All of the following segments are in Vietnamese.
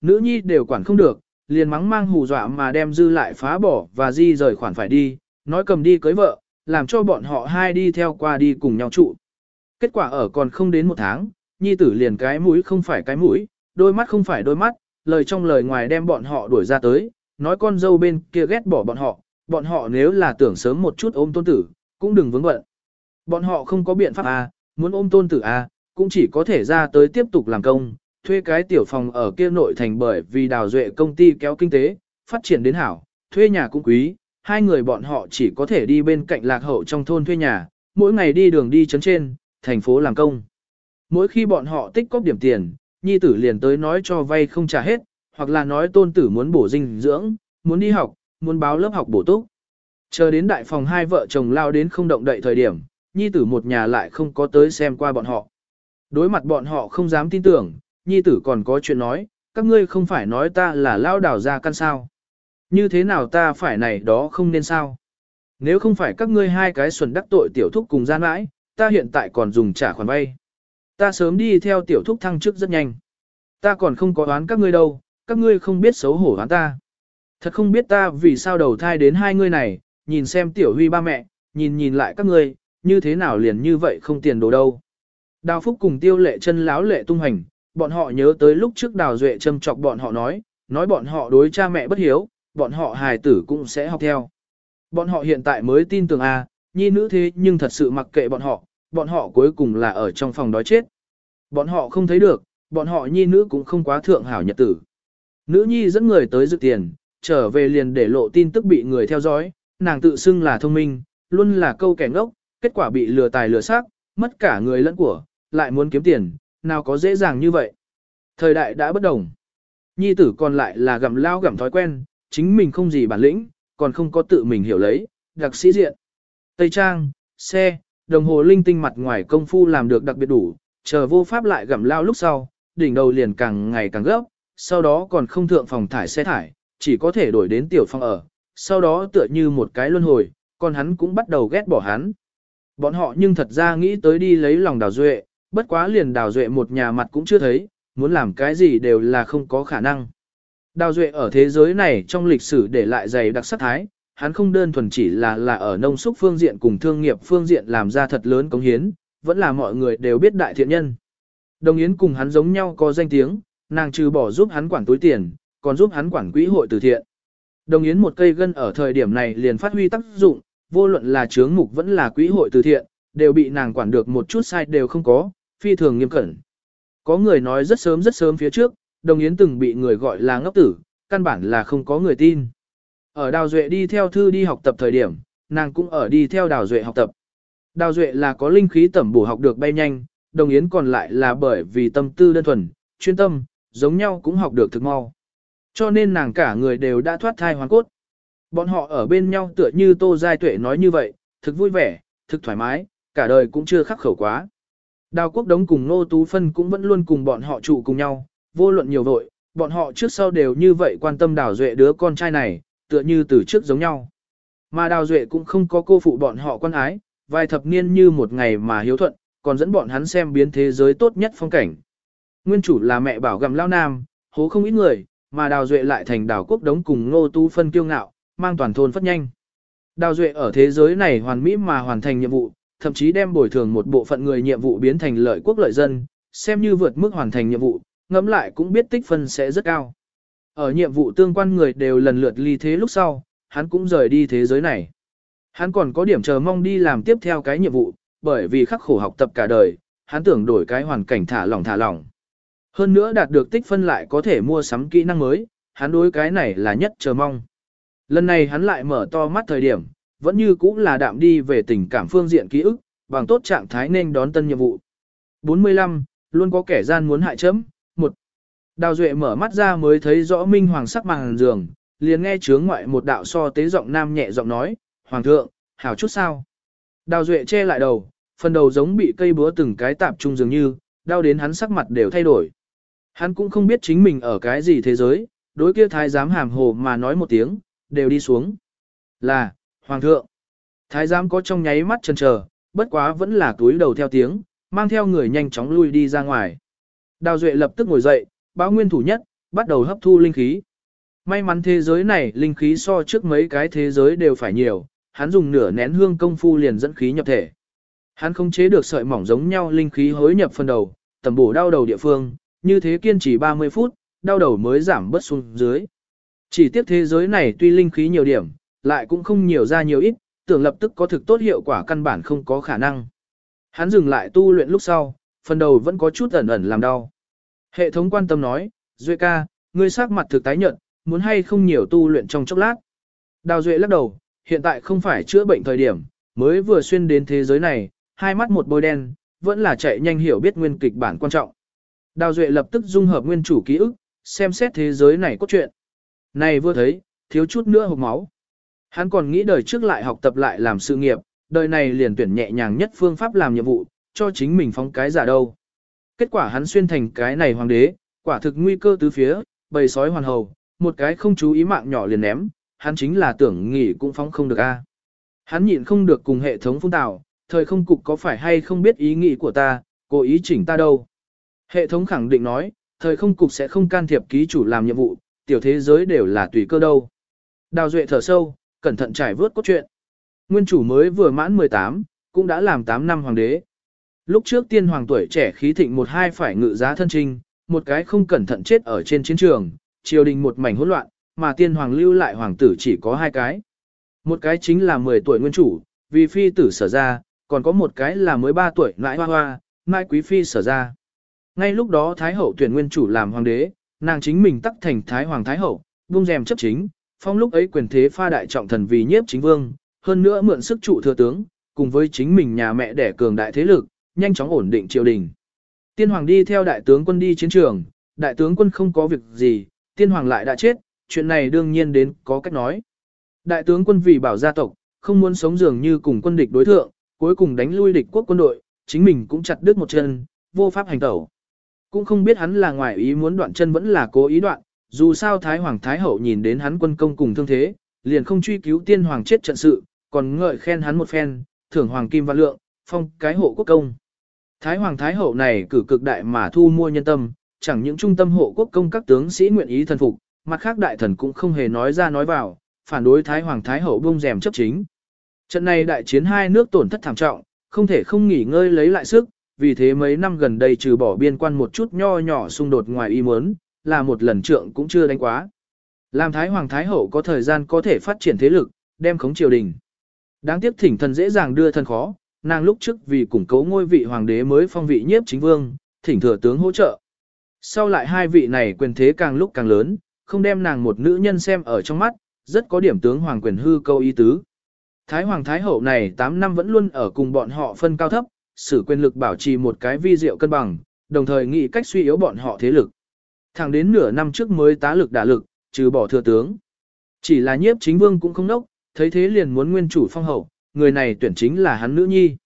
nữ nhi đều quản không được, liền mắng mang hù dọa mà đem dư lại phá bỏ và di rời khoản phải đi, nói cầm đi cưới vợ, làm cho bọn họ hai đi theo qua đi cùng nhau trụ. Kết quả ở còn không đến một tháng, nhi tử liền cái mũi không phải cái mũi, đôi mắt không phải đôi mắt, lời trong lời ngoài đem bọn họ đuổi ra tới, nói con dâu bên kia ghét bỏ bọn họ, bọn họ nếu là tưởng sớm một chút ôm tôn tử, cũng đừng vướng bận. Bọn họ không có biện pháp à, muốn ôm tôn tử à, cũng chỉ có thể ra tới tiếp tục làm công, thuê cái tiểu phòng ở kia nội thành bởi vì đào duệ công ty kéo kinh tế, phát triển đến hảo, thuê nhà cũng quý, hai người bọn họ chỉ có thể đi bên cạnh lạc hậu trong thôn thuê nhà, mỗi ngày đi đường đi chấn trên, thành phố làm công. Mỗi khi bọn họ tích cóp điểm tiền, nhi tử liền tới nói cho vay không trả hết, hoặc là nói tôn tử muốn bổ dinh dưỡng, muốn đi học, muốn báo lớp học bổ túc. Chờ đến đại phòng hai vợ chồng lao đến không động đậy thời điểm, nhi tử một nhà lại không có tới xem qua bọn họ. Đối mặt bọn họ không dám tin tưởng, nhi tử còn có chuyện nói, các ngươi không phải nói ta là lao đảo ra căn sao. Như thế nào ta phải này đó không nên sao. Nếu không phải các ngươi hai cái xuẩn đắc tội tiểu thúc cùng gian mãi, ta hiện tại còn dùng trả khoản vay. Ta sớm đi theo tiểu thúc thăng chức rất nhanh. Ta còn không có đoán các ngươi đâu, các ngươi không biết xấu hổ đoán ta. Thật không biết ta vì sao đầu thai đến hai ngươi này, nhìn xem tiểu huy ba mẹ, nhìn nhìn lại các ngươi, như thế nào liền như vậy không tiền đồ đâu. Đào Phúc cùng tiêu lệ chân láo lệ tung hành, bọn họ nhớ tới lúc trước đào duệ châm chọc bọn họ nói, nói bọn họ đối cha mẹ bất hiếu, bọn họ hài tử cũng sẽ học theo. Bọn họ hiện tại mới tin tưởng a, à, nhi nữ thế nhưng thật sự mặc kệ bọn họ, bọn họ cuối cùng là ở trong phòng đói chết. Bọn họ không thấy được, bọn họ nhi nữ cũng không quá thượng hảo nhật tử. Nữ nhi dẫn người tới dự tiền, trở về liền để lộ tin tức bị người theo dõi, nàng tự xưng là thông minh, luôn là câu kẻ ngốc, kết quả bị lừa tài lừa xác, mất cả người lẫn của, lại muốn kiếm tiền, nào có dễ dàng như vậy. Thời đại đã bất đồng. Nhi tử còn lại là gặm lao gặm thói quen, chính mình không gì bản lĩnh, còn không có tự mình hiểu lấy, đặc sĩ diện. Tây trang, xe, đồng hồ linh tinh mặt ngoài công phu làm được đặc biệt đủ, chờ vô pháp lại gặm lao lúc sau, đỉnh đầu liền càng ngày càng gấp, sau đó còn không thượng phòng thải xe thải, chỉ có thể đổi đến tiểu phòng ở, sau đó tựa như một cái luân hồi, còn hắn cũng bắt đầu ghét bỏ hắn. Bọn họ nhưng thật ra nghĩ tới đi lấy lòng đào duệ, bất quá liền đào duệ một nhà mặt cũng chưa thấy, muốn làm cái gì đều là không có khả năng. Đào duệ ở thế giới này trong lịch sử để lại dày đặc sắc thái, hắn không đơn thuần chỉ là là ở nông súc phương diện cùng thương nghiệp phương diện làm ra thật lớn cống hiến, vẫn là mọi người đều biết đại thiện nhân. Đồng Yến cùng hắn giống nhau có danh tiếng, nàng trừ bỏ giúp hắn quản túi tiền, còn giúp hắn quản quỹ hội từ thiện. Đồng Yến một cây gân ở thời điểm này liền phát huy tác dụng, vô luận là chướng mục vẫn là quỹ hội từ thiện, đều bị nàng quản được một chút sai đều không có, phi thường nghiêm cẩn. Có người nói rất sớm rất sớm phía trước, Đồng Yến từng bị người gọi là ngốc tử, căn bản là không có người tin. Ở Đào Duệ đi theo thư đi học tập thời điểm, nàng cũng ở đi theo Đào Duệ học tập. Đào Duệ là có linh khí tẩm bổ học được bay nhanh, Đồng Yến còn lại là bởi vì tâm tư đơn thuần, chuyên tâm, giống nhau cũng học được thực mau. Cho nên nàng cả người đều đã thoát thai hoàn cốt. Bọn họ ở bên nhau tựa như Tô Giai Tuệ nói như vậy, thực vui vẻ, thực thoải mái, cả đời cũng chưa khắc khẩu quá. Đào quốc đống cùng Nô Tú Phân cũng vẫn luôn cùng bọn họ trụ cùng nhau, vô luận nhiều vội, bọn họ trước sau đều như vậy quan tâm Đào Duệ đứa con trai này, tựa như từ trước giống nhau. Mà Đào Duệ cũng không có cô phụ bọn họ quan ái, vài thập niên như một ngày mà hiếu thuận, còn dẫn bọn hắn xem biến thế giới tốt nhất phong cảnh. Nguyên chủ là mẹ bảo gầm lao nam, hố không ít người, mà Đào Duệ lại thành đào quốc đống cùng Nô Tú Phân kiêu ngạo, mang toàn thôn phát nhanh. Đào Duệ ở thế giới này hoàn mỹ mà hoàn thành nhiệm vụ, thậm chí đem bồi thường một bộ phận người nhiệm vụ biến thành lợi quốc lợi dân, xem như vượt mức hoàn thành nhiệm vụ, ngẫm lại cũng biết tích phân sẽ rất cao. Ở nhiệm vụ tương quan người đều lần lượt ly thế lúc sau, hắn cũng rời đi thế giới này. Hắn còn có điểm chờ mong đi làm tiếp theo cái nhiệm vụ, bởi vì khắc khổ học tập cả đời, hắn tưởng đổi cái hoàn cảnh thả lỏng thả lỏng. Hơn nữa đạt được tích phân lại có thể mua sắm kỹ năng mới, hắn đối cái này là nhất chờ mong. Lần này hắn lại mở to mắt thời điểm, vẫn như cũng là đạm đi về tình cảm phương diện ký ức, bằng tốt trạng thái nên đón tân nhiệm vụ. 45, luôn có kẻ gian muốn hại chấm. Một, Đào Duệ mở mắt ra mới thấy rõ minh hoàng sắc màn giường, liền nghe chướng ngoại một đạo so tế giọng nam nhẹ giọng nói, Hoàng thượng, hảo chút sao. Đào Duệ che lại đầu, phần đầu giống bị cây búa từng cái tạp trung dường như, đau đến hắn sắc mặt đều thay đổi. Hắn cũng không biết chính mình ở cái gì thế giới, đối kia thái giám hàm hồ mà nói một tiếng, đều đi xuống. Là, Hoàng thượng. Thái giám có trong nháy mắt chần chờ, bất quá vẫn là túi đầu theo tiếng, mang theo người nhanh chóng lui đi ra ngoài. Đào Duệ lập tức ngồi dậy, báo nguyên thủ nhất, bắt đầu hấp thu linh khí. May mắn thế giới này linh khí so trước mấy cái thế giới đều phải nhiều, hắn dùng nửa nén hương công phu liền dẫn khí nhập thể. Hắn không chế được sợi mỏng giống nhau linh khí hối nhập phần đầu, tầm bổ đau đầu địa phương, như thế kiên trì 30 phút, đau đầu mới giảm bớt xuống dưới. Chỉ tiếc thế giới này tuy linh khí nhiều điểm, lại cũng không nhiều ra nhiều ít, tưởng lập tức có thực tốt hiệu quả căn bản không có khả năng. Hắn dừng lại tu luyện lúc sau, phần đầu vẫn có chút ẩn ẩn làm đau. Hệ thống quan tâm nói, Duệ ca, ngươi sắc mặt thực tái nhận, muốn hay không nhiều tu luyện trong chốc lát. Đào Duệ lắc đầu, hiện tại không phải chữa bệnh thời điểm, mới vừa xuyên đến thế giới này, hai mắt một bôi đen, vẫn là chạy nhanh hiểu biết nguyên kịch bản quan trọng. Đào Duệ lập tức dung hợp nguyên chủ ký ức, xem xét thế giới này có chuyện. Này vừa thấy, thiếu chút nữa hộp máu. Hắn còn nghĩ đời trước lại học tập lại làm sự nghiệp, đời này liền tuyển nhẹ nhàng nhất phương pháp làm nhiệm vụ, cho chính mình phóng cái giả đâu. Kết quả hắn xuyên thành cái này hoàng đế, quả thực nguy cơ tứ phía, bầy sói hoàn hầu, một cái không chú ý mạng nhỏ liền ném, hắn chính là tưởng nghỉ cũng phóng không được a. Hắn nhịn không được cùng hệ thống phun tạo, thời không cục có phải hay không biết ý nghĩ của ta, cố ý chỉnh ta đâu. Hệ thống khẳng định nói, thời không cục sẽ không can thiệp ký chủ làm nhiệm vụ, tiểu thế giới đều là tùy cơ đâu. Đào Duệ thở sâu, cẩn thận trải vớt cốt truyện. Nguyên chủ mới vừa mãn 18, cũng đã làm 8 năm hoàng đế. Lúc trước tiên hoàng tuổi trẻ khí thịnh một hai phải ngự giá thân trinh, một cái không cẩn thận chết ở trên chiến trường, triều đình một mảnh hỗn loạn, mà tiên hoàng lưu lại hoàng tử chỉ có hai cái. Một cái chính là 10 tuổi nguyên chủ, vì phi tử sở ra, còn có một cái là mới 3 tuổi nãi hoa hoa, mai quý phi sở ra. Ngay lúc đó Thái hậu tuyển nguyên chủ làm hoàng đế, nàng chính mình tắc thành Thái hoàng Thái hậu, buông rèm chấp chính, phong lúc ấy quyền thế pha đại trọng thần vì nhiếp chính vương, hơn nữa mượn sức trụ thừa tướng, cùng với chính mình nhà mẹ đẻ cường đại thế lực, nhanh chóng ổn định triều đình. Tiên hoàng đi theo đại tướng quân đi chiến trường, đại tướng quân không có việc gì, tiên hoàng lại đã chết, chuyện này đương nhiên đến có cách nói. Đại tướng quân vì bảo gia tộc, không muốn sống dường như cùng quân địch đối thượng, cuối cùng đánh lui địch quốc quân đội, chính mình cũng chặt đứt một chân, vô pháp hành tẩu. Cũng không biết hắn là ngoài ý muốn đoạn chân vẫn là cố ý đoạn, dù sao Thái Hoàng Thái Hậu nhìn đến hắn quân công cùng thương thế, liền không truy cứu tiên hoàng chết trận sự, còn ngợi khen hắn một phen, thưởng hoàng kim và lượng, phong cái hộ quốc công. Thái Hoàng Thái Hậu này cử cực đại mà thu mua nhân tâm, chẳng những trung tâm hộ quốc công các tướng sĩ nguyện ý thần phục, mặt khác đại thần cũng không hề nói ra nói vào, phản đối Thái Hoàng Thái Hậu bông rèm chấp chính. Trận này đại chiến hai nước tổn thất thảm trọng, không thể không nghỉ ngơi lấy lại sức, vì thế mấy năm gần đây trừ bỏ biên quan một chút nho nhỏ xung đột ngoài ý muốn, là một lần trượng cũng chưa đánh quá. Làm Thái Hoàng Thái Hậu có thời gian có thể phát triển thế lực, đem khống triều đình. Đáng tiếc thỉnh thần dễ dàng đưa thân khó, nàng lúc trước vì củng cố ngôi vị hoàng đế mới phong vị nhiếp chính vương, thỉnh thừa tướng hỗ trợ. Sau lại hai vị này quyền thế càng lúc càng lớn, không đem nàng một nữ nhân xem ở trong mắt, rất có điểm tướng hoàng quyền hư câu ý tứ. Thái Hoàng Thái Hậu này 8 năm vẫn luôn ở cùng bọn họ phân cao thấp, sử quyền lực bảo trì một cái vi diệu cân bằng, đồng thời nghĩ cách suy yếu bọn họ thế lực. Thẳng đến nửa năm trước mới tá lực đả lực, trừ bỏ thừa tướng. Chỉ là nhiếp chính vương cũng không nốc, thấy thế liền muốn nguyên chủ phong hậu, người này tuyển chính là hắn nữ nhi.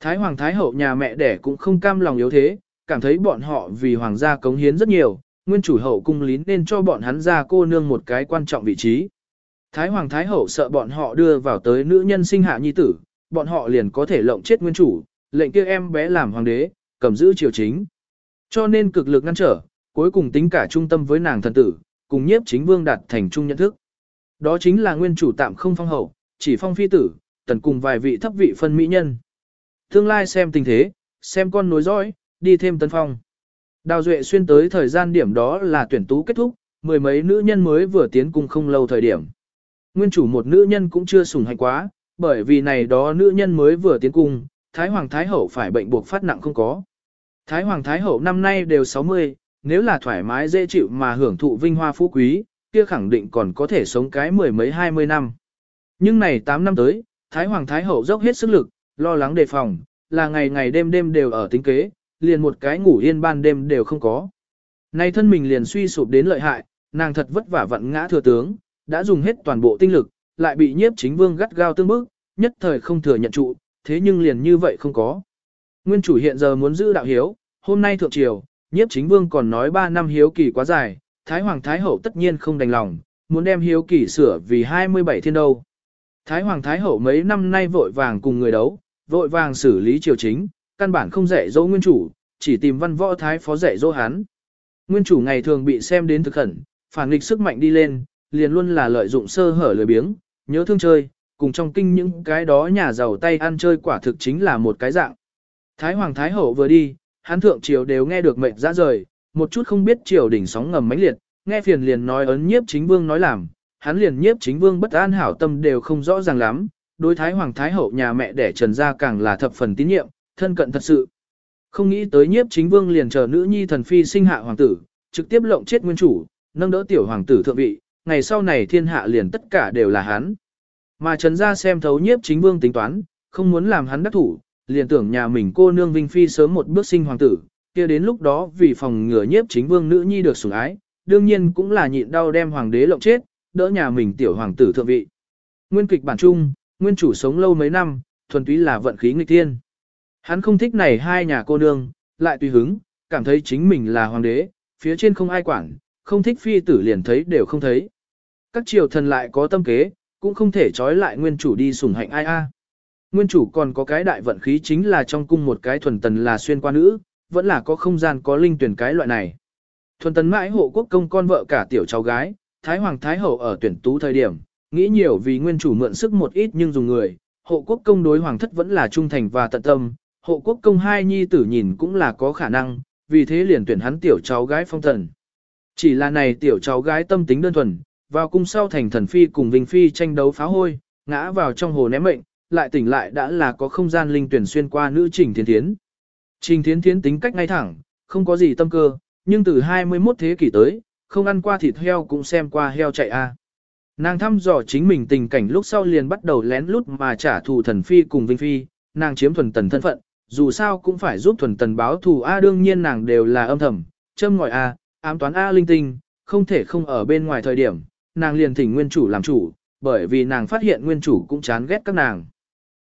Thái Hoàng Thái Hậu nhà mẹ đẻ cũng không cam lòng yếu thế, cảm thấy bọn họ vì hoàng gia cống hiến rất nhiều, nguyên chủ hậu cung lín nên cho bọn hắn ra cô nương một cái quan trọng vị trí. Thái Hoàng Thái Hậu sợ bọn họ đưa vào tới nữ nhân sinh hạ nhi tử, bọn họ liền có thể lộng chết nguyên chủ, lệnh kia em bé làm hoàng đế, cầm giữ triều chính. Cho nên cực lực ngăn trở, cuối cùng tính cả trung tâm với nàng thần tử, cùng nhiếp chính vương đạt thành chung nhận thức. Đó chính là nguyên chủ tạm không phong hậu, chỉ phong phi tử, tần cùng vài vị thấp vị phân mỹ nhân. Tương lai xem tình thế, xem con nối dõi, đi thêm tấn phong. Đào Duệ xuyên tới thời gian điểm đó là tuyển tú kết thúc, mười mấy nữ nhân mới vừa tiến cung không lâu thời điểm. Nguyên chủ một nữ nhân cũng chưa sủng hạnh quá, bởi vì này đó nữ nhân mới vừa tiến cung, Thái Hoàng Thái Hậu phải bệnh buộc phát nặng không có. Thái Hoàng Thái Hậu năm nay đều 60, nếu là thoải mái dễ chịu mà hưởng thụ vinh hoa phú quý, kia khẳng định còn có thể sống cái mười mấy hai mươi năm. Nhưng này 8 năm tới, Thái Hoàng Thái Hậu dốc hết sức lực, lo lắng đề phòng, là ngày ngày đêm đêm đều ở tính kế, liền một cái ngủ yên ban đêm đều không có. Nay thân mình liền suy sụp đến lợi hại, nàng thật vất vả vận ngã thừa tướng, đã dùng hết toàn bộ tinh lực, lại bị nhiếp chính vương gắt gao tương bức, nhất thời không thừa nhận trụ, thế nhưng liền như vậy không có. Nguyên chủ hiện giờ muốn giữ đạo hiếu, hôm nay thượng triều, nhiếp chính vương còn nói 3 năm hiếu kỳ quá dài, Thái Hoàng Thái Hậu tất nhiên không đành lòng, muốn đem hiếu kỳ sửa vì 27 thiên đâu. Thái Hoàng Thái Hậu mấy năm nay vội vàng cùng người đấu, vội vàng xử lý triều chính, căn bản không dạy dỗ nguyên chủ, chỉ tìm văn võ thái phó dạy dỗ hắn. Nguyên chủ ngày thường bị xem đến thực khẩn, phản nghịch sức mạnh đi lên, liền luôn là lợi dụng sơ hở lười biếng, nhớ thương chơi, cùng trong kinh những cái đó nhà giàu tay ăn chơi quả thực chính là một cái dạng. Thái Hoàng Thái Hậu vừa đi, hắn thượng triều đều nghe được mệnh ra rời, một chút không biết triều đỉnh sóng ngầm mãnh liệt, nghe phiền liền nói ấn nhiếp chính vương nói làm, hắn liền nhiếp chính vương bất an hảo tâm đều không rõ ràng lắm, đối Thái Hoàng Thái Hậu nhà mẹ đẻ trần gia càng là thập phần tín nhiệm, thân cận thật sự. Không nghĩ tới nhiếp chính vương liền chờ nữ nhi thần phi sinh hạ hoàng tử, trực tiếp lộng chết nguyên chủ, nâng đỡ tiểu hoàng tử thượng vị, ngày sau này thiên hạ liền tất cả đều là hắn. Mà Trần Gia xem thấu nhiếp chính vương tính toán, không muốn làm hắn đắc thủ, liền tưởng nhà mình cô nương Vinh Phi sớm một bước sinh hoàng tử, kia đến lúc đó vì phòng ngừa nhiếp chính vương nữ nhi được sủng ái, đương nhiên cũng là nhịn đau đem hoàng đế lộng chết, đỡ nhà mình tiểu hoàng tử thượng vị. Nguyên kịch bản trung, nguyên chủ sống lâu mấy năm, thuần túy là vận khí nghịch thiên. Hắn không thích này hai nhà cô nương, lại tùy hứng, cảm thấy chính mình là hoàng đế, phía trên không ai quản, không thích phi tử liền thấy đều không thấy. Các triều thần lại có tâm kế, cũng không thể trói lại nguyên chủ đi sủng hạnh ai a. Nguyên chủ còn có cái đại vận khí chính là trong cung một cái thuần tần là xuyên qua nữ, vẫn là có không gian có linh tuyển cái loại này. Thuần tần mãi hộ quốc công con vợ cả tiểu cháu gái, Thái Hoàng Thái Hậu ở tuyển tú thời điểm, nghĩ nhiều vì nguyên chủ mượn sức một ít nhưng dùng người, hộ quốc công đối hoàng thất vẫn là trung thành và tận tâm, hộ quốc công hai nhi tử nhìn cũng là có khả năng, vì thế liền tuyển hắn tiểu cháu gái phong thần. Chỉ là này tiểu cháu gái tâm tính đơn thuần, vào cung sau thành thần phi cùng Vinh Phi tranh đấu phá hôi, ngã vào trong hồ ném mệnh, lại tỉnh lại đã là có không gian linh tuyển xuyên qua nữ Trình Thiến Thiến. Trình Thiến Thiến tính cách ngay thẳng, không có gì tâm cơ, nhưng từ 21 thế kỷ tới, không ăn qua thịt heo cũng xem qua heo chạy a. À. Nàng thăm dò chính mình tình cảnh lúc sau liền bắt đầu lén lút mà trả thù thần phi cùng Vinh Phi, nàng chiếm thuần tần thân phận, dù sao cũng phải giúp thuần tần báo thù A à, đương nhiên nàng đều là âm thầm, châm ngòi A, ám toán A linh tinh, không thể không ở bên ngoài thời điểm, nàng liền thỉnh nguyên chủ làm chủ, bởi vì nàng phát hiện nguyên chủ cũng chán ghét các nàng.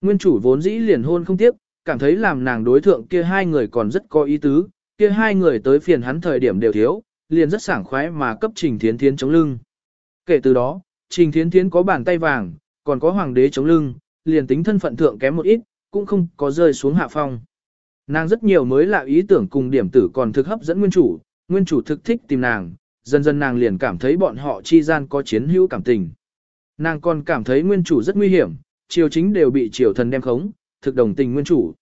Nguyên chủ vốn dĩ liền hôn không tiếp, cảm thấy làm nàng đối thượng kia hai người còn rất có ý tứ, kia hai người tới phiền hắn thời điểm đều thiếu, liền rất sảng khoái mà cấp Trình Thiến Thiến chống lưng. Kể từ đó, Trình Thiến Thiến có bàn tay vàng, còn có hoàng đế chống lưng, liền tính thân phận thượng kém một ít, cũng không có rơi xuống hạ phong. Nàng rất nhiều mới lạ ý tưởng cùng điểm tử còn thực hấp dẫn nguyên chủ, nguyên chủ thực thích tìm nàng, dần dần nàng liền cảm thấy bọn họ chi gian có chiến hữu cảm tình. Nàng còn cảm thấy nguyên chủ rất nguy hiểm, triều chính đều bị triều thần đem khống, thực đồng tình nguyên chủ.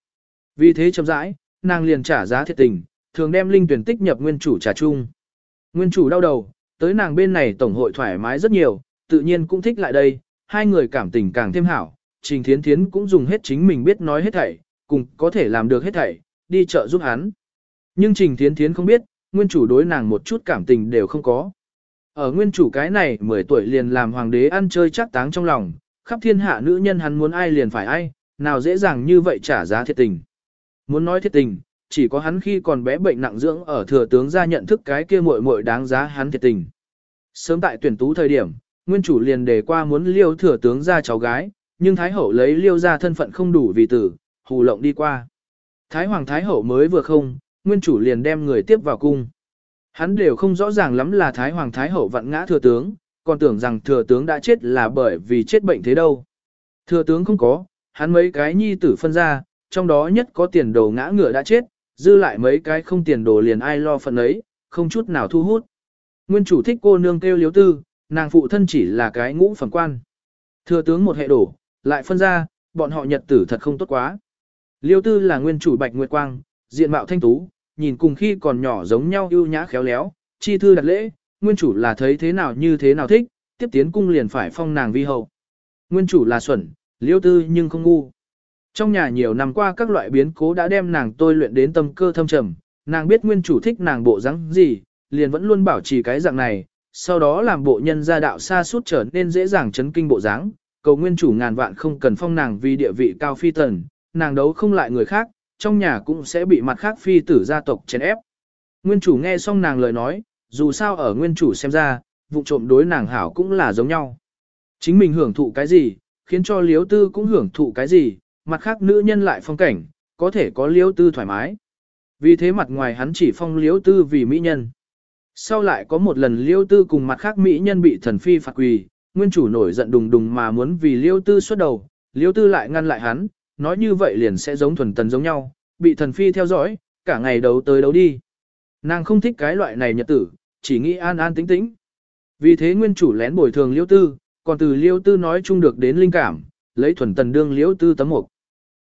Vì thế chậm rãi, nàng liền trả giá thiệt tình, thường đem linh tuyển tích nhập nguyên chủ trả chung. Nguyên chủ đau đầu, tới nàng bên này tổng hội thoải mái rất nhiều, tự nhiên cũng thích lại đây, hai người cảm tình càng thêm hảo, Trình Thiến Thiến cũng dùng hết chính mình biết nói hết thảy, cùng có thể làm được hết thảy, đi chợ giúp hắn. Nhưng Trình Thiến Thiến không biết, nguyên chủ đối nàng một chút cảm tình đều không có. Ở nguyên chủ cái này 10 tuổi liền làm hoàng đế ăn chơi chắc táng trong lòng, khắp thiên hạ nữ nhân hắn muốn ai liền phải ai, nào dễ dàng như vậy trả giá thiệt tình. Muốn nói thiệt tình, chỉ có hắn khi còn bé bệnh nặng dưỡng ở thừa tướng ra nhận thức cái kia muội muội đáng giá hắn thiệt tình. Sớm tại tuyển tú thời điểm, nguyên chủ liền đề qua muốn liêu thừa tướng ra cháu gái, nhưng Thái Hậu lấy liêu ra thân phận không đủ vì tử, hù lộng đi qua. Thái Hoàng Thái Hậu mới vừa không, nguyên chủ liền đem người tiếp vào cung. Hắn đều không rõ ràng lắm là Thái Hoàng Thái Hậu vặn ngã thừa tướng, còn tưởng rằng thừa tướng đã chết là bởi vì chết bệnh thế đâu. Thừa tướng không có, hắn mấy cái nhi tử phân ra, trong đó nhất có tiền đồ ngã ngựa đã chết, dư lại mấy cái không tiền đồ liền ai lo phần ấy, không chút nào thu hút. Nguyên chủ thích cô nương kêu liếu tư, nàng phụ thân chỉ là cái ngũ phẩm quan. Thừa tướng một hệ đổ, lại phân ra, bọn họ nhật tử thật không tốt quá. Liêu tư là nguyên chủ bạch nguyệt quang, diện mạo thanh tú, nhìn cùng khi còn nhỏ giống nhau ưu nhã khéo léo, chi thư đặt lễ, nguyên chủ là thấy thế nào như thế nào thích, tiếp tiến cung liền phải phong nàng vi hậu. Nguyên chủ là xuẩn, liêu tư nhưng không ngu. Trong nhà nhiều năm qua các loại biến cố đã đem nàng tôi luyện đến tâm cơ thâm trầm, nàng biết nguyên chủ thích nàng bộ dáng gì, liền vẫn luôn bảo trì cái dạng này, sau đó làm bộ nhân gia đạo xa suốt trở nên dễ dàng chấn kinh bộ dáng, cầu nguyên chủ ngàn vạn không cần phong nàng vì địa vị cao phi tần, nàng đấu không lại người khác, trong nhà cũng sẽ bị mặt khác phi tử gia tộc chèn ép. Nguyên chủ nghe xong nàng lời nói, dù sao ở nguyên chủ xem ra, vụ trộm đối nàng hảo cũng là giống nhau. Chính mình hưởng thụ cái gì, khiến cho liếu tư cũng hưởng thụ cái gì, mặt khác nữ nhân lại phong cảnh, có thể có liếu tư thoải mái. Vì thế mặt ngoài hắn chỉ phong liếu tư vì mỹ nhân. Sau lại có một lần liêu tư cùng mặt khác mỹ nhân bị thần phi phạt quỳ, nguyên chủ nổi giận đùng đùng mà muốn vì liêu tư xuất đầu, liêu tư lại ngăn lại hắn, nói như vậy liền sẽ giống thuần tần giống nhau, bị thần phi theo dõi, cả ngày đấu tới đấu đi. Nàng không thích cái loại này nhật tử, chỉ nghĩ an an tĩnh tĩnh. Vì thế nguyên chủ lén bồi thường liêu tư, còn từ liêu tư nói chung được đến linh cảm, lấy thuần tần đương liêu tư tấm mục.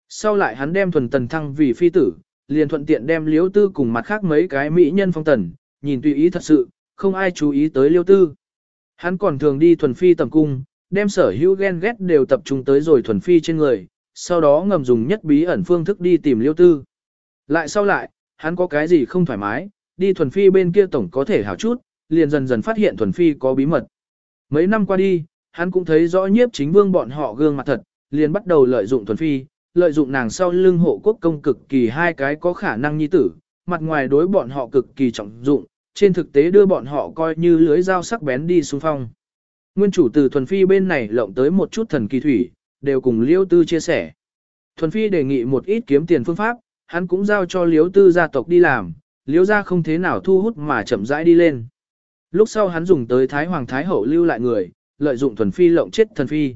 Sau lại hắn đem thuần tần thăng vì phi tử, liền thuận tiện đem liêu tư cùng mặt khác mấy cái mỹ nhân phong tần, nhìn tùy ý thật sự, không ai chú ý tới liêu tư. Hắn còn thường đi thuần phi tầm cung, đem sở hữu ghen ghét đều tập trung tới rồi thuần phi trên người, sau đó ngầm dùng nhất bí ẩn phương thức đi tìm liêu tư. Lại sau lại, hắn có cái gì không thoải mái, đi thuần phi bên kia tổng có thể hảo chút, liền dần dần phát hiện thuần phi có bí mật. Mấy năm qua đi, hắn cũng thấy rõ nhiếp chính vương bọn họ gương mặt thật, liền bắt đầu lợi dụng thuần phi, lợi dụng nàng sau lưng hộ quốc công cực kỳ hai cái có khả năng nhi tử, mặt ngoài đối bọn họ cực kỳ trọng dụng, trên thực tế đưa bọn họ coi như lưới dao sắc bén đi xung phong. Nguyên chủ từ thuần phi bên này lộng tới một chút thần kỳ thủy, đều cùng liêu tư chia sẻ. Thuần phi đề nghị một ít kiếm tiền phương pháp, hắn cũng giao cho liêu tư gia tộc đi làm, Liễu gia không thế nào thu hút mà chậm rãi đi lên. Lúc sau hắn dùng tới Thái Hoàng Thái Hậu lưu lại người, lợi dụng thuần phi lộng chết thần phi.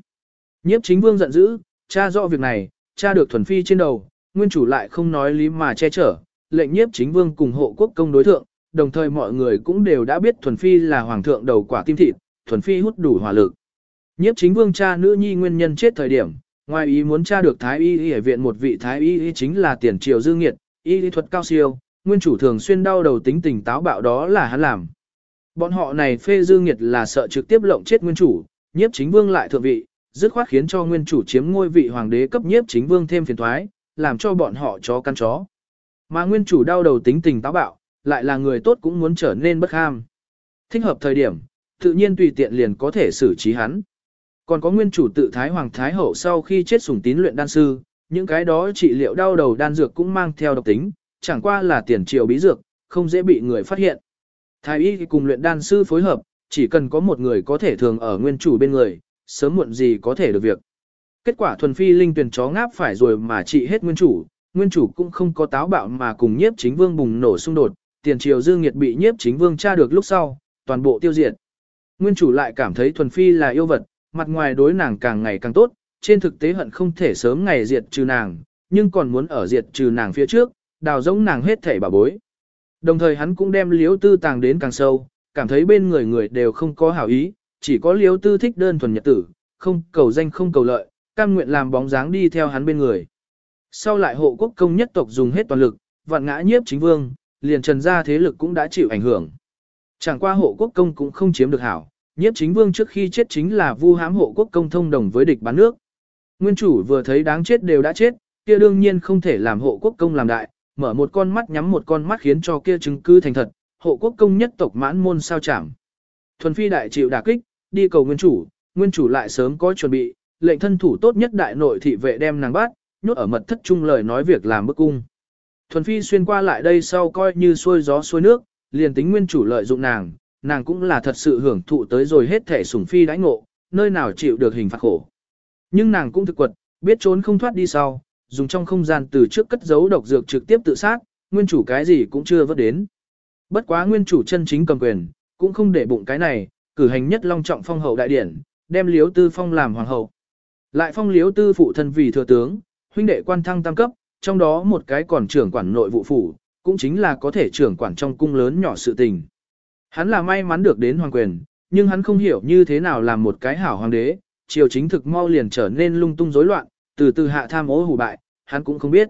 Nhiếp chính vương giận dữ, cha rõ việc này, cha được thuần phi trên đầu, nguyên chủ lại không nói lý mà che chở, lệnh nhiếp chính vương cùng hộ quốc công đối thượng, đồng thời mọi người cũng đều đã biết thuần phi là hoàng thượng đầu quả tim thịt, thuần phi hút đủ hỏa lực. Nhiếp chính vương cha nữ nhi nguyên nhân chết thời điểm, ngoài ý muốn cha được thái y y ở viện một vị thái y y chính là tiền triều dương nghiệt, y lý thuật cao siêu, nguyên chủ thường xuyên đau đầu tính tình táo bạo đó là hắn làm. Bọn họ này phê dương nghiệt là sợ trực tiếp lộng chết nguyên chủ, nhiếp chính vương lại thượng vị, dứt khoát khiến cho nguyên chủ chiếm ngôi vị hoàng đế cấp nhiếp chính vương thêm phiền thoái, làm cho bọn họ chó căn chó. Mà nguyên chủ đau đầu tính tình táo bạo, lại là người tốt cũng muốn trở nên bất ham. Thích hợp thời điểm, tự nhiên tùy tiện liền có thể xử trí hắn. Còn có nguyên chủ tự Thái Hoàng Thái Hậu sau khi chết sủng tín luyện đan sư, những cái đó trị liệu đau đầu đan dược cũng mang theo độc tính, chẳng qua là tiền triều bí dược, không dễ bị người phát hiện. Thái y cùng luyện đan sư phối hợp, chỉ cần có một người có thể thường ở nguyên chủ bên người, sớm muộn gì có thể được việc. Kết quả thuần phi linh tuyển chó ngáp phải rồi mà trị hết nguyên chủ, nguyên chủ cũng không có táo bạo mà cùng nhiếp chính vương bùng nổ xung đột, tiền triều dương nghiệt bị nhiếp chính vương tra được lúc sau, toàn bộ tiêu diệt. Nguyên chủ lại cảm thấy thuần phi là yêu vật, mặt ngoài đối nàng càng ngày càng tốt, trên thực tế hận không thể sớm ngày diệt trừ nàng, nhưng còn muốn ở diệt trừ nàng phía trước, đào giống nàng hết thảy bà bối. Đồng thời hắn cũng đem liếu tư tàng đến càng sâu, cảm thấy bên người người đều không có hảo ý, chỉ có liếu tư thích đơn thuần nhật tử, không cầu danh không cầu lợi, cam nguyện làm bóng dáng đi theo hắn bên người. Sau lại hộ quốc công nhất tộc dùng hết toàn lực, vạn ngã nhiếp chính vương, liền trần gia thế lực cũng đã chịu ảnh hưởng. Chẳng qua hộ quốc công cũng không chiếm được hảo, nhiếp chính vương trước khi chết chính là vu hám hộ quốc công thông đồng với địch bán nước. Nguyên chủ vừa thấy đáng chết đều đã chết, kia đương nhiên không thể làm hộ quốc công làm đại, mở một con mắt nhắm một con mắt khiến cho kia chứng cứ thành thật, hộ quốc công nhất tộc mãn môn sao chẳng. Thuần phi đại chịu đả kích, đi cầu nguyên chủ, nguyên chủ lại sớm có chuẩn bị, lệnh thân thủ tốt nhất đại nội thị vệ đem nàng bắt, nhốt ở mật thất trung lời nói việc làm bức cung. Thuần phi xuyên qua lại đây sau coi như xuôi gió xuôi nước, liền tính nguyên chủ lợi dụng nàng, nàng cũng là thật sự hưởng thụ tới rồi hết thể sủng phi đãi ngộ, nơi nào chịu được hình phạt khổ. Nhưng nàng cũng thực quật, biết trốn không thoát đi sau, dùng trong không gian từ trước cất giấu độc dược trực tiếp tự sát, nguyên chủ cái gì cũng chưa vớt đến. Bất quá nguyên chủ chân chính cầm quyền, cũng không để bụng cái này, cử hành nhất long trọng phong hậu đại điển, đem liếu tư phong làm hoàng hậu. Lại phong liếu tư phụ thân vì thừa tướng, huynh đệ quan thăng tam cấp, trong đó một cái còn trưởng quản nội vụ phủ, cũng chính là có thể trưởng quản trong cung lớn nhỏ sự tình. Hắn là may mắn được đến hoàng quyền, nhưng hắn không hiểu như thế nào làm một cái hảo hoàng đế, triều chính thực mau liền trở nên lung tung rối loạn, từ từ hạ tham ố hủ bại, hắn cũng không biết.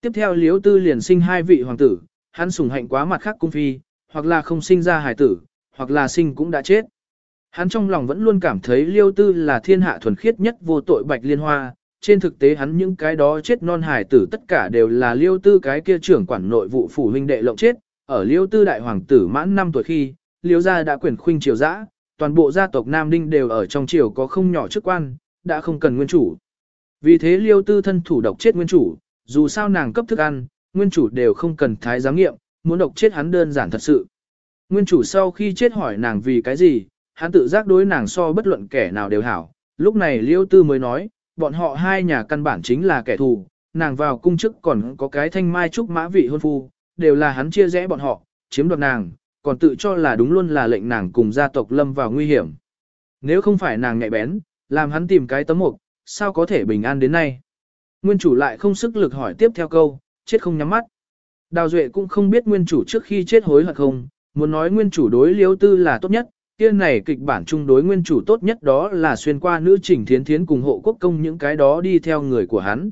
Tiếp theo liếu tư liền sinh hai vị hoàng tử, hắn sủng hạnh quá mặt khác cung phi, hoặc là không sinh ra hài tử, hoặc là sinh cũng đã chết. Hắn trong lòng vẫn luôn cảm thấy liêu tư là thiên hạ thuần khiết nhất vô tội bạch liên hoa, trên thực tế hắn những cái đó chết non hài tử tất cả đều là liêu tư cái kia trưởng quản nội vụ phủ huynh đệ lộng chết, ở liêu tư đại hoàng tử mãn 5 tuổi khi, liêu gia đã quyền khuynh triều dã, toàn bộ gia tộc Nam Đinh đều ở trong triều có không nhỏ chức quan, đã không cần nguyên chủ. Vì thế liêu tư thân thủ độc chết nguyên chủ, dù sao nàng cấp thức ăn, nguyên chủ đều không cần thái giám nghiệm, muốn độc chết hắn đơn giản thật sự. Nguyên chủ sau khi chết hỏi nàng vì cái gì, hắn tự giác đối nàng so bất luận kẻ nào đều hảo. Lúc này liêu tư mới nói, bọn họ hai nhà căn bản chính là kẻ thù, nàng vào cung chức còn có cái thanh mai trúc mã vị hôn phu, đều là hắn chia rẽ bọn họ, chiếm đoạt nàng, còn tự cho là đúng luôn là lệnh nàng cùng gia tộc lâm vào nguy hiểm. Nếu không phải nàng nhạy bén, làm hắn tìm cái tấm mục, sao có thể bình an đến nay. Nguyên chủ lại không sức lực hỏi tiếp theo câu, chết không nhắm mắt. Đào Duệ cũng không biết nguyên chủ trước khi chết hối hận không, muốn nói nguyên chủ đối liêu tư là tốt nhất, kia này kịch bản chung đối nguyên chủ tốt nhất đó là xuyên qua nữ trình thiến thiến cùng hộ quốc công những cái đó đi theo người của hắn.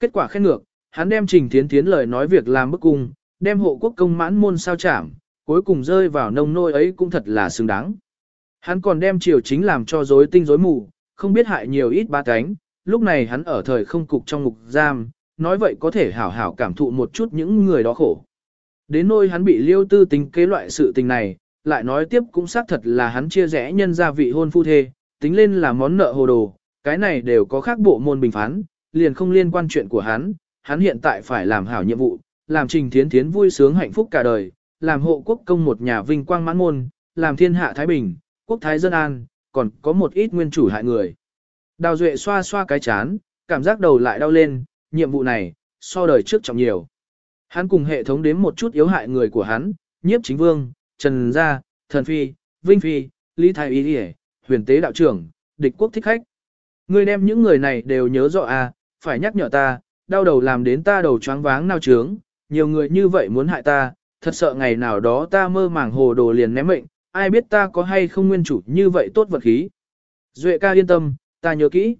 Kết quả khen ngược, hắn đem trình thiến thiến lời nói việc làm bức cung, đem hộ quốc công mãn môn sao chảm, cuối cùng rơi vào nông nôi ấy cũng thật là xứng đáng. Hắn còn đem triều chính làm cho rối tinh rối mù, không biết hại nhiều ít ba cánh, lúc này hắn ở thời không cục trong ngục giam, nói vậy có thể hảo hảo cảm thụ một chút những người đó khổ. Đến nôi hắn bị liêu tư tính kế loại sự tình này, lại nói tiếp cũng xác thật là hắn chia rẽ nhân gia vị hôn phu thê, tính lên là món nợ hồ đồ, cái này đều có khác bộ môn bình phán, liền không liên quan chuyện của hắn, hắn hiện tại phải làm hảo nhiệm vụ, làm trình thiến thiến vui sướng hạnh phúc cả đời, làm hộ quốc công một nhà vinh quang mãn môn, làm thiên hạ thái bình, quốc thái dân an, còn có một ít nguyên chủ hại người. Đào Duệ xoa xoa cái chán, cảm giác đầu lại đau lên, nhiệm vụ này, so đời trước trọng nhiều. Hắn cùng hệ thống đếm một chút yếu hại người của hắn, nhiếp chính vương, trần gia, thần phi, vinh phi, lý thái y điề, huyền tế đạo trưởng, địch quốc thích khách. Ngươi đem những người này đều nhớ rõ à, phải nhắc nhở ta, đau đầu làm đến ta đầu choáng váng nao trướng, nhiều người như vậy muốn hại ta, thật sợ ngày nào đó ta mơ màng hồ đồ liền ném mệnh, ai biết ta có hay không nguyên chủ như vậy tốt vật khí. Duệ ca yên tâm, ta nhớ kỹ.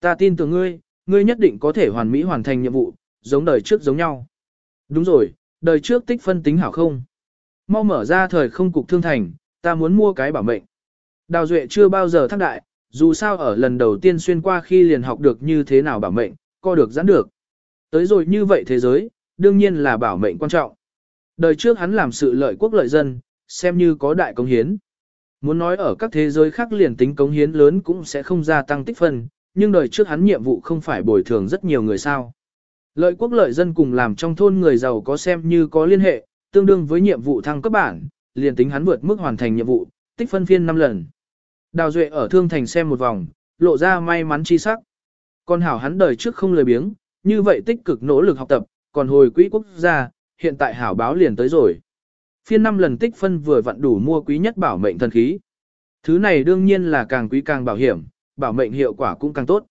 Ta tin tưởng ngươi, ngươi nhất định có thể hoàn mỹ hoàn thành nhiệm vụ, giống đời trước giống nhau. Đúng rồi, đời trước tích phân tính hảo không? Mau mở ra thời không cục thương thành, ta muốn mua cái bảo mệnh. Đào Duệ chưa bao giờ thắc đại, dù sao ở lần đầu tiên xuyên qua khi liền học được như thế nào bảo mệnh, co được giãn được. Tới rồi như vậy thế giới, đương nhiên là bảo mệnh quan trọng. Đời trước hắn làm sự lợi quốc lợi dân, xem như có đại công hiến. Muốn nói ở các thế giới khác liền tính công hiến lớn cũng sẽ không gia tăng tích phân, nhưng đời trước hắn nhiệm vụ không phải bồi thường rất nhiều người sao. Lợi quốc lợi dân cùng làm trong thôn người giàu có xem như có liên hệ, tương đương với nhiệm vụ thăng cấp bản, liền tính hắn vượt mức hoàn thành nhiệm vụ, tích phân phiên 5 lần. Đào Duệ ở Thương Thành xem một vòng, lộ ra may mắn chi sắc. Còn hảo hắn đời trước không lười biếng, như vậy tích cực nỗ lực học tập, còn hồi quỹ quốc gia, hiện tại hảo báo liền tới rồi. Phiên năm lần tích phân vừa vặn đủ mua quý nhất bảo mệnh thần khí. Thứ này đương nhiên là càng quý càng bảo hiểm, bảo mệnh hiệu quả cũng càng tốt.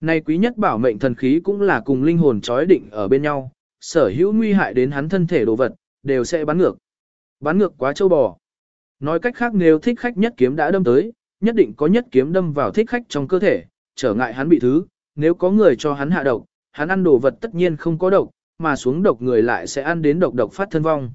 Này quý nhất bảo mệnh thần khí cũng là cùng linh hồn chói định ở bên nhau, sở hữu nguy hại đến hắn thân thể đồ vật, đều sẽ bắn ngược. Bắn ngược quá châu bò. Nói cách khác nếu thích khách nhất kiếm đã đâm tới, nhất định có nhất kiếm đâm vào thích khách trong cơ thể, trở ngại hắn bị thứ, nếu có người cho hắn hạ độc, hắn ăn đồ vật tất nhiên không có độc, mà xuống độc người lại sẽ ăn đến độc độc phát thân vong.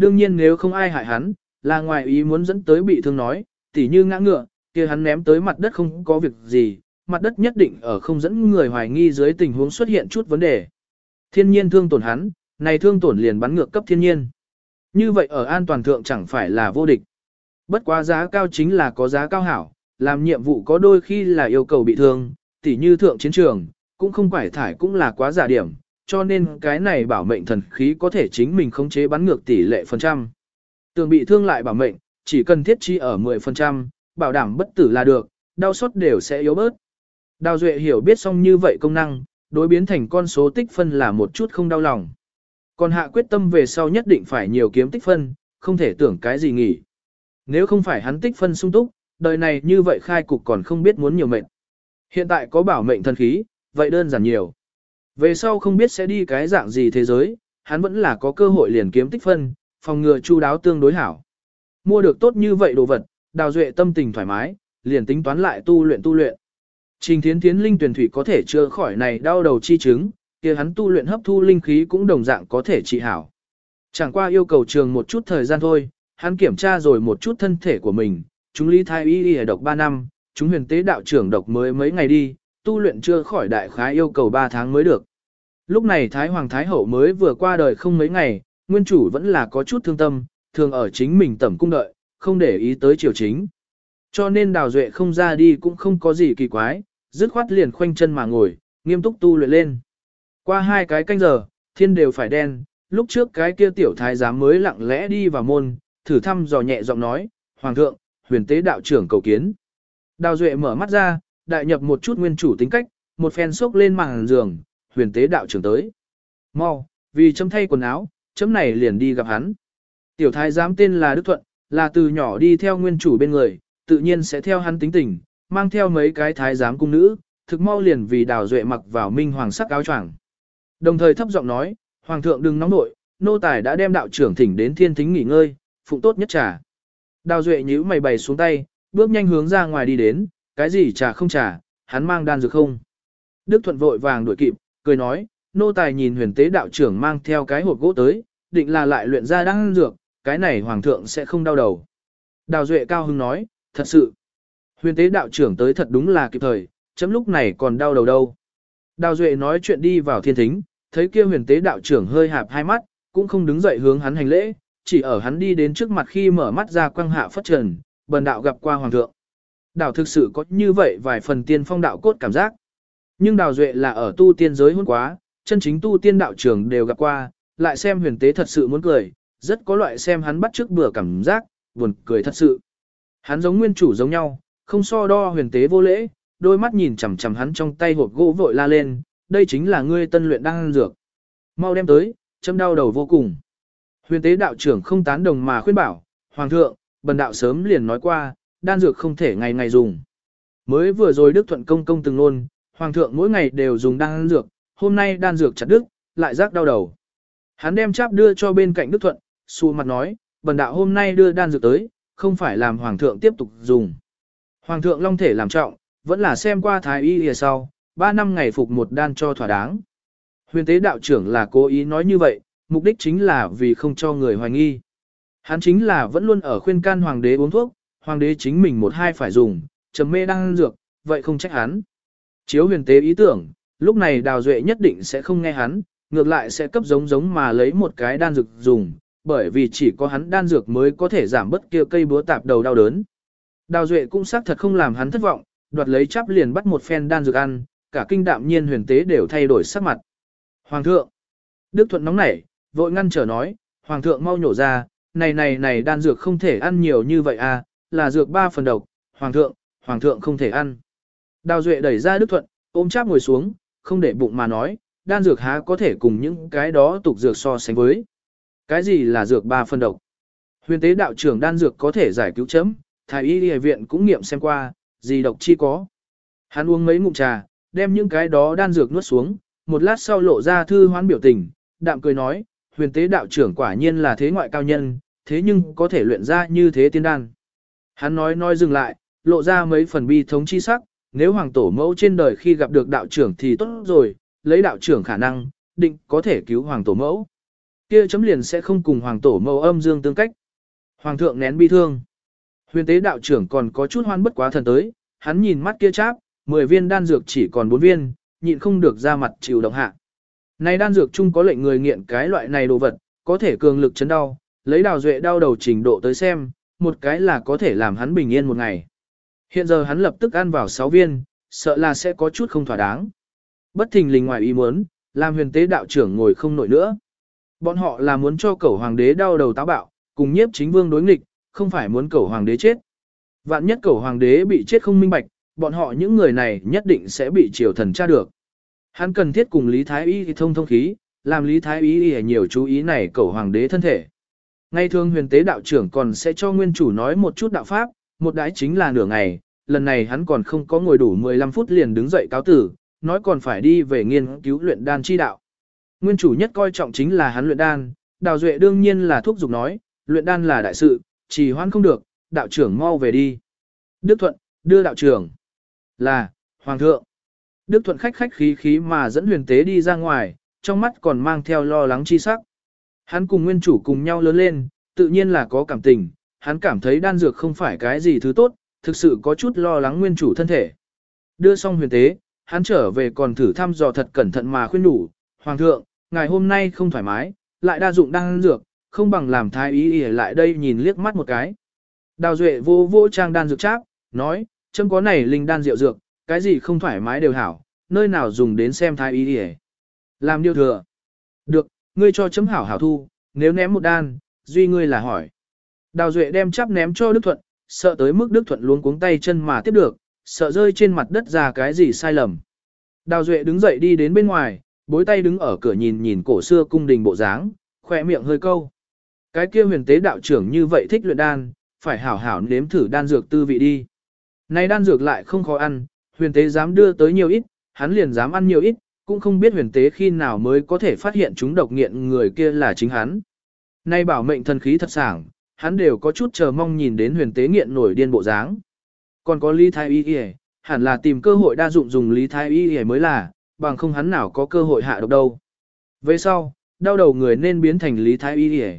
Đương nhiên nếu không ai hại hắn, là ngoài ý muốn dẫn tới bị thương nói, tỉ như ngã ngựa, kia hắn ném tới mặt đất không có việc gì, mặt đất nhất định ở không dẫn người hoài nghi dưới tình huống xuất hiện chút vấn đề. Thiên nhiên thương tổn hắn, này thương tổn liền bắn ngược cấp thiên nhiên. Như vậy ở an toàn thượng chẳng phải là vô địch. Bất quá giá cao chính là có giá cao hảo, làm nhiệm vụ có đôi khi là yêu cầu bị thương, tỉ như thượng chiến trường, cũng không phải thải cũng là quá giả điểm, cho nên cái này bảo mệnh thần khí có thể chính mình khống chế bắn ngược tỷ lệ phần trăm. Tường bị thương lại bảo mệnh, chỉ cần thiết chi ở 10%, bảo đảm bất tử là được, đau sốt đều sẽ yếu bớt. Đào Duệ hiểu biết xong như vậy công năng, đối biến thành con số tích phân là một chút không đau lòng. Còn hạ quyết tâm về sau nhất định phải nhiều kiếm tích phân, không thể tưởng cái gì nghỉ. Nếu không phải hắn tích phân sung túc, đời này như vậy khai cục còn không biết muốn nhiều mệnh. Hiện tại có bảo mệnh thần khí, vậy đơn giản nhiều. Về sau không biết sẽ đi cái dạng gì thế giới, hắn vẫn là có cơ hội liền kiếm tích phân, phòng ngừa chu đáo tương đối hảo. Mua được tốt như vậy đồ vật, đào duệ tâm tình thoải mái, liền tính toán lại tu luyện tu luyện. Trình thiến thiến linh tuyển thủy có thể chữa khỏi này đau đầu chi chứng, kia hắn tu luyện hấp thu linh khí cũng đồng dạng có thể trị hảo. Chẳng qua yêu cầu trường một chút thời gian thôi, hắn kiểm tra rồi một chút thân thể của mình, chúng lý thai y y độc 3 năm, chúng huyền tế đạo trưởng độc mới mấy ngày đi, tu luyện chưa khỏi đại khái yêu cầu 3 tháng mới được. Lúc này Thái Hoàng Thái Hậu mới vừa qua đời không mấy ngày, nguyên chủ vẫn là có chút thương tâm, thường ở chính mình tẩm cung đợi, không để ý tới triều chính. Cho nên đào duệ không ra đi cũng không có gì kỳ quái, dứt khoát liền khoanh chân mà ngồi, nghiêm túc tu luyện lên. Qua hai cái canh giờ, thiên đều phải đen, lúc trước cái kia tiểu thái giám mới lặng lẽ đi vào môn, thử thăm dò nhẹ giọng nói, Hoàng thượng, huyền tế đạo trưởng cầu kiến. Đào duệ mở mắt ra, đại nhập một chút nguyên chủ tính cách, một phen xốc lên màn giường, huyền tế đạo trưởng tới. Mau, vì chấm thay quần áo, chấm này liền đi gặp hắn. Tiểu thái giám tên là Đức Thuận, là từ nhỏ đi theo nguyên chủ bên người, tự nhiên sẽ theo hắn tính tình, mang theo mấy cái thái giám cung nữ, thực mau liền vì đào duệ mặc vào minh hoàng sắc áo choàng. Đồng thời thấp giọng nói, Hoàng thượng đừng nóng nội, nô tài đã đem đạo trưởng thỉnh đến thiên thính nghỉ ngơi, phụng tốt nhất trà. Đào Duệ nhíu mày bày xuống tay, bước nhanh hướng ra ngoài đi đến, cái gì trà không trà, hắn mang đan dược không. Đức Thuận vội vàng đuổi kịp, cười nói, nô tài nhìn huyền tế đạo trưởng mang theo cái hộp gỗ tới, định là lại luyện ra đan dược, cái này hoàng thượng sẽ không đau đầu. Đào Duệ cao hứng nói, thật sự. Huyền tế đạo trưởng tới thật đúng là kịp thời, chấm lúc này còn đau đầu đâu. Đào Duệ nói chuyện đi vào thiên thính, thấy kia huyền tế đạo trưởng hơi hạp hai mắt, cũng không đứng dậy hướng hắn hành lễ, chỉ ở hắn đi đến trước mặt khi mở mắt ra quăng hạ phất trần, bần đạo gặp qua hoàng thượng. Đào thực sự có như vậy vài phần tiên phong đạo cốt cảm giác. Nhưng đào duệ là ở tu tiên giới hôn quá, chân chính tu tiên đạo trưởng đều gặp qua, lại xem huyền tế thật sự muốn cười, rất có loại xem hắn bắt trước bữa cảm giác, buồn cười thật sự. Hắn giống nguyên chủ giống nhau, không so đo huyền tế vô lễ, đôi mắt nhìn chằm chằm hắn trong tay hộp gỗ vội la lên, đây chính là ngươi tân luyện đang ăn dược. Mau đem tới, châm đau đầu vô cùng. Huyền tế đạo trưởng không tán đồng mà khuyên bảo, Hoàng thượng, bần đạo sớm liền nói qua, đan dược không thể ngày ngày dùng. Mới vừa rồi Đức Thuận Công công từng luôn, Hoàng thượng mỗi ngày đều dùng đan dược, hôm nay đan dược chặt đứt, lại rác đau đầu. Hắn đem cháp đưa cho bên cạnh Đức Thuận, xù mặt nói, bần đạo hôm nay đưa đan dược tới, không phải làm Hoàng thượng tiếp tục dùng. Hoàng thượng long thể làm trọng, vẫn là xem qua thái y lìa sau, 3 năm ngày phục một đan cho thỏa đáng. Huyền tế đạo trưởng là cố ý nói như vậy, mục đích chính là vì không cho người hoài nghi. Hắn chính là vẫn luôn ở khuyên can hoàng đế uống thuốc, hoàng đế chính mình một hai phải dùng, trầm mê đang dược, vậy không trách hắn. Chiếu huyền tế ý tưởng, lúc này đào duệ nhất định sẽ không nghe hắn, ngược lại sẽ cấp giống giống mà lấy một cái đan dược dùng, bởi vì chỉ có hắn đan dược mới có thể giảm bất kia cây búa tạp đầu đau đớn. Đào duệ cũng xác thật không làm hắn thất vọng, đoạt lấy chắp liền bắt một phen đan dược ăn, cả kinh đạm nhiên huyền tế đều thay đổi sắc mặt. Hoàng thượng, Đức Thuận nóng nảy, vội ngăn trở nói, Hoàng thượng mau nhổ ra, này này này đan dược không thể ăn nhiều như vậy à, là dược ba phần độc, Hoàng thượng, Hoàng thượng không thể ăn. Đào Duệ đẩy ra Đức Thuận, ôm cháp ngồi xuống, không để bụng mà nói, đan dược há có thể cùng những cái đó tục dược so sánh với. Cái gì là dược ba phân độc? Huyền tế đạo trưởng đan dược có thể giải cứu chấm, thái y y viện cũng nghiệm xem qua, gì độc chi có. Hắn uống mấy ngụm trà, đem những cái đó đan dược nuốt xuống, một lát sau lộ ra thư hoán biểu tình, đạm cười nói, huyền tế đạo trưởng quả nhiên là thế ngoại cao nhân, thế nhưng có thể luyện ra như thế tiên đan. Hắn nói nói dừng lại, lộ ra mấy phần bi thống chi sắc, nếu hoàng tổ mẫu trên đời khi gặp được đạo trưởng thì tốt rồi, lấy đạo trưởng khả năng, định có thể cứu hoàng tổ mẫu. Kia chấm liền sẽ không cùng hoàng tổ mẫu âm dương tương cách. Hoàng thượng nén bi thương. Huyền tế đạo trưởng còn có chút hoan bất quá thần tới, hắn nhìn mắt kia cháp, 10 viên đan dược chỉ còn 4 viên, nhịn không được ra mặt chịu động hạ. Này đan dược chung có lệnh người nghiện cái loại này đồ vật, có thể cường lực chấn đau, lấy đào duệ đau đầu trình độ tới xem, một cái là có thể làm hắn bình yên một ngày. Hiện giờ hắn lập tức ăn vào 6 viên, sợ là sẽ có chút không thỏa đáng. Bất thình lình ngoài ý muốn, làm huyền tế đạo trưởng ngồi không nổi nữa. Bọn họ là muốn cho cẩu hoàng đế đau đầu táo bạo, cùng nhiếp chính vương đối nghịch, không phải muốn cẩu hoàng đế chết. Vạn nhất cẩu hoàng đế bị chết không minh bạch, bọn họ những người này nhất định sẽ bị triều thần tra được. Hắn cần thiết cùng Lý Thái Y thông thông khí, làm Lý Thái Y nhiều chú ý này cẩu hoàng đế thân thể. Ngay thường huyền tế đạo trưởng còn sẽ cho nguyên chủ nói một chút đạo pháp, một đãi chính là nửa ngày, lần này hắn còn không có ngồi đủ 15 phút liền đứng dậy cáo tử, nói còn phải đi về nghiên cứu luyện đan chi đạo. Nguyên chủ nhất coi trọng chính là hắn luyện đan, đào duệ đương nhiên là thuốc dục nói, luyện đan là đại sự, chỉ hoan không được, đạo trưởng mau về đi. Đức Thuận, đưa đạo trưởng. Là, Hoàng thượng. Đức Thuận khách khách khí khí mà dẫn huyền tế đi ra ngoài, trong mắt còn mang theo lo lắng chi sắc. Hắn cùng nguyên chủ cùng nhau lớn lên, tự nhiên là có cảm tình, hắn cảm thấy đan dược không phải cái gì thứ tốt, thực sự có chút lo lắng nguyên chủ thân thể. Đưa xong huyền tế, hắn trở về còn thử thăm dò thật cẩn thận mà khuyên đủ, Hoàng thượng, ngày hôm nay không thoải mái, lại đa dụng đan dược, không bằng làm thái ý ỉa lại đây nhìn liếc mắt một cái. Đào Duệ vô vô trang đan dược cháp, nói, châm có này linh đan rượu dược, cái gì không thoải mái đều hảo, nơi nào dùng đến xem thái ý ỉa. Làm điều thừa. Được, ngươi cho chấm hảo hảo thu, nếu ném một đan, duy ngươi là hỏi. Đào Duệ đem chắp ném cho Đức Thuận, sợ tới mức Đức Thuận luống cuống tay chân mà tiếp được, sợ rơi trên mặt đất ra cái gì sai lầm. Đào Duệ đứng dậy đi đến bên ngoài, bối tay đứng ở cửa nhìn nhìn cổ xưa cung đình bộ dáng, khỏe miệng hơi câu. Cái kia huyền tế đạo trưởng như vậy thích luyện đan, phải hảo hảo nếm thử đan dược tư vị đi. Này đan dược lại không khó ăn, huyền tế dám đưa tới nhiều ít, hắn liền dám ăn nhiều ít, cũng không biết huyền tế khi nào mới có thể phát hiện chúng độc nghiện người kia là chính hắn. Nay bảo mệnh thần khí thật sảng, hắn đều có chút chờ mong nhìn đến huyền tế nghiện nổi điên bộ dáng. Còn có Lý Thái Y Y, hẳn là tìm cơ hội đa dụng dùng Lý Thái Y Y mới là, bằng không hắn nào có cơ hội hạ độc đâu. Về sau, đau đầu người nên biến thành Lý Thái Y Y.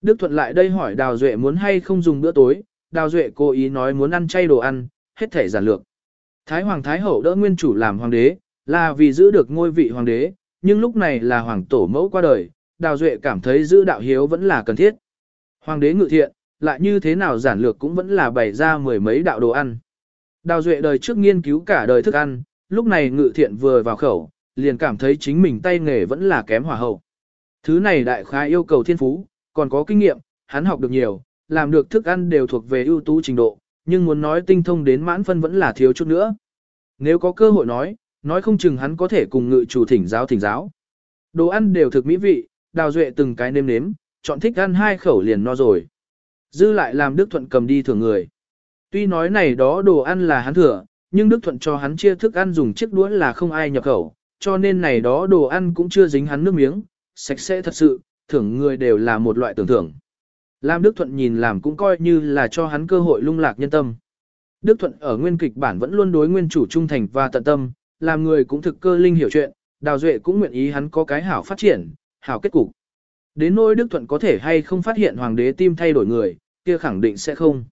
Đức Thuận lại đây hỏi Đào Duệ muốn hay không dùng bữa tối, Đào Duệ cố ý nói muốn ăn chay đồ ăn, hết thể giản lược. Thái Hoàng Thái Hậu đỡ nguyên chủ làm hoàng đế, là vì giữ được ngôi vị hoàng đế, nhưng lúc này là hoàng tổ mẫu qua đời, Đào Duệ cảm thấy giữ đạo hiếu vẫn là cần thiết. Hoàng đế ngự thiện, lại như thế nào giản lược cũng vẫn là bày ra mười mấy đạo đồ ăn. Đào Duệ đời trước nghiên cứu cả đời thức ăn, lúc này ngự thiện vừa vào khẩu, liền cảm thấy chính mình tay nghề vẫn là kém hòa hậu. Thứ này đại khái yêu cầu thiên phú, còn có kinh nghiệm, hắn học được nhiều, làm được thức ăn đều thuộc về ưu tú trình độ, nhưng muốn nói tinh thông đến mãn phân vẫn là thiếu chút nữa. Nếu có cơ hội nói, nói không chừng hắn có thể cùng ngự chủ thỉnh giáo thỉnh giáo. Đồ ăn đều thực mỹ vị, đào duệ từng cái nêm nếm, chọn thích ăn hai khẩu liền no rồi. Dư lại làm Đức Thuận cầm đi thưởng người. Tuy nói này đó đồ ăn là hắn thừa, nhưng Đức Thuận cho hắn chia thức ăn dùng chiếc đũa là không ai nhập khẩu, cho nên này đó đồ ăn cũng chưa dính hắn nước miếng, sạch sẽ thật sự, thưởng người đều là một loại tưởng thưởng. Lam Đức Thuận nhìn làm cũng coi như là cho hắn cơ hội lung lạc nhân tâm. Đức Thuận ở nguyên kịch bản vẫn luôn đối nguyên chủ trung thành và tận tâm, làm người cũng thực cơ linh hiểu chuyện, Đào Duệ cũng nguyện ý hắn có cái hảo phát triển, hảo kết cục. Đến nỗi Đức Thuận có thể hay không phát hiện hoàng đế tim thay đổi người, kia khẳng định sẽ không.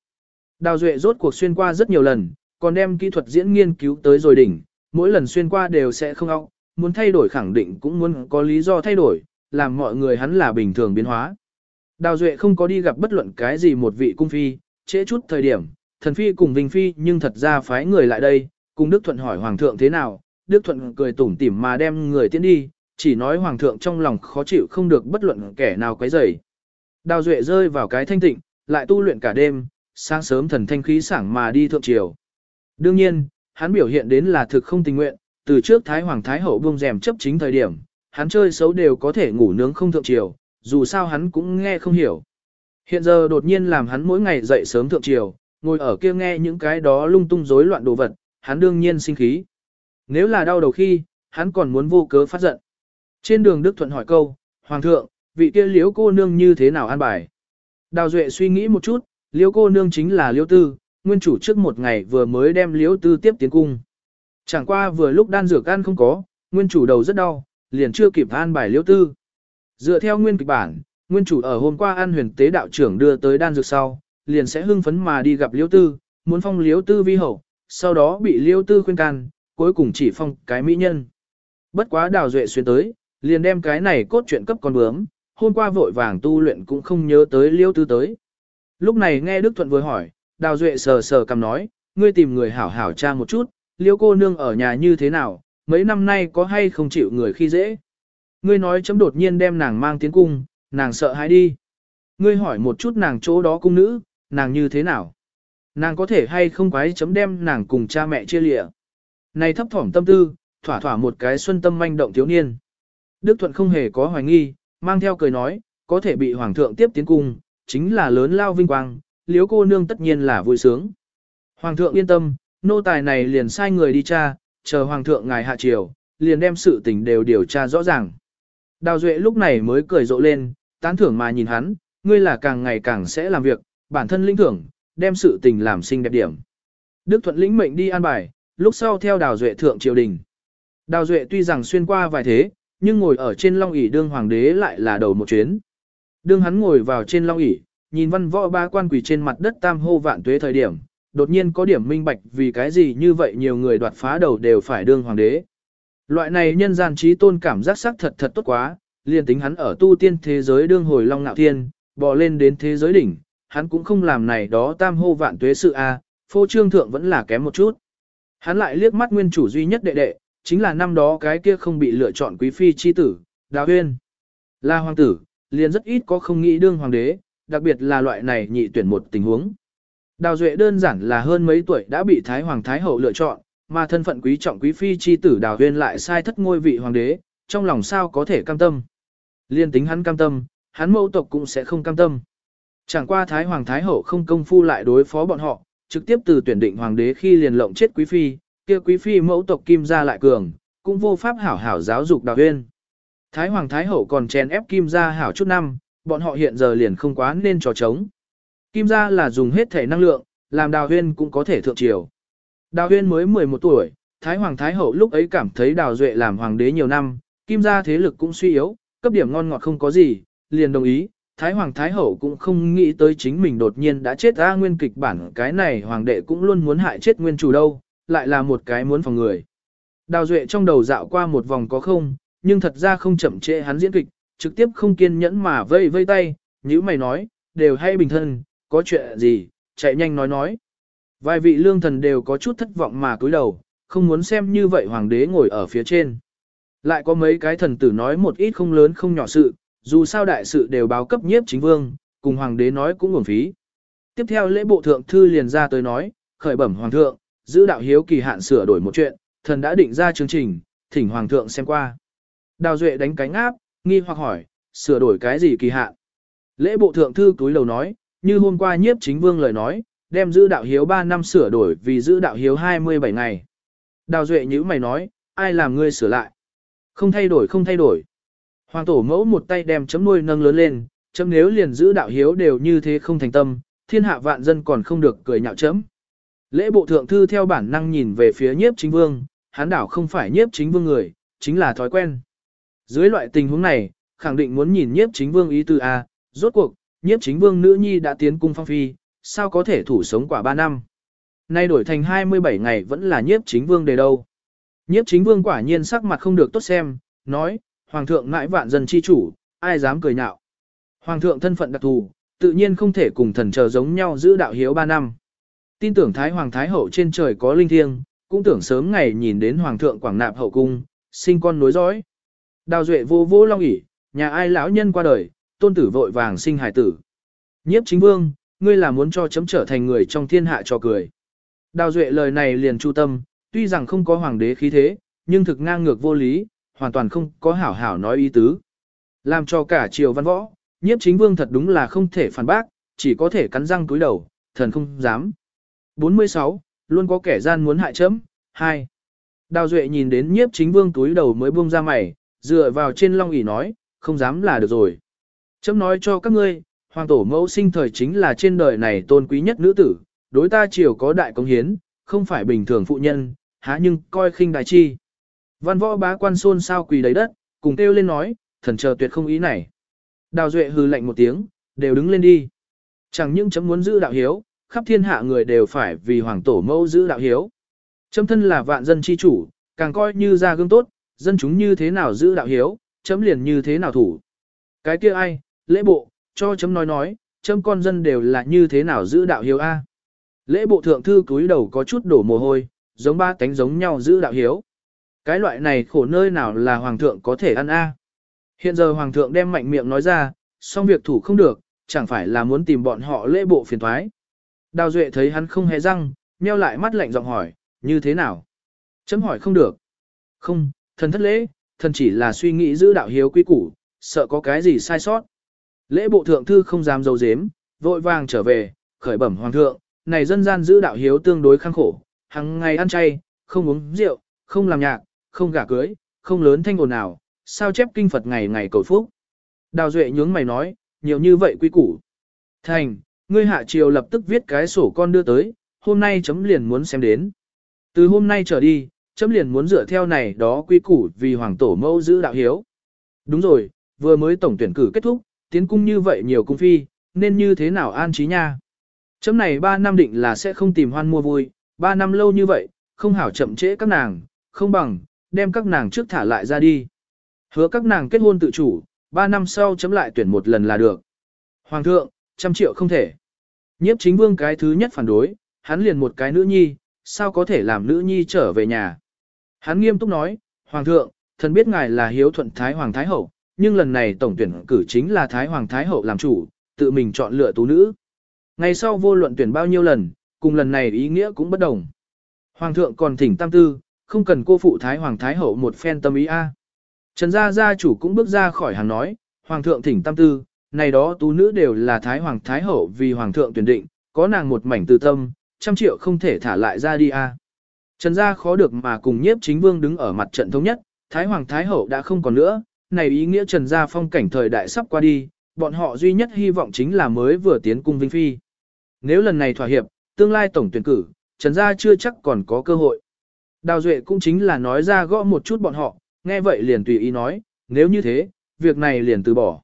Đào Duệ rốt cuộc xuyên qua rất nhiều lần, còn đem kỹ thuật diễn nghiên cứu tới rồi đỉnh, mỗi lần xuyên qua đều sẽ không ao, muốn thay đổi khẳng định cũng muốn có lý do thay đổi, làm mọi người hắn là bình thường biến hóa. Đào Duệ không có đi gặp bất luận cái gì một vị cung phi, trễ chút thời điểm, thần phi cùng Vinh phi nhưng thật ra phái người lại đây, cùng Đức Thuận hỏi Hoàng thượng thế nào, Đức Thuận cười tủm tỉm mà đem người tiến đi, chỉ nói Hoàng thượng trong lòng khó chịu không được bất luận kẻ nào quấy rầy. Đào Duệ rơi vào cái thanh tịnh, lại tu luyện cả đêm, sáng sớm thần thanh khí sảng mà đi thượng triều. Đương nhiên, hắn biểu hiện đến là thực không tình nguyện, từ trước Thái Hoàng Thái Hậu buông rèm chấp chính thời điểm, hắn chơi xấu đều có thể ngủ nướng không thượng triều, dù sao hắn cũng nghe không hiểu. Hiện giờ đột nhiên làm hắn mỗi ngày dậy sớm thượng triều, ngồi ở kia nghe những cái đó lung tung rối loạn đồ vật, hắn đương nhiên sinh khí. Nếu là đau đầu khi, hắn còn muốn vô cớ phát giận. Trên đường Đức Thuận hỏi câu, Hoàng thượng, vị kia liếu cô nương như thế nào an bài? Đào Duệ suy nghĩ một chút, liếu cô nương chính là liếu tư, nguyên chủ trước một ngày vừa mới đem liếu tư tiếp tiến cung. Chẳng qua vừa lúc đan dược ăn không có, nguyên chủ đầu rất đau, liền chưa kịp an bài liếu tư. Dựa theo nguyên kịch bản, nguyên chủ ở hôm qua an huyền tế đạo trưởng đưa tới đan dược sau, liền sẽ hưng phấn mà đi gặp liếu tư, muốn phong liếu tư vi hậu, sau đó bị liễu tư khuyên can, cuối cùng chỉ phong cái mỹ nhân. Bất quá đào duệ xuyên tới, liền đem cái này cốt truyện cấp con bướm, hôm qua vội vàng tu luyện cũng không nhớ tới liêu tư tới. Lúc này nghe Đức Thuận vừa hỏi, đào duệ sờ sờ cầm nói, ngươi tìm người hảo hảo tra một chút, liêu cô nương ở nhà như thế nào, mấy năm nay có hay không chịu người khi dễ. Ngươi nói chấm đột nhiên đem nàng mang tiến cung, nàng sợ hãi đi. Ngươi hỏi một chút nàng chỗ đó cung nữ, nàng như thế nào? Nàng có thể hay không quái chấm đem nàng cùng cha mẹ chia lịa. Này thấp thỏm tâm tư, thỏa thỏa một cái xuân tâm manh động thiếu niên. Đức Thuận không hề có hoài nghi, mang theo cười nói, có thể bị hoàng thượng tiếp tiến cung, chính là lớn lao vinh quang, liếu cô nương tất nhiên là vui sướng. Hoàng thượng yên tâm, nô tài này liền sai người đi tra, chờ hoàng thượng ngài hạ triều, liền đem sự tình đều điều tra rõ ràng. Đào Duệ lúc này mới cười rộ lên, tán thưởng mà nhìn hắn, ngươi là càng ngày càng sẽ làm việc, bản thân lĩnh thưởng, đem sự tình làm xinh đẹp điểm. Đức Thuận lĩnh mệnh đi an bài, lúc sau theo Đào Duệ thượng triều đình. Đào Duệ tuy rằng xuyên qua vài thế, nhưng ngồi ở trên long ỷ đương hoàng đế lại là đầu một chuyến. Đương hắn ngồi vào trên long ỷ, nhìn văn võ ba quan quỷ trên mặt đất tam hô vạn tuế thời điểm, đột nhiên có điểm minh bạch vì cái gì như vậy nhiều người đoạt phá đầu đều phải đương hoàng đế. Loại này nhân gian trí tôn cảm giác sắc thật thật tốt quá, liền tính hắn ở tu tiên thế giới đương hồi long ngạo thiên, bò lên đến thế giới đỉnh, hắn cũng không làm này đó tam hô vạn tuế sự a, phô trương thượng vẫn là kém một chút. Hắn lại liếc mắt nguyên chủ duy nhất đệ đệ, chính là năm đó cái kia không bị lựa chọn quý phi chi tử, Đào Huyên. Là hoàng tử, liền rất ít có không nghĩ đương hoàng đế, đặc biệt là loại này nhị tuyển một tình huống. Đào Duệ đơn giản là hơn mấy tuổi đã bị Thái Hoàng Thái Hậu lựa chọn, mà thân phận quý trọng quý phi chi tử Đào Huyên lại sai thất ngôi vị hoàng đế, trong lòng sao có thể cam tâm. Liên tính hắn cam tâm, hắn mẫu tộc cũng sẽ không cam tâm. Chẳng qua Thái Hoàng Thái Hậu không công phu lại đối phó bọn họ, trực tiếp từ tuyển định hoàng đế khi liền lộng chết quý phi, kia quý phi mẫu tộc kim gia lại cường, cũng vô pháp hảo hảo giáo dục Đào Huyên. Thái Hoàng Thái Hậu còn chèn ép Kim gia hảo chút năm, bọn họ hiện giờ liền không quá nên trò trống. Kim gia là dùng hết thể năng lượng, làm Đào Huyên cũng có thể thượng triều. Đào Huyên mới 11 tuổi, Thái Hoàng Thái Hậu lúc ấy cảm thấy Đào Duệ làm hoàng đế nhiều năm, Kim gia thế lực cũng suy yếu, cấp điểm ngon ngọt không có gì, liền đồng ý. Thái Hoàng Thái Hậu cũng không nghĩ tới chính mình đột nhiên đã chết ra nguyên kịch bản cái này hoàng đệ cũng luôn muốn hại chết nguyên chủ đâu, lại là một cái muốn phòng người. Đào Duệ trong đầu dạo qua một vòng có không, nhưng thật ra không chậm trễ hắn diễn kịch, trực tiếp không kiên nhẫn mà vây vây tay, như mày nói, đều hay bình thân, có chuyện gì, chạy nhanh nói nói. Vài vị lương thần đều có chút thất vọng mà cúi đầu, không muốn xem như vậy hoàng đế ngồi ở phía trên. Lại có mấy cái thần tử nói một ít không lớn không nhỏ sự, dù sao đại sự đều báo cấp nhiếp chính vương, cùng hoàng đế nói cũng uổng phí. Tiếp theo lễ bộ thượng thư liền ra tới nói, khởi bẩm hoàng thượng, giữ đạo hiếu kỳ hạn sửa đổi một chuyện, thần đã định ra chương trình, thỉnh hoàng thượng xem qua. Đào Duệ đánh cánh áp, nghi hoặc hỏi, sửa đổi cái gì kỳ hạn? Lễ bộ thượng thư túi lầu nói, như hôm qua nhiếp chính vương lời nói, đem giữ đạo hiếu 3 năm sửa đổi vì giữ đạo hiếu 27 ngày. Đào Duệ nhữ mày nói, ai làm ngươi sửa lại? Không thay đổi không thay đổi. Hoàng tổ mẫu một tay đem chấm nuôi nâng lớn lên, chấm nếu liền giữ đạo hiếu đều như thế không thành tâm, thiên hạ vạn dân còn không được cười nhạo chấm. Lễ bộ thượng thư theo bản năng nhìn về phía nhiếp chính vương, hắn đảo không phải nhiếp chính vương người, chính là thói quen. Dưới loại tình huống này, khẳng định muốn nhìn nhiếp chính vương ý tư A, rốt cuộc, nhiếp chính vương nữ nhi đã tiến cung phong phi, sao có thể thủ sống quả 3 năm. Nay đổi thành 27 ngày vẫn là nhiếp chính vương đề đâu. Nhiếp chính vương quả nhiên sắc mặt không được tốt xem, nói, Hoàng thượng ngại vạn dân chi chủ, ai dám cười nhạo. Hoàng thượng thân phận đặc thù, tự nhiên không thể cùng thần chờ giống nhau giữ đạo hiếu 3 năm. Tin tưởng Thái Hoàng Thái Hậu trên trời có linh thiêng, cũng tưởng sớm ngày nhìn đến Hoàng thượng quảng nạp hậu cung, sinh con nối dõi. Đào duệ vô vô long ỉ, nhà ai lão nhân qua đời, tôn tử vội vàng sinh hải tử. Nhiếp chính vương, ngươi là muốn cho chấm trở thành người trong thiên hạ cho cười. Đào duệ lời này liền chu tâm, tuy rằng không có hoàng đế khí thế, nhưng thực ngang ngược vô lý, hoàn toàn không có hảo hảo nói ý tứ. Làm cho cả triều văn võ, nhiếp chính vương thật đúng là không thể phản bác, chỉ có thể cắn răng cúi đầu, thần không dám. 46. Luôn có kẻ gian muốn hại chấm. 2. Đào Duệ nhìn đến nhiếp chính vương túi đầu mới buông ra mày, dựa vào trên long ỷ nói, không dám là được rồi. Chấm nói cho các ngươi, hoàng tổ mẫu sinh thời chính là trên đời này tôn quý nhất nữ tử, đối ta triều có đại công hiến, không phải bình thường phụ nhân, há nhưng coi khinh đại chi. Văn võ bá quan xôn sao quỳ đầy đất, cùng kêu lên nói, thần chờ tuyệt không ý này. Đào Duệ hừ lạnh một tiếng, đều đứng lên đi. Chẳng những chấm muốn giữ đạo hiếu, khắp thiên hạ người đều phải vì hoàng tổ mẫu giữ đạo hiếu. Chấm thân là vạn dân chi chủ, càng coi như ra gương tốt, dân chúng như thế nào giữ đạo hiếu, chấm liền như thế nào thủ. Cái kia ai, lễ bộ, cho chấm nói nói, chấm con dân đều là như thế nào giữ đạo hiếu a. Lễ bộ thượng thư cúi đầu có chút đổ mồ hôi, giống ba tánh giống nhau giữ đạo hiếu. Cái loại này khổ nơi nào là hoàng thượng có thể ăn a? Hiện giờ hoàng thượng đem mạnh miệng nói ra, xong việc thủ không được, chẳng phải là muốn tìm bọn họ lễ bộ phiền thoái. Đào Duệ thấy hắn không hề răng, nheo lại mắt lạnh giọng hỏi, như thế nào? Chấm hỏi không được. Không, thần thất lễ, thần chỉ là suy nghĩ giữ đạo hiếu quý củ, sợ có cái gì sai sót. Lễ bộ thượng thư không dám dấu dếm, vội vàng trở về, khởi bẩm hoàng thượng, này dân gian giữ đạo hiếu tương đối khăng khổ, hàng ngày ăn chay, không uống rượu, không làm nhạc, không gả cưới, không lớn thanh ồn nào, sao chép kinh Phật ngày ngày cầu phúc. Đào Duệ nhướng mày nói, nhiều như vậy quý củ. Thành, ngươi hạ triều lập tức viết cái sổ con đưa tới, hôm nay chấm liền muốn xem đến. Từ hôm nay trở đi, chấm liền muốn dựa theo này đó quy củ vì hoàng tổ mẫu giữ đạo hiếu. Đúng rồi, vừa mới tổng tuyển cử kết thúc, tiến cung như vậy nhiều cung phi, nên như thế nào an trí nha. Chấm này 3 năm định là sẽ không tìm hoan mua vui, 3 năm lâu như vậy, không hảo chậm trễ các nàng, không bằng, đem các nàng trước thả lại ra đi. Hứa các nàng kết hôn tự chủ, 3 năm sau chấm lại tuyển một lần là được. Hoàng thượng, trăm triệu không thể. Nhiếp chính vương cái thứ nhất phản đối, hắn liền một cái nữ nhi, sao có thể làm nữ nhi trở về nhà. Hắn nghiêm túc nói, Hoàng thượng, thần biết ngài là hiếu thuận Thái Hoàng Thái Hậu, nhưng lần này tổng tuyển cử chính là Thái Hoàng Thái Hậu làm chủ, tự mình chọn lựa tú nữ. Ngày sau vô luận tuyển bao nhiêu lần, cùng lần này ý nghĩa cũng bất đồng. Hoàng thượng còn thỉnh tam tư, không cần cô phụ Thái Hoàng Thái Hậu một phen tâm ý a. Trần gia gia chủ cũng bước ra khỏi hàng nói, Hoàng thượng thỉnh tam tư, này đó tú nữ đều là Thái Hoàng Thái Hậu vì Hoàng thượng tuyển định, có nàng một mảnh tư tâm, trăm triệu không thể thả lại ra đi a. Trần gia khó được mà cùng nhiếp chính vương đứng ở mặt trận thống nhất, Thái Hoàng Thái Hậu đã không còn nữa, này ý nghĩa Trần gia phong cảnh thời đại sắp qua đi, bọn họ duy nhất hy vọng chính là mới vừa tiến cung Vinh Phi. Nếu lần này thỏa hiệp, tương lai tổng tuyển cử, Trần gia chưa chắc còn có cơ hội. Đào Duệ cũng chính là nói ra gõ một chút bọn họ, nghe vậy liền tùy ý nói, nếu như thế, việc này liền từ bỏ.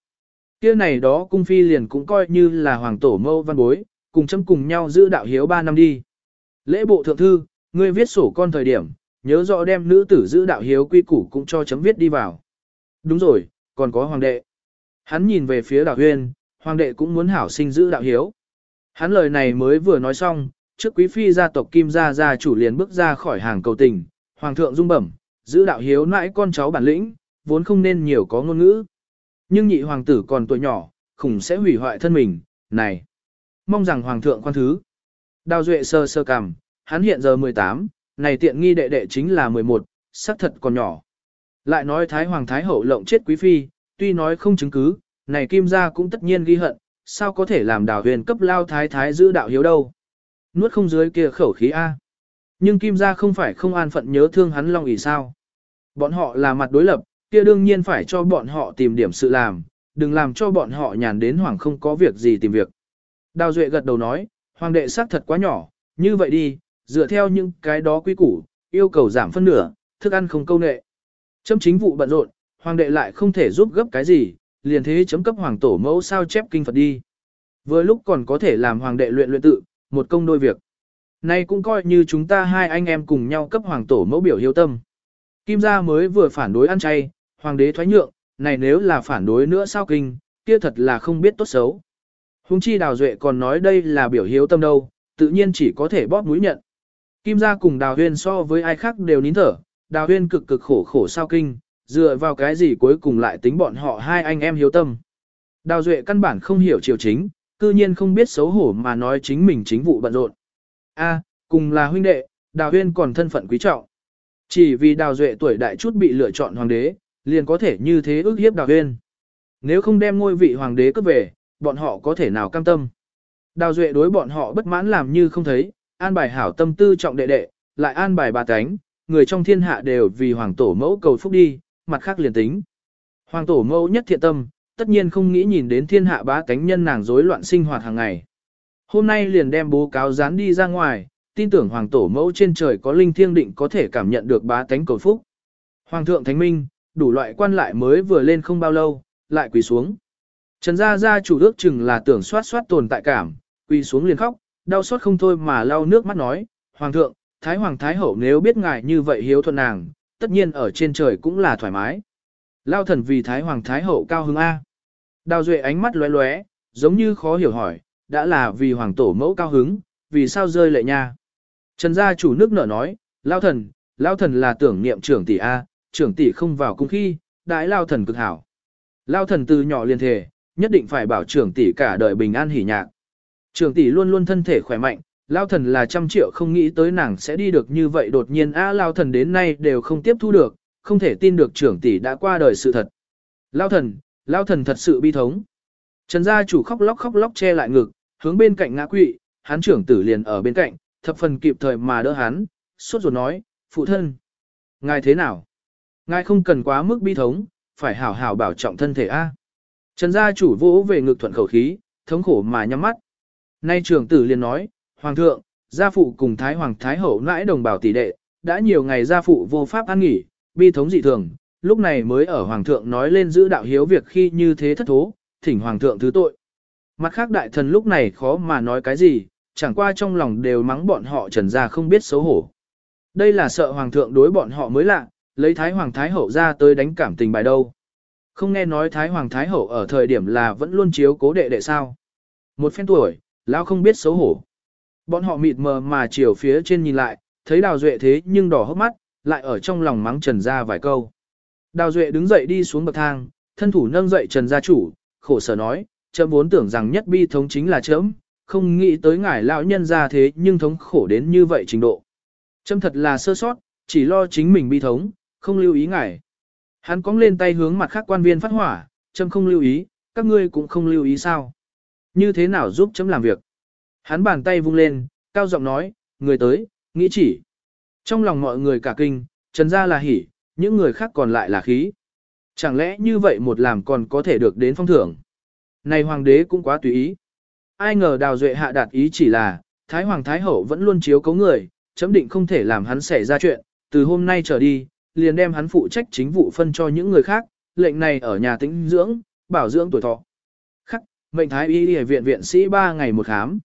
Kia này đó cung phi liền cũng coi như là hoàng tổ mâu văn bối, cùng chấm cùng nhau giữ đạo hiếu 3 năm đi. Lễ bộ thượng thư, ngươi viết sổ con thời điểm, nhớ rõ đem nữ tử giữ đạo hiếu quy củ cũng cho chấm viết đi vào. Đúng rồi, còn có hoàng đệ. Hắn nhìn về phía đạo huyên, hoàng đệ cũng muốn hảo sinh giữ đạo hiếu. Hắn lời này mới vừa nói xong, trước quý phi gia tộc Kim gia gia chủ liền bước ra khỏi hàng cầu tình, hoàng thượng dung bẩm, giữ đạo hiếu nãi con cháu bản lĩnh, vốn không nên nhiều có ngôn ngữ. Nhưng nhị hoàng tử còn tuổi nhỏ, khủng sẽ hủy hoại thân mình, này. Mong rằng hoàng thượng khoan thứ. Đào duệ sơ sơ cằm, hắn hiện giờ 18, này tiện nghi đệ đệ chính là 11, xác thật còn nhỏ. Lại nói Thái Hoàng Thái Hậu lộng chết quý phi, tuy nói không chứng cứ, này kim gia cũng tất nhiên ghi hận, sao có thể làm đào huyền cấp lao thái thái giữ đạo hiếu đâu. Nuốt không dưới kia khẩu khí A. Nhưng kim gia không phải không an phận nhớ thương hắn long ỉ sao. Bọn họ là mặt đối lập, kia đương nhiên phải cho bọn họ tìm điểm sự làm, đừng làm cho bọn họ nhàn đến hoàng không có việc gì tìm việc. Đào Duệ gật đầu nói, hoàng đệ xác thật quá nhỏ, như vậy đi, dựa theo những cái đó quy củ, yêu cầu giảm phân nửa, thức ăn không câu nệ. Chấm chính vụ bận rộn, hoàng đệ lại không thể giúp gấp cái gì, liền thế chấm cấp hoàng tổ mẫu sao chép kinh Phật đi. Vừa lúc còn có thể làm hoàng đệ luyện luyện tự, một công đôi việc. Nay cũng coi như chúng ta hai anh em cùng nhau cấp hoàng tổ mẫu biểu hiếu tâm. Kim gia mới vừa phản đối ăn chay, hoàng đế thoái nhượng, này nếu là phản đối nữa sao kinh, kia thật là không biết tốt xấu. Hùng chi đào duệ còn nói đây là biểu hiếu tâm đâu, tự nhiên chỉ có thể bóp mũi nhận. Kim gia cùng đào huyên so với ai khác đều nín thở, đào huyên cực cực khổ khổ sao kinh, dựa vào cái gì cuối cùng lại tính bọn họ hai anh em hiếu tâm. Đào duệ căn bản không hiểu triều chính, cư nhiên không biết xấu hổ mà nói chính mình chính vụ bận rộn. A, cùng là huynh đệ, đào huyên còn thân phận quý trọng. Chỉ vì đào duệ tuổi đại chút bị lựa chọn hoàng đế, liền có thể như thế ước hiếp đào huyên. Nếu không đem ngôi vị hoàng đế cướp về, bọn họ có thể nào cam tâm. Đào duệ đối bọn họ bất mãn làm như không thấy, an bài hảo tâm tư trọng đệ đệ, lại an bài bà cánh, người trong thiên hạ đều vì hoàng tổ mẫu cầu phúc đi, mặt khác liền tính. Hoàng tổ mẫu nhất thiện tâm, tất nhiên không nghĩ nhìn đến thiên hạ bá cánh nhân nàng rối loạn sinh hoạt hàng ngày. Hôm nay liền đem bố cáo dán đi ra ngoài, tin tưởng hoàng tổ mẫu trên trời có linh thiêng định có thể cảm nhận được bá tánh cầu phúc. Hoàng thượng thánh minh, đủ loại quan lại mới vừa lên không bao lâu, lại quỳ xuống. Trần gia gia chủ ước chừng là tưởng soát soát tồn tại cảm, quỳ xuống liền khóc, đau xót không thôi mà lau nước mắt nói, Hoàng thượng, Thái Hoàng Thái Hậu nếu biết ngài như vậy hiếu thuận nàng, tất nhiên ở trên trời cũng là thoải mái. Lao thần vì Thái Hoàng Thái Hậu cao hứng A. Đào Duệ ánh mắt lóe lóe, giống như khó hiểu hỏi, đã là vì Hoàng Tổ mẫu cao hứng, vì sao rơi lệ nha. Trần gia chủ nước nở nói, Lao thần, Lao thần là tưởng niệm trưởng tỷ A, trưởng tỷ không vào cung khi, đãi Lao thần cực hảo. Lao thần từ nhỏ liền thể, nhất định phải bảo trưởng tỷ cả đời bình an hỉ nhạc. Trưởng tỷ luôn luôn thân thể khỏe mạnh, Lao thần là trăm triệu không nghĩ tới nàng sẽ đi được như vậy đột nhiên a Lao thần đến nay đều không tiếp thu được, không thể tin được trưởng tỷ đã qua đời sự thật. Lao thần, Lao thần thật sự bi thống. Trần gia chủ khóc lóc khóc lóc che lại ngực, hướng bên cạnh ngã quỵ, hắn trưởng tử liền ở bên cạnh, thập phần kịp thời mà đỡ hắn, suốt ruột nói, phụ thân. Ngài thế nào? Ngài không cần quá mức bi thống, phải hảo hảo bảo trọng thân thể a. Trần gia chủ vỗ về ngực thuận khẩu khí, thống khổ mà nhắm mắt. Nay trưởng tử liền nói, Hoàng thượng, gia phụ cùng Thái Hoàng Thái Hậu nãi đồng bào tỷ đệ, đã nhiều ngày gia phụ vô pháp ăn nghỉ, bi thống dị thường, lúc này mới ở Hoàng thượng nói lên giữ đạo hiếu việc khi như thế thất thố, thỉnh Hoàng thượng thứ tội. Mặt khác đại thần lúc này khó mà nói cái gì, chẳng qua trong lòng đều mắng bọn họ trần gia không biết xấu hổ. Đây là sợ Hoàng thượng đối bọn họ mới lạ, lấy Thái Hoàng Thái Hậu ra tới đánh cảm tình bài đâu. Không nghe nói Thái Hoàng Thái Hậu ở thời điểm là vẫn luôn chiếu cố đệ đệ sao. Một phen tuổi, lão không biết xấu hổ. Bọn họ mịt mờ mà chiều phía trên nhìn lại, thấy Đào Duệ thế nhưng đỏ hốc mắt, lại ở trong lòng mắng Trần Gia vài câu. Đào Duệ đứng dậy đi xuống bậc thang, thân thủ nâng dậy Trần Gia chủ, khổ sở nói, chấm vốn tưởng rằng nhất bi thống chính là chấm, không nghĩ tới ngài lão nhân ra thế nhưng thống khổ đến như vậy trình độ. Chấm thật là sơ sót, chỉ lo chính mình bi thống, không lưu ý ngài. Hắn cong lên tay hướng mặt khác quan viên phát hỏa, châm không lưu ý, các ngươi cũng không lưu ý sao. Như thế nào giúp chấm làm việc? Hắn bàn tay vung lên, cao giọng nói, người tới, nghĩ chỉ. Trong lòng mọi người cả kinh, Trần gia là hỉ, những người khác còn lại là khí. Chẳng lẽ như vậy một làm còn có thể được đến phong thưởng? Này hoàng đế cũng quá tùy ý. Ai ngờ đào duệ hạ đạt ý chỉ là, Thái Hoàng Thái Hậu vẫn luôn chiếu cấu người, chấm định không thể làm hắn xảy ra chuyện, từ hôm nay trở đi, liền đem hắn phụ trách chính vụ phân cho những người khác, lệnh này ở nhà tĩnh dưỡng, bảo dưỡng tuổi thọ. Khắc, mệnh Thái Y đi viện viện sĩ 3 ngày một khám.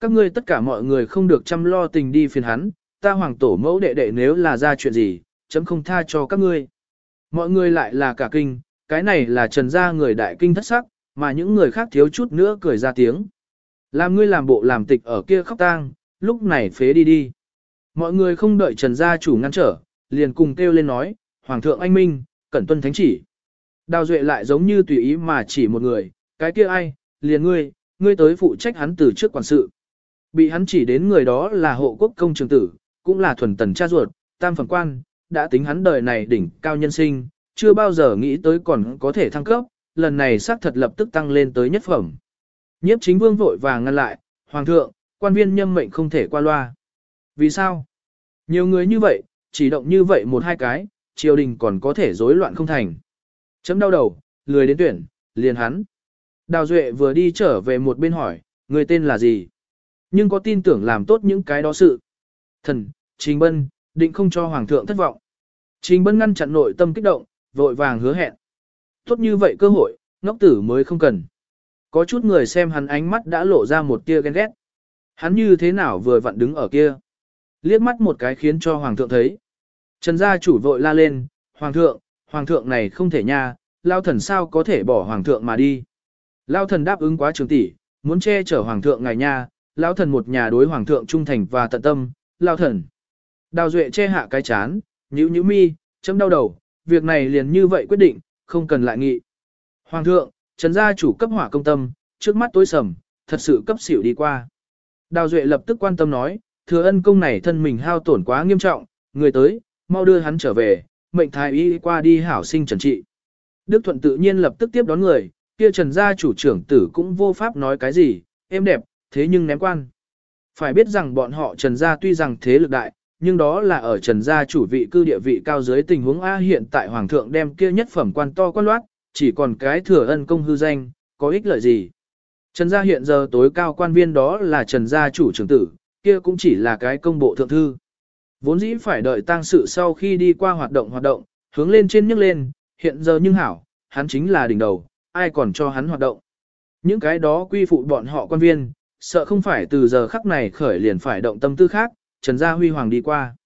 Các ngươi tất cả mọi người không được chăm lo tình đi phiền hắn, ta hoàng tổ mẫu đệ đệ nếu là ra chuyện gì, chấm không tha cho các ngươi. Mọi người lại là cả kinh, cái này là trần gia người đại kinh thất sắc, mà những người khác thiếu chút nữa cười ra tiếng. Làm ngươi làm bộ làm tịch ở kia khóc tang, lúc này phế đi đi. Mọi người không đợi trần gia chủ ngăn trở, liền cùng kêu lên nói, Hoàng thượng anh minh, cẩn tuân thánh chỉ. Đào Duệ lại giống như tùy ý mà chỉ một người, cái kia ai, liền ngươi, ngươi tới phụ trách hắn từ trước quản sự. Bị hắn chỉ đến người đó là hộ quốc công trường tử, cũng là thuần tần cha ruột, tam phẩm quan, đã tính hắn đời này đỉnh cao nhân sinh, chưa bao giờ nghĩ tới còn có thể thăng cấp, lần này xác thật lập tức tăng lên tới nhất phẩm. Nhiếp chính vương vội vàng ngăn lại, Hoàng thượng, quan viên nhâm mệnh không thể qua loa. Vì sao? Nhiều người như vậy, chỉ động như vậy một hai cái, triều đình còn có thể rối loạn không thành. Chấm đau đầu, lười đến tuyển, liền hắn. Đào Duệ vừa đi trở về một bên hỏi, người tên là gì? Nhưng có tin tưởng làm tốt những cái đó sự. Thần, Trình Bân, định không cho Hoàng thượng thất vọng. Trình Bân ngăn chặn nội tâm kích động, vội vàng hứa hẹn. Tốt như vậy cơ hội, ngốc tử mới không cần. Có chút người xem hắn ánh mắt đã lộ ra một tia ghen ghét. Hắn như thế nào vừa vặn đứng ở kia. Liếc mắt một cái khiến cho Hoàng thượng thấy. Trần gia chủ vội la lên, Hoàng thượng, Hoàng thượng này không thể nha, lao thần sao có thể bỏ Hoàng thượng mà đi. Lao thần đáp ứng quá trường tỷ, muốn che chở Hoàng thượng ngài nha, Lao thần một nhà đối Hoàng thượng trung thành và tận tâm, Lao thần. Đào Duệ che hạ cái chán, nhíu nhíu mi, chấm đau đầu, việc này liền như vậy quyết định, không cần lại nghị. Hoàng thượng, Trần gia chủ cấp hỏa công tâm, trước mắt tối sầm, thật sự cấp xỉu đi qua. Đào Duệ lập tức quan tâm nói, thừa ân công này thân mình hao tổn quá nghiêm trọng, người tới, mau đưa hắn trở về, mệnh thái y qua đi hảo sinh trần trị. Đức Thuận tự nhiên lập tức tiếp đón người, kia trần gia chủ trưởng tử cũng vô pháp nói cái gì, êm đẹp, thế nhưng ném quan. Phải biết rằng bọn họ trần gia tuy rằng thế lực đại, nhưng đó là ở trần gia chủ vị cư địa vị cao dưới tình huống A hiện tại hoàng thượng đem kia nhất phẩm quan to quan loát, chỉ còn cái thừa ân công hư danh, có ích lợi gì. Trần gia hiện giờ tối cao quan viên đó là trần gia chủ trưởng tử, kia cũng chỉ là cái công bộ thượng thư. Vốn dĩ phải đợi tang sự sau khi đi qua hoạt động hoạt động, hướng lên trên nhấc lên, hiện giờ nhưng hảo, hắn chính là đỉnh đầu, ai còn cho hắn hoạt động. Những cái đó quy phụ bọn họ quan viên, sợ không phải từ giờ khắc này khởi liền phải động tâm tư khác, Trần Gia Huy Hoàng đi qua.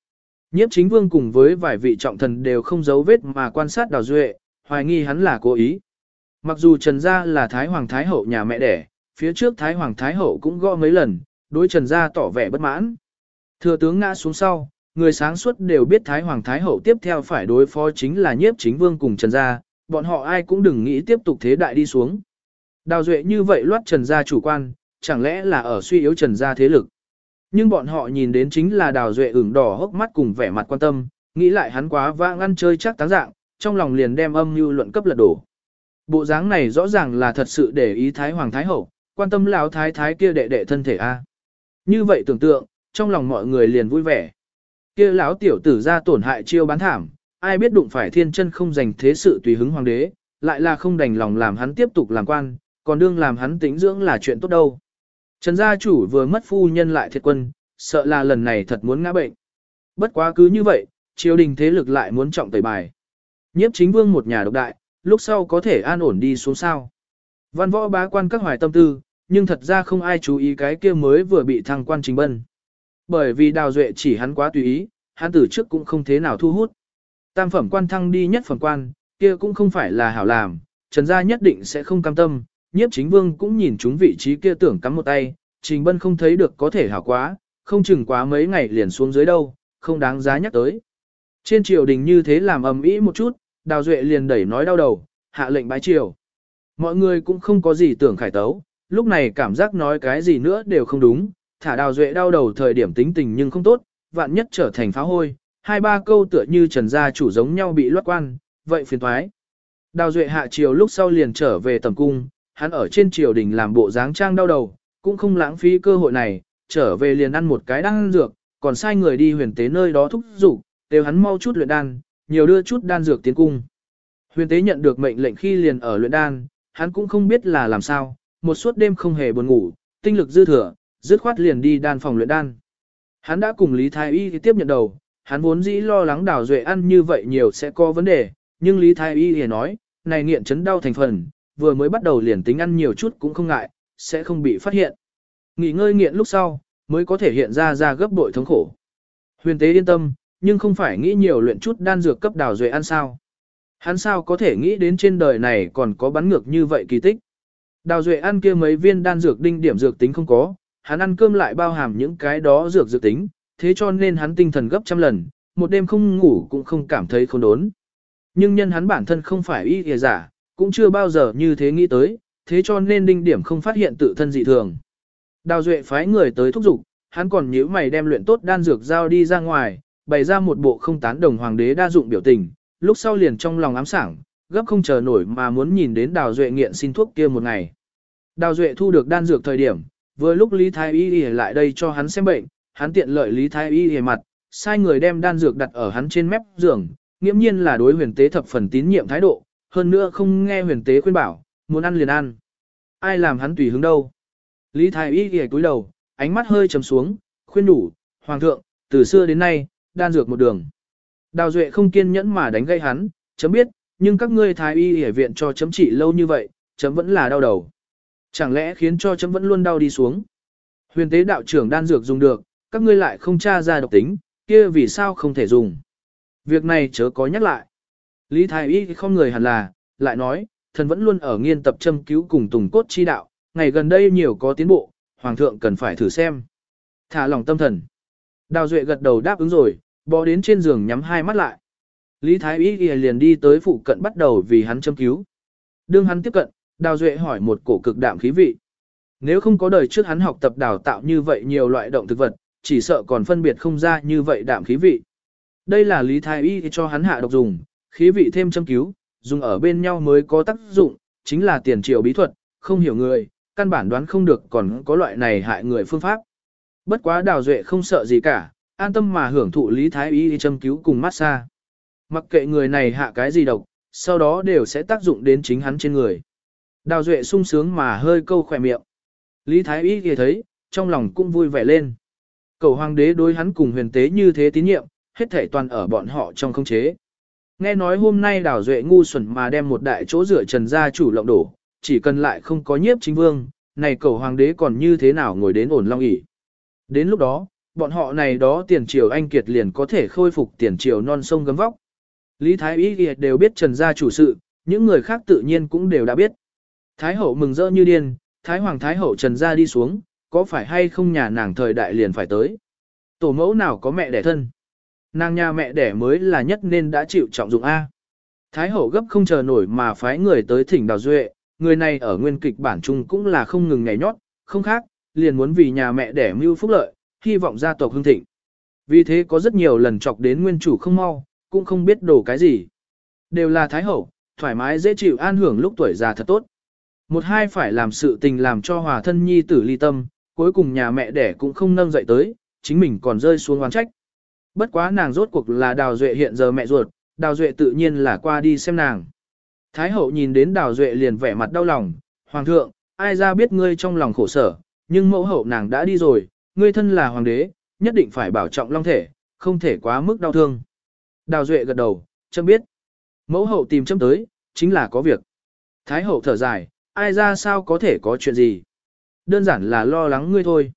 Nhiếp chính vương cùng với vài vị trọng thần đều không giấu vết mà quan sát đào duệ, hoài nghi hắn là cố ý. Mặc dù Trần Gia là Thái Hoàng Thái Hậu nhà mẹ đẻ, phía trước Thái Hoàng Thái Hậu cũng gõ mấy lần, đối Trần Gia tỏ vẻ bất mãn. Thừa tướng ngã xuống sau, người sáng suốt đều biết Thái Hoàng Thái Hậu tiếp theo phải đối phó chính là nhiếp chính vương cùng Trần Gia, bọn họ ai cũng đừng nghĩ tiếp tục thế đại đi xuống. Đào Duệ như vậy loát Trần Gia chủ quan, chẳng lẽ là ở suy yếu Trần Gia thế lực. Nhưng bọn họ nhìn đến chính là Đào Duệ ửng đỏ hốc mắt cùng vẻ mặt quan tâm, nghĩ lại hắn quá vãng ăn chơi chắc táng dạng, trong lòng liền đem âm mưu luận cấp lật đổ. Bộ dáng này rõ ràng là thật sự để ý Thái Hoàng Thái Hậu, quan tâm lão thái thái kia đệ đệ thân thể a. Như vậy tưởng tượng, trong lòng mọi người liền vui vẻ. Kia lão tiểu tử ra tổn hại chiêu bán thảm, ai biết đụng phải thiên chân không dành thế sự tùy hứng hoàng đế, lại là không đành lòng làm hắn tiếp tục làm quan, còn đương làm hắn tính dưỡng là chuyện tốt đâu. Trần gia chủ vừa mất phu nhân lại thiệt quân, sợ là lần này thật muốn ngã bệnh. Bất quá cứ như vậy, triều đình thế lực lại muốn trọng tẩy bài. Nhiếp chính vương một nhà độc đại, lúc sau có thể an ổn đi xuống sao. Văn võ bá quan các hoài tâm tư, nhưng thật ra không ai chú ý cái kia mới vừa bị thăng quan trình bân. Bởi vì đào duệ chỉ hắn quá tùy ý, hắn từ trước cũng không thế nào thu hút. Tam phẩm quan thăng đi nhất phẩm quan, kia cũng không phải là hảo làm, trần gia nhất định sẽ không cam tâm, nhiếp chính vương cũng nhìn chúng vị trí kia tưởng cắm một tay, trình bân không thấy được có thể hảo quá, không chừng quá mấy ngày liền xuống dưới đâu, không đáng giá nhắc tới. Trên triều đình như thế làm ầm ĩ một chút, đào duệ liền đẩy nói đau đầu, hạ lệnh bái triều. Mọi người cũng không có gì tưởng khải tấu, lúc này cảm giác nói cái gì nữa đều không đúng, thả đào duệ đau đầu thời điểm tính tình nhưng không tốt, vạn nhất trở thành phá hôi, hai ba câu tựa như trần gia chủ giống nhau bị loát quan, vậy phiền thoái. Đào duệ hạ triều lúc sau liền trở về tầm cung, hắn ở trên triều đình làm bộ dáng trang đau đầu, cũng không lãng phí cơ hội này, trở về liền ăn một cái đan dược, còn sai người đi huyền tế nơi đó thúc giục, đều hắn mau chút luyện đan, nhiều đưa chút đan dược tiến cung. Huyền tế nhận được mệnh lệnh khi liền ở luyện đan, hắn cũng không biết là làm sao, một suốt đêm không hề buồn ngủ, tinh lực dư thừa, dứt khoát liền đi đan phòng luyện đan. Hắn đã cùng Lý Thái Y tiếp nhận đầu, hắn vốn dĩ lo lắng đào duệ ăn như vậy nhiều sẽ có vấn đề, nhưng Lý Thái Y thì nói, này nghiện chấn đau thành phần, vừa mới bắt đầu liền tính ăn nhiều chút cũng không ngại, sẽ không bị phát hiện. Nghỉ ngơi nghiện lúc sau, mới có thể hiện ra ra gấp bội thống khổ. Huyền tế yên tâm, nhưng không phải nghĩ nhiều luyện chút đan dược cấp đào duệ ăn sao. Hắn sao có thể nghĩ đến trên đời này còn có bắn ngược như vậy kỳ tích. Đào duệ ăn kia mấy viên đan dược đinh điểm dược tính không có, hắn ăn cơm lại bao hàm những cái đó dược dược tính, thế cho nên hắn tinh thần gấp trăm lần, một đêm không ngủ cũng không cảm thấy khốn đốn. Nhưng nhân hắn bản thân không phải y kìa giả, cũng chưa bao giờ như thế nghĩ tới, thế cho nên đinh điểm không phát hiện tự thân dị thường. Đào Duệ phái người tới thúc giục, hắn còn nhíu mày đem luyện tốt đan dược giao đi ra ngoài, bày ra một bộ không tán đồng hoàng đế đa dụng biểu tình, lúc sau liền trong lòng ám sảng, gấp không chờ nổi mà muốn nhìn đến Đào Duệ nghiện xin thuốc kia một ngày. Đào Duệ thu được đan dược thời điểm, vừa lúc Lý Thái Y Y lại đây cho hắn xem bệnh, hắn tiện lợi Lý Thái Y Y mặt, sai người đem đan dược đặt ở hắn trên mép giường, nghiễm nhiên là đối huyền tế thập phần tín nhiệm thái độ, hơn nữa không nghe huyền tế khuyên bảo, muốn ăn liền ăn. Ai làm hắn tùy hứng đâu. Lý Thái Y ghề cúi đầu, ánh mắt hơi trầm xuống, khuyên đủ, Hoàng thượng, từ xưa đến nay, đan dược một đường. Đào Duệ không kiên nhẫn mà đánh gây hắn, chấm biết, nhưng các ngươi Thái Y ở viện cho chấm trị lâu như vậy, chấm vẫn là đau đầu. Chẳng lẽ khiến cho chấm vẫn luôn đau đi xuống. Huyền tế đạo trưởng đan dược dùng được, các ngươi lại không tra ra độc tính, kia vì sao không thể dùng. Việc này chớ có nhắc lại. Lý Thái Y không người hẳn là, lại nói, thần vẫn luôn ở nghiên tập châm cứu cùng tùng cốt chi đạo, ngày gần đây nhiều có tiến bộ, hoàng thượng cần phải thử xem. Thả lòng tâm thần. Đào Duệ gật đầu đáp ứng rồi, bò đến trên giường nhắm hai mắt lại. Lý Thái Y liền đi tới phụ cận bắt đầu vì hắn châm cứu. Đương hắn tiếp cận, Đào Duệ hỏi một cổ cực đạm khí vị. Nếu không có đời trước hắn học tập đào tạo như vậy nhiều loại động thực vật, chỉ sợ còn phân biệt không ra như vậy đạm khí vị. Đây là Lý Thái Y cho hắn hạ độc dùng, khí vị thêm châm cứu, dùng ở bên nhau mới có tác dụng, chính là tiền triệu bí thuật, không hiểu người, căn bản đoán không được còn có loại này hại người phương pháp. Bất quá đào duệ không sợ gì cả, an tâm mà hưởng thụ Lý Thái Y châm cứu cùng massage. Mặc kệ người này hạ cái gì độc, sau đó đều sẽ tác dụng đến chính hắn trên người. Đào duệ sung sướng mà hơi câu khỏe miệng. Lý Thái Y thì thấy, trong lòng cũng vui vẻ lên. Cầu hoàng đế đối hắn cùng huyền tế như thế tín nhiệm, hết thể toàn ở bọn họ trong không chế. Nghe nói hôm nay đào duệ ngu xuẩn mà đem một đại chỗ rửa trần gia chủ lộng đổ, chỉ cần lại không có nhiếp chính vương, này cầu hoàng đế còn như thế nào ngồi đến ổn long ỉ. Đến lúc đó, bọn họ này đó tiền triều anh kiệt liền có thể khôi phục tiền triều non sông gấm vóc. Lý Thái Y kiệt đều biết trần gia chủ sự, những người khác tự nhiên cũng đều đã biết. Thái hậu mừng rỡ như điên, Thái hoàng Thái hậu trần gia đi xuống, có phải hay không nhà nàng thời đại liền phải tới. Tổ mẫu nào có mẹ đẻ thân. Nàng nhà mẹ đẻ mới là nhất nên đã chịu trọng dụng A. Thái hậu gấp không chờ nổi mà phái người tới thỉnh đào duệ, người này ở nguyên kịch bản chung cũng là không ngừng nhảy nhót, không khác, liền muốn vì nhà mẹ đẻ mưu phúc lợi, hy vọng gia tộc hưng thịnh. Vì thế có rất nhiều lần chọc đến nguyên chủ không mau, cũng không biết đổ cái gì. Đều là thái hậu, thoải mái dễ chịu an hưởng lúc tuổi già thật tốt. Một hai phải làm sự tình làm cho hòa thân nhi tử ly tâm, cuối cùng nhà mẹ đẻ cũng không nâng dậy tới, chính mình còn rơi xuống oán trách. Bất quá nàng rốt cuộc là đào duệ hiện giờ mẹ ruột, đào duệ tự nhiên là qua đi xem nàng. Thái hậu nhìn đến đào duệ liền vẻ mặt đau lòng, hoàng thượng, ai ra biết ngươi trong lòng khổ sở, nhưng mẫu hậu nàng đã đi rồi, ngươi thân là hoàng đế, nhất định phải bảo trọng long thể, không thể quá mức đau thương. Đào duệ gật đầu, châm biết. Mẫu hậu tìm châm tới, chính là có việc. Thái hậu thở dài, ai ra sao có thể có chuyện gì. Đơn giản là lo lắng ngươi thôi.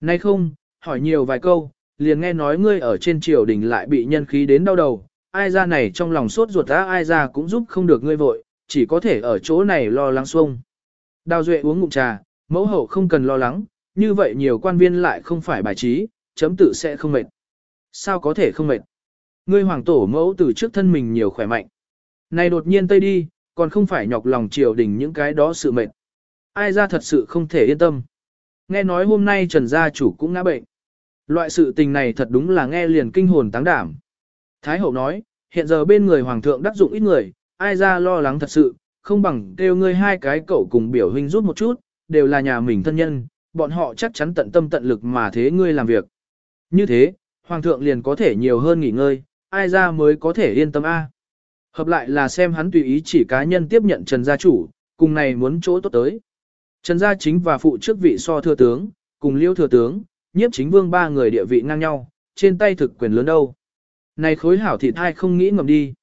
Nay không, hỏi nhiều vài câu, liền nghe nói ngươi ở trên triều đình lại bị nhân khí đến đau đầu, ai ra này trong lòng sốt ruột ra ai ra cũng giúp không được ngươi vội, chỉ có thể ở chỗ này lo lắng xuông. Đào Duệ uống ngụm trà, mẫu hậu không cần lo lắng, như vậy nhiều quan viên lại không phải bài trí, chấm tự sẽ không mệt. Sao có thể không mệt? Ngươi hoàng tổ mẫu từ trước thân mình nhiều khỏe mạnh. Này đột nhiên tây đi, còn không phải nhọc lòng triều đình những cái đó sự mệt. Ai ra thật sự không thể yên tâm. Nghe nói hôm nay Trần gia chủ cũng ngã bệnh. Loại sự tình này thật đúng là nghe liền kinh hồn táng đảm. Thái hậu nói, hiện giờ bên người hoàng thượng đắc dụng ít người, ai ra lo lắng thật sự, không bằng kêu ngươi hai cái cậu cùng biểu huynh rút một chút, đều là nhà mình thân nhân, bọn họ chắc chắn tận tâm tận lực mà thế ngươi làm việc. Như thế, Hoàng thượng liền có thể nhiều hơn nghỉ ngơi, ai ra mới có thể yên tâm A. Hợp lại là xem hắn tùy ý chỉ cá nhân tiếp nhận Trần gia chủ, cùng này muốn chỗ tốt tới. Trần gia chính và phụ trước vị so thừa tướng, cùng liêu thừa tướng, nhiếp chính vương ba người địa vị ngang nhau, trên tay thực quyền lớn đâu. Này khối hảo thịt hai không nghĩ ngầm đi.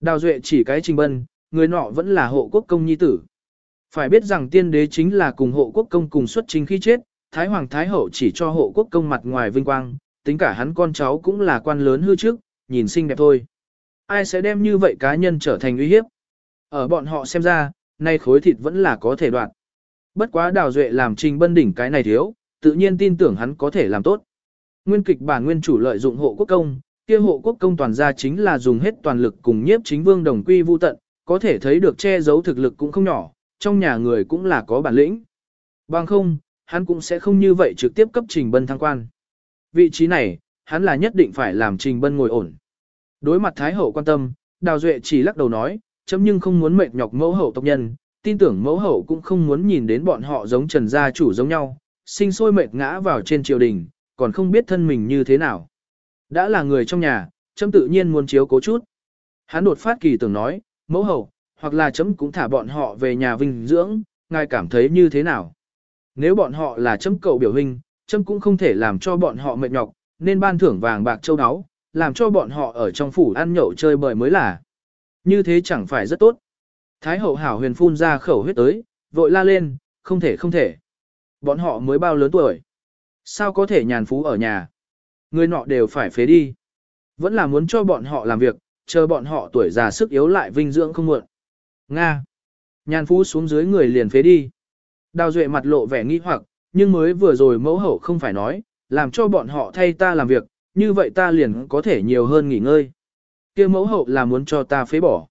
Đào duệ chỉ cái trình bân, người nọ vẫn là hộ quốc công nhi tử. Phải biết rằng tiên đế chính là cùng hộ quốc công cùng xuất trình khi chết, Thái Hoàng Thái Hậu chỉ cho hộ quốc công mặt ngoài vinh quang, tính cả hắn con cháu cũng là quan lớn hư trước, nhìn xinh đẹp thôi. Ai sẽ đem như vậy cá nhân trở thành uy hiếp? Ở bọn họ xem ra, nay khối thịt vẫn là có thể đoạn. Bất quá đào duệ làm trình bân đỉnh cái này thiếu, tự nhiên tin tưởng hắn có thể làm tốt. Nguyên kịch bản nguyên chủ lợi dụng hộ quốc công, kia hộ quốc công toàn gia chính là dùng hết toàn lực cùng nhiếp chính vương đồng quy vu tận, có thể thấy được che giấu thực lực cũng không nhỏ, trong nhà người cũng là có bản lĩnh. Bằng không, hắn cũng sẽ không như vậy trực tiếp cấp trình bân thăng quan. Vị trí này, hắn là nhất định phải làm trình bân ngồi ổn. Đối mặt Thái Hậu quan tâm, Đào Duệ chỉ lắc đầu nói, chấm nhưng không muốn mệt nhọc mẫu hậu tộc nhân, tin tưởng mẫu hậu cũng không muốn nhìn đến bọn họ giống trần gia chủ giống nhau, sinh sôi mệt ngã vào trên triều đình, còn không biết thân mình như thế nào. Đã là người trong nhà, chấm tự nhiên muốn chiếu cố chút. Hắn đột phát kỳ tưởng nói, mẫu hậu, hoặc là chấm cũng thả bọn họ về nhà vinh dưỡng, ngài cảm thấy như thế nào. Nếu bọn họ là chấm cậu biểu hình, chấm cũng không thể làm cho bọn họ mệt nhọc, nên ban thưởng vàng bạc châu áo, làm cho bọn họ ở trong phủ ăn nhậu chơi bời mới là. Như thế chẳng phải rất tốt. Thái hậu hảo huyền phun ra khẩu huyết tới, vội la lên, không thể không thể. Bọn họ mới bao lớn tuổi. Sao có thể nhàn phú ở nhà? Người nọ đều phải phế đi. Vẫn là muốn cho bọn họ làm việc, chờ bọn họ tuổi già sức yếu lại vinh dưỡng không muộn. Nga. Nhàn phú xuống dưới người liền phế đi. Đào Duệ mặt lộ vẻ nghi hoặc, nhưng mới vừa rồi mẫu hậu không phải nói, làm cho bọn họ thay ta làm việc, như vậy ta liền có thể nhiều hơn nghỉ ngơi. kia mẫu hậu là muốn cho ta phế bỏ.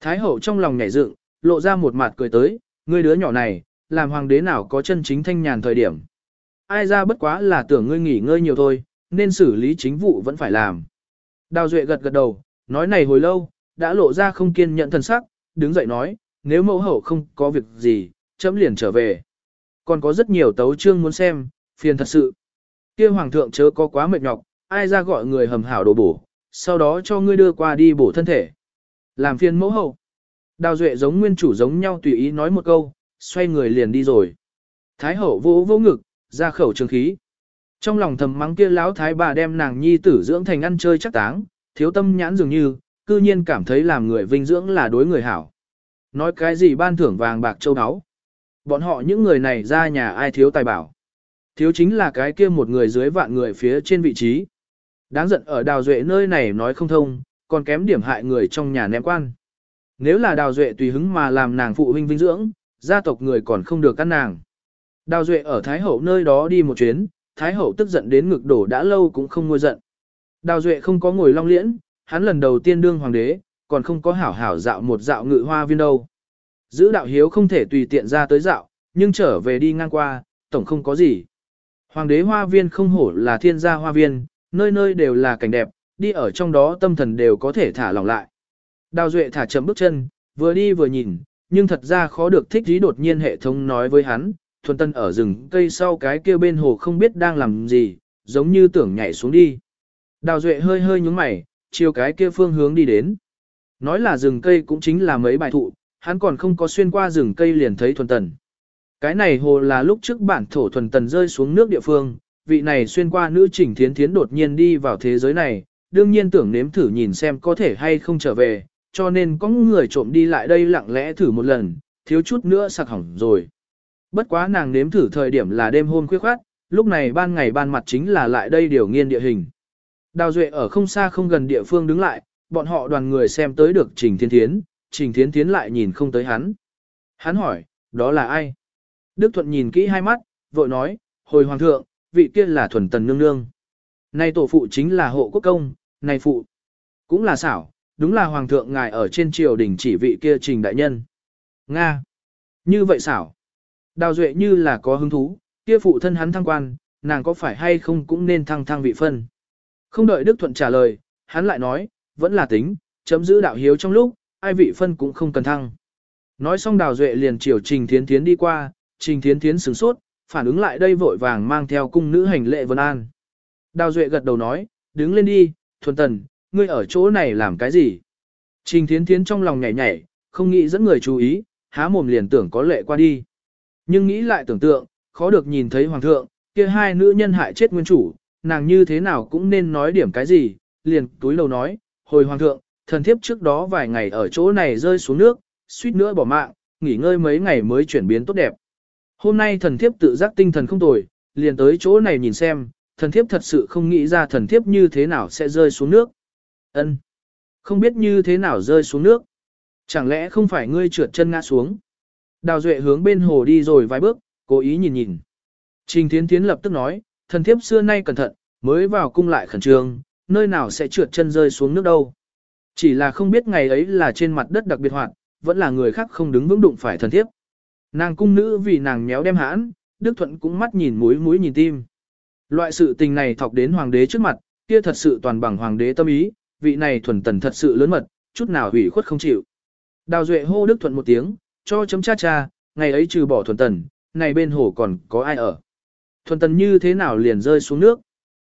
Thái hậu trong lòng nhảy dựng, lộ ra một mặt cười tới, ngươi đứa nhỏ này, làm hoàng đế nào có chân chính thanh nhàn thời điểm. Ai ra bất quá là tưởng ngươi nghỉ ngơi nhiều thôi, nên xử lý chính vụ vẫn phải làm. Đào Duệ gật gật đầu, nói này hồi lâu, đã lộ ra không kiên nhận thần sắc, đứng dậy nói, nếu mẫu hậu không có việc gì, chấm liền trở về. Còn có rất nhiều tấu chương muốn xem, phiền thật sự. kia hoàng thượng chớ có quá mệt nhọc, ai ra gọi người hầm hảo đồ bổ, sau đó cho ngươi đưa qua đi bổ thân thể. Làm phiền mẫu hậu. Đào Duệ giống nguyên chủ giống nhau tùy ý nói một câu, xoay người liền đi rồi. Thái hậu vỗ vỗ ngực, ra khẩu trường khí. Trong lòng thầm mắng kia lão thái bà đem nàng nhi tử dưỡng thành ăn chơi chắc táng, thiếu tâm nhãn dường như, cư nhiên cảm thấy làm người vinh dưỡng là đối người hảo. Nói cái gì ban thưởng vàng bạc châu áo. Bọn họ những người này ra nhà ai thiếu tài bảo. Thiếu chính là cái kia một người dưới vạn người phía trên vị trí. Đáng giận ở đào duệ nơi này nói không thông, còn kém điểm hại người trong nhà ném quan. Nếu là đào duệ tùy hứng mà làm nàng phụ huynh vinh dưỡng, gia tộc người còn không được căn nàng. Đào duệ ở Thái Hậu nơi đó đi một chuyến, Thái Hậu tức giận đến ngực đổ đã lâu cũng không ngôi giận. Đào duệ không có ngồi long liễn, hắn lần đầu tiên đương hoàng đế, còn không có hảo hảo dạo một dạo ngự hoa viên đâu. Giữ đạo hiếu không thể tùy tiện ra tới dạo, nhưng trở về đi ngang qua, tổng không có gì. Hoàng đế hoa viên không hổ là thiên gia hoa viên, nơi nơi đều là cảnh đẹp, đi ở trong đó tâm thần đều có thể thả lỏng lại. Đào Duệ thả chậm bước chân, vừa đi vừa nhìn, nhưng thật ra khó được thích dí đột nhiên hệ thống nói với hắn, thuần tân ở rừng cây sau cái kia bên hồ không biết đang làm gì, giống như tưởng nhảy xuống đi. Đào Duệ hơi hơi nhúng mày, chiều cái kia phương hướng đi đến. Nói là rừng cây cũng chính là mấy bài thụ, hắn còn không có xuyên qua rừng cây liền thấy thuần tần. Cái này hồ là lúc trước bản thổ thuần tần rơi xuống nước địa phương, vị này xuyên qua nữ chỉnh thiến thiến đột nhiên đi vào thế giới này, đương nhiên tưởng nếm thử nhìn xem có thể hay không trở về, cho nên có người trộm đi lại đây lặng lẽ thử một lần, thiếu chút nữa sặc hỏng rồi. Bất quá nàng nếm thử thời điểm là đêm hôm khuya khoát, lúc này ban ngày ban mặt chính là lại đây điều nghiên địa hình. Đào Duệ ở không xa không gần địa phương đứng lại, bọn họ đoàn người xem tới được Trình Thiên Thiến, Trình Thiến Thiến lại nhìn không tới hắn. Hắn hỏi, đó là ai? Đức Thuận nhìn kỹ hai mắt, vội nói, hồi hoàng thượng, vị kia là thuần tần nương nương. Này tổ phụ chính là hộ quốc công, này phụ, cũng là xảo, đúng là hoàng thượng ngài ở trên triều đình chỉ vị kia trình đại nhân. Nga. Như vậy xảo. Đào duệ như là có hứng thú, kia phụ thân hắn thăng quan, nàng có phải hay không cũng nên thăng thăng vị phân. Không đợi Đức Thuận trả lời, hắn lại nói, vẫn là tính, chấm giữ đạo hiếu trong lúc, ai vị phân cũng không cần thăng. Nói xong đào duệ liền chiều trình thiến thiến đi qua, trình thiến thiến sửng sốt, phản ứng lại đây vội vàng mang theo cung nữ hành lệ vân an. Đào Duệ gật đầu nói, đứng lên đi, thuần tần, ngươi ở chỗ này làm cái gì? Trình Thiến Thiến trong lòng nhảy nhảy, không nghĩ dẫn người chú ý, há mồm liền tưởng có lệ qua đi. Nhưng nghĩ lại tưởng tượng, khó được nhìn thấy hoàng thượng, kia hai nữ nhân hại chết nguyên chủ, nàng như thế nào cũng nên nói điểm cái gì, liền túi lầu nói, hồi hoàng thượng, thần thiếp trước đó vài ngày ở chỗ này rơi xuống nước, suýt nữa bỏ mạng, nghỉ ngơi mấy ngày mới chuyển biến tốt đẹp. Hôm nay thần thiếp tự giác tinh thần không tồi, liền tới chỗ này nhìn xem, thần thiếp thật sự không nghĩ ra thần thiếp như thế nào sẽ rơi xuống nước. Ân, Không biết như thế nào rơi xuống nước. Chẳng lẽ không phải ngươi trượt chân ngã xuống? Đào Duệ hướng bên hồ đi rồi vài bước, cố ý nhìn nhìn. Trình Thiến Thiến lập tức nói, thần thiếp xưa nay cẩn thận, mới vào cung lại khẩn trương, nơi nào sẽ trượt chân rơi xuống nước đâu. Chỉ là không biết ngày ấy là trên mặt đất đặc biệt hoạt, vẫn là người khác không đứng vững đụng phải thần thiếp. Nàng cung nữ vì nàng méo đem hãn, Đức Thuận cũng mắt nhìn mũi mũi nhìn tim. Loại sự tình này thọc đến hoàng đế trước mặt, kia thật sự toàn bằng hoàng đế tâm ý, vị này thuần tần thật sự lớn mật, chút nào hủy khuất không chịu. Đào Duệ hô Đức Thuận một tiếng, cho chấm cha cha, ngày ấy trừ bỏ thuần tần, này bên hồ còn có ai ở. Thuần tần như thế nào liền rơi xuống nước.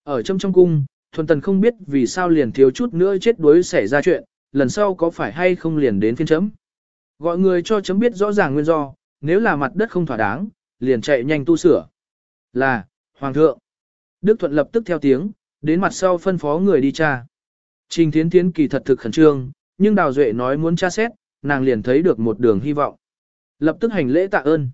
Ở trong trong cung, thuần tần không biết vì sao liền thiếu chút nữa chết đuối xảy ra chuyện, lần sau có phải hay không liền đến phiên chấm. Gọi người cho chấm biết rõ ràng nguyên do, nếu là mặt đất không thỏa đáng, liền chạy nhanh tu sửa. Là, Hoàng thượng. Đức Thuận lập tức theo tiếng, đến mặt sau phân phó người đi tra. Trình Thiến Thiến kỳ thật thực khẩn trương, nhưng Đào Duệ nói muốn tra xét, nàng liền thấy được một đường hy vọng. Lập tức hành lễ tạ ơn.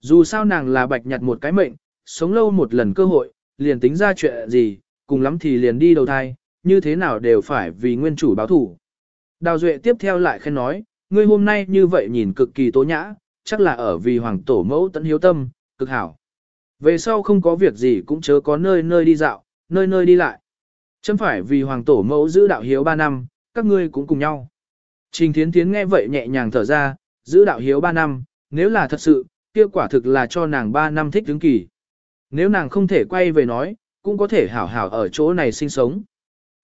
Dù sao nàng là bạch nhặt một cái mệnh, sống lâu một lần cơ hội, liền tính ra chuyện gì, cùng lắm thì liền đi đầu thai, như thế nào đều phải vì nguyên chủ báo thủ. Đào Duệ tiếp theo lại khen nói, ngươi hôm nay như vậy nhìn cực kỳ tố nhã, chắc là ở vì hoàng tổ mẫu tận hiếu tâm, cực hảo. Về sau không có việc gì cũng chớ có nơi nơi đi dạo, nơi nơi đi lại. Chấm phải vì hoàng tổ mẫu giữ đạo hiếu 3 năm, các ngươi cũng cùng nhau. Trình Thiến Thiến nghe vậy nhẹ nhàng thở ra, giữ đạo hiếu 3 năm, nếu là thật sự, kia quả thực là cho nàng 3 năm thích đứng kỳ. Nếu nàng không thể quay về nói, cũng có thể hảo hảo ở chỗ này sinh sống.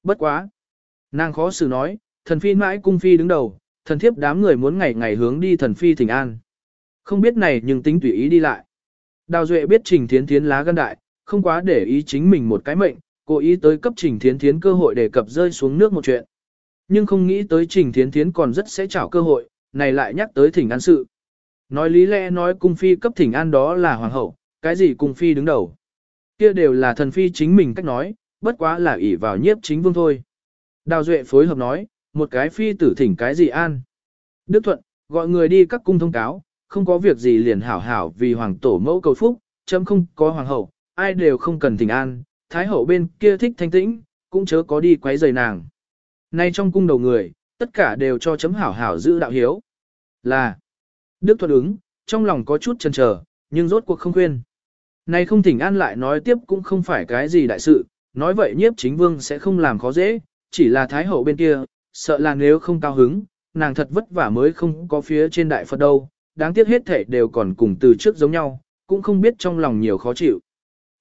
Bất quá. Nàng khó xử nói, thần phi mãi cung phi đứng đầu, thần thiếp đám người muốn ngày ngày hướng đi thần phi thỉnh an. Không biết này nhưng tính tùy ý đi lại. Đào Duệ biết Trình Thiến Thiến lá gan đại, không quá để ý chính mình một cái mệnh, cố ý tới cấp Trình Thiến Thiến cơ hội để cập rơi xuống nước một chuyện. Nhưng không nghĩ tới Trình Thiến Thiến còn rất sẽ chảo cơ hội, này lại nhắc tới thỉnh an sự. Nói lý lẽ nói cung phi cấp thỉnh an đó là hoàng hậu, cái gì cung phi đứng đầu. Kia đều là thần phi chính mình cách nói, bất quá là ỷ vào nhiếp chính vương thôi. Đào Duệ phối hợp nói, một cái phi tử thỉnh cái gì an. Đức Thuận, gọi người đi các cung thông cáo, không có việc gì liền hảo hảo vì hoàng tổ mẫu cầu phúc, chấm không có hoàng hậu, ai đều không cần thỉnh an, thái hậu bên kia thích thanh tĩnh, cũng chớ có đi quấy rầy nàng. Nay trong cung đầu người, tất cả đều cho chấm hảo hảo giữ đạo hiếu. Là, Đức Thuận ứng, trong lòng có chút chần chờ, nhưng rốt cuộc không khuyên. Nay không thỉnh an lại nói tiếp cũng không phải cái gì đại sự, nói vậy nhiếp chính vương sẽ không làm khó dễ, chỉ là thái hậu bên kia, sợ là nếu không cao hứng, nàng thật vất vả mới không có phía trên đại Phật đâu, đáng tiếc hết thể đều còn cùng từ trước giống nhau, cũng không biết trong lòng nhiều khó chịu.